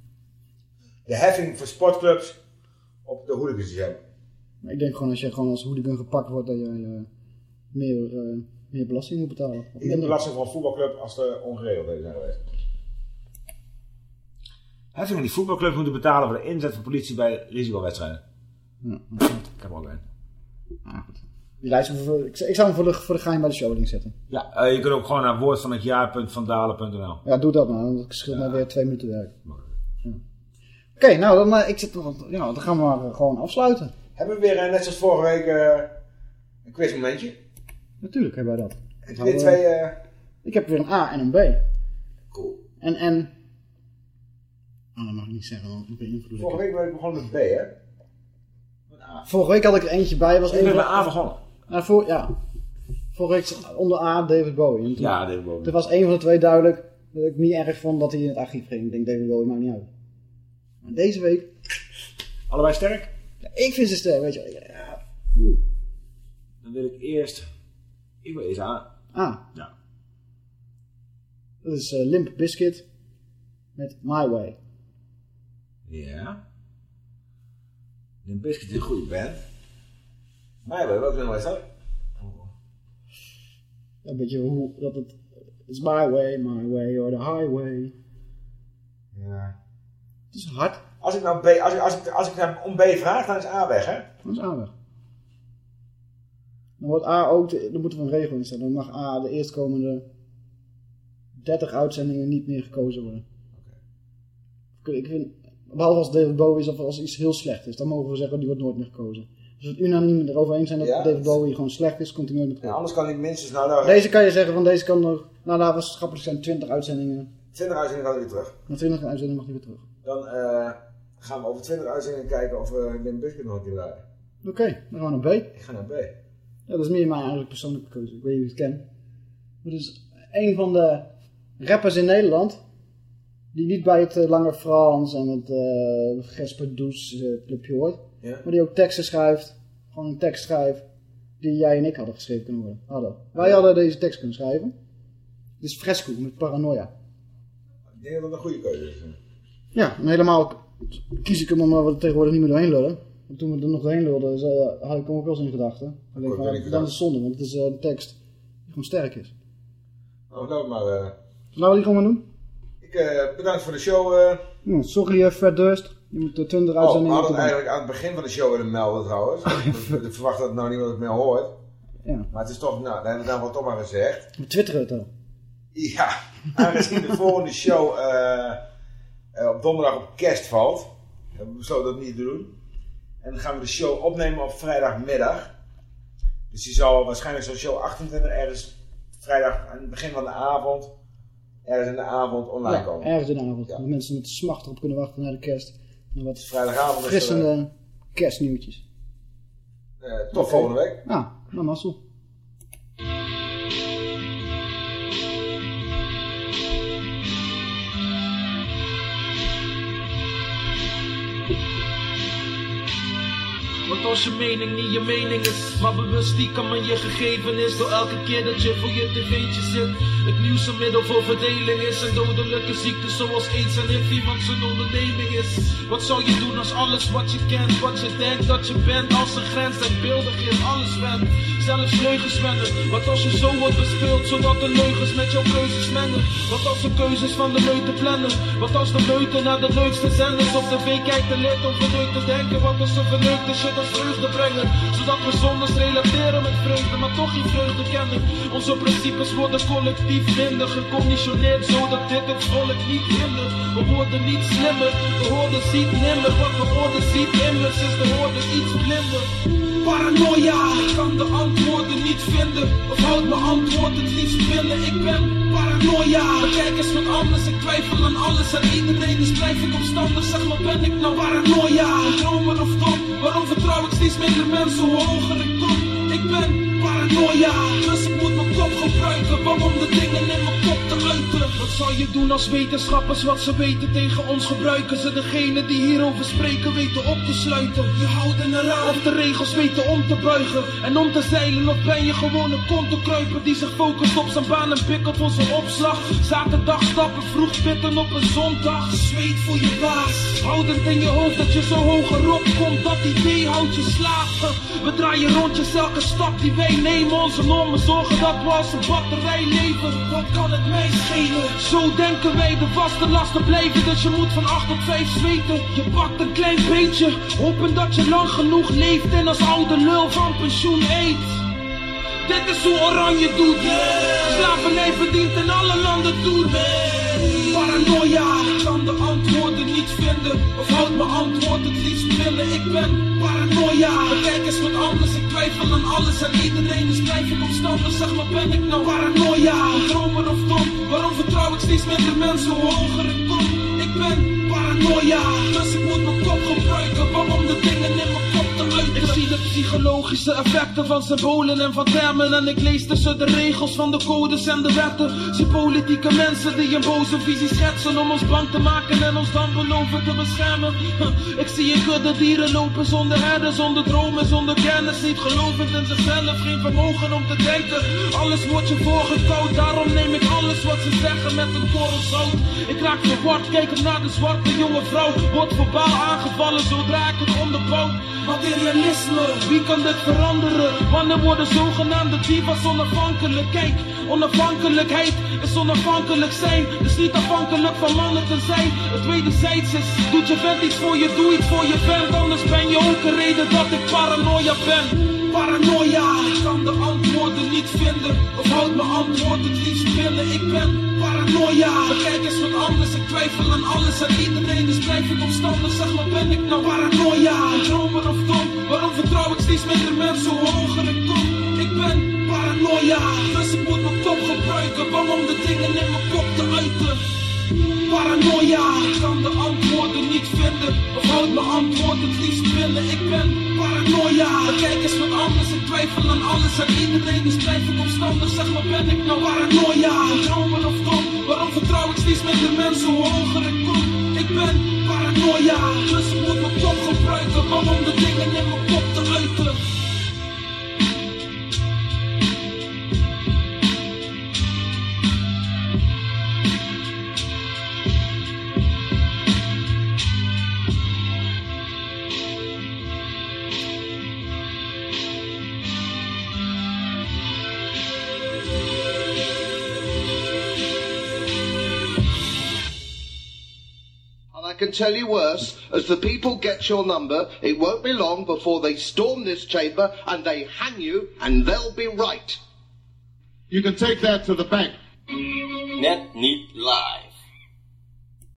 De heffing voor sportclubs op de hooligans hebben. Maar ik denk gewoon als je gewoon als hooligan gepakt wordt, dat je eh, meer, eh, meer belasting moet betalen. Niet de belasting voor een voetbalclub als er ongeregeldheden zijn geweest. Heffingen die voetbalclubs moeten betalen voor de inzet van politie bij risicowedstrijden. Ja, Ik heb er ook een. Ah, goed. Die lijst, ik, ik zou hem voor de, voor de geheim bij de showlink zetten. Ja, eh, je kunt ook gewoon naar woordvanhetjaar.vandalen.nl. Ja, doe dat maar. want Het scheelt mij weer twee minuten werk. Ja. Oké, nou, dan, eh, ik zit, ja, dan gaan we maar eh, gewoon afsluiten. Hebben we weer, net zoals vorige week, eh, een quizmomentje? Natuurlijk hebben wij dat. Heb je Nou, weer twee... eh, Ik heb weer een A en een B. Cool. En, en... Oh, dat mag ik niet zeggen, want beïnvloed vorige week ben ik begonnen met B, hè? Vorige week had ik er eentje bij. Was Ik ben met van- A begonnen. Ja, voor, ja. Vorige week onder A David Bowie. En toen- Ja, David Bowie. Er was één van de twee duidelijk dat ik niet erg vond dat hij in het archief ging. Ik denk David Bowie maakt niet uit. Maar deze week... Allebei sterk? Ja, ik vind ze sterk, weet je. Ja. Dan wil ik eerst... Ik wil eerst A. Ah. Ja. Dat is eh, Limp Bizkit met My Way. Ja. Limp Bizkit is een goede band. Maar ja, welke nummer is dat? Een beetje hoe dat het... It's my way, my way, or the highway. Ja. Het is hard. Als ik nou B, als ik, als ik, als ik naar om B vraag, dan is A weg, hè? Dat is A weg. Dan wordt A ook, de, dan moeten we een regel instellen. Dan mag A de eerstkomende 30 uitzendingen niet meer gekozen worden. Ik, ik vind, behalve als David Bowie is of als iets heel slecht is, dan mogen we zeggen die wordt nooit meer gekozen. We het unaniem erover eens zijn dat Ja. David Bowie gewoon slecht is, komt hij nooit meer Ja, terug. anders kan hij minstens nou... nou Deze kan je zeggen van deze kan nog, nou we schappelijk zijn, 20 uitzendingen. 20 uitzendingen kan hij weer terug. Na 20 uitzendingen mag hij weer terug. Dan eh, gaan we over 20 uitzendingen kijken of we Limp Bizkit nog een keer. Oké, dan gaan we naar B. Ik ga naar B. Ja, dat is meer mijn eigenlijk persoonlijke keuze. Ik weet niet of je het kent. Maar het is een van de rappers in Nederland. Die niet bij het eh, Lange Frans en het eh Gesper eh, clubje hoort. Ja. Maar die ook teksten schrijft. Gewoon een tekst schrijft. Die jij en ik hadden geschreven kunnen worden. Hadden. Wij hadden deze tekst kunnen schrijven. Het is Fresco met Paranoia. Ik denk dat dat een goede keuze is. Ja, en helemaal kies ik hem omdat we er tegenwoordig niet meer doorheen lullen. Want toen we er nog doorheen lulden, eh, had ik hem ook wel eens in gedachten. Alleen dan gedacht. is het zonde, want het is eh, een tekst die gewoon sterk is. Nou, laten we maar... eh, Laten we die gewoon maar doen. ik eh, bedankt voor de show. eh. Ja, sorry, eh, Fred Durst. Je moet de 20 Oh, we uitzendingen hadden het eigenlijk aan het begin van de show willen melden trouwens. ik verwacht dat nou niemand het meer hoort. Ja. Maar het is toch, nou, dan hebben we het dan wel toch maar gezegd. We twitteren het al. Ja, aangezien de volgende show eh, eh, op donderdag op kerst valt, hebben we besloten dat niet te doen. En dan gaan we de show opnemen op vrijdagmiddag. Dus die zal waarschijnlijk zo'n show 28 ergens vrijdag aan het begin van de avond, ergens in de avond online Ja, komen. ergens in de avond. Dat mensen met smacht erop kunnen wachten naar de kerst. En wat Vrijdagavond is frissende kerstnieuwtjes. Eh, tot volgende week. Nou, nou mazzel. Als je mening niet je mening is, maar bewust stiekem aan je gegeven is. Door elke keer dat je voor je tv'tje zit. Het nieuws een middel voor verdeling is. Een dodelijke ziekte zoals aids en HIV iemand zijn onderneming is. Wat zou je doen als alles wat je kent, wat je denkt dat je bent, als een grens en beeldig is, alles bent. Zelfs leugens wennen. Wat als je zo wordt bespeeld, zodat de leugens met jouw keuzes mengen. Wat als de keuzes van de leuten plannen. Wat als de leuten naar de leukste zenders op tv kijkt en leert om verneukt te denken. Wat als ze verneukte shit als vreugde brengen. Zodat we zondags relateren met vreugde, maar toch geen vreugde kennen. Onze principes worden collectief minder geconditioneerd, zodat dit het volk niet hindert. We worden niet slimmer, de hoorde ziet nimmer. Wat de hoorde ziet immers, is de hoorde iets blinder. Paranoia, ik kan de antwoorden niet vinden. Of houd mijn antwoord het liefst binnen. Ik ben paranoia. Kijk eens wat anders, ik twijfel aan alles en iedereen. Blijf ik opstandig, zeg maar ben ik nou paranoia. Dromen of dom, waarom vertrouw ik steeds minder mensen hoe hoger ik? Ik ben paranoia, dus ik moet mijn kop gebruiken. Waarom de dingen zou je doen als wetenschappers wat ze weten tegen ons gebruiken? Ze degene die hierover spreken weten op te sluiten. Je houden eraan of de regels weten om te buigen en om te zeilen. Of ben je gewoon een kontenkruiper die zich focust op zijn baan en pikkelt voor zijn opslag? Zaterdag stappen, vroeg pitten op een zondag. Zweet voor je baas, houdend in je hoofd dat je zo hoger op komt. Dat idee houdt je slapen. We draaien rondjes elke stap die wij nemen. Onze normen zorgen dat we als een batterij leven. Wat kan het mij schelen? Zo denken wij de vaste lasten blijven. Dus je moet van 8 tot 5 zweten. Je pakt een klein beetje, hopen dat je lang genoeg leeft. En als oude lul van pensioen eet. Dit is hoe oranje doet. Slavernij verdient in alle landen doet. Paranoia, Of houd mijn antwoord het liefst binnen. Ik ben paranoia. Kijk eens wat anders, ik twijfel aan alles en iedereen is twijfelomstandig. Zeg maar, ben ik nou paranoia? Dromer of dom? Waarom vertrouw ik steeds minder mensen hoe hoger ik kom? Ik ben paranoia, dus ik moet mijn kop gebruiken. Waarom de dingen Ik zie de psychologische effecten van symbolen en van termen. En ik lees tussen de regels van de codes en de wetten. Zie politieke mensen die een boze visie schetsen. Om ons bang te maken en ons dan beloven te beschermen. Ik zie een kudde dieren lopen zonder herden, zonder dromen, zonder kennis. Niet gelovend in zichzelf, geen vermogen om te denken. Alles wordt je voorgekoud, daarom neem ik alles wat ze zeggen met een korrel zout. Ik raak verward, kijken naar de zwarte jonge vrouw. Wordt verbaal aangevallen zodra ik het onderbouw. Wie kan dit veranderen? Wanneer worden zogenaamde divas onafhankelijk? Kijk, onafhankelijkheid is onafhankelijk zijn. Dus niet afhankelijk van mannen te zijn. Het wederzijds is, doet je vent iets voor je, doe iets voor je vent. Anders ben je ook een reden dat ik paranoia ben. Paranoia, ik kan de antwoorden niet vinden. Of houd mijn antwoord het liefst binnen. Ik ben paranoia. Kijk eens wat anders, ik twijfel aan alles en iedereen is twijfelomstandig. Zeg maar, ben ik nou paranoia? Dromer of dom? Waarom vertrouw ik steeds minder mensen hoe hoger ik kom? Ik ben paranoia, dus ik moet mijn kop gebruiken. Bang om de dingen in mijn kop te uiten. Paranoia, ik kan de antwoorden niet vinden. Of houd mijn antwoord het liefst binnen. Ik ben paranoia. Kijk eens wat anders, ik twijfel aan alles en iedereen is twijfelomstandig. Zeg maar, ben ik nou paranoia? Dromer of dom? Waarom vertrouw ik steeds minder mensen hoe hoger ik kom? Ik ben paranoia, dus ik moet mijn kop gebruiken. Bang om de dingen in mijn can tell you worse, as the people get your number, it won't be long before they storm this chamber and they hang you, and they'll be right. You can take that to the bank. Net niet live.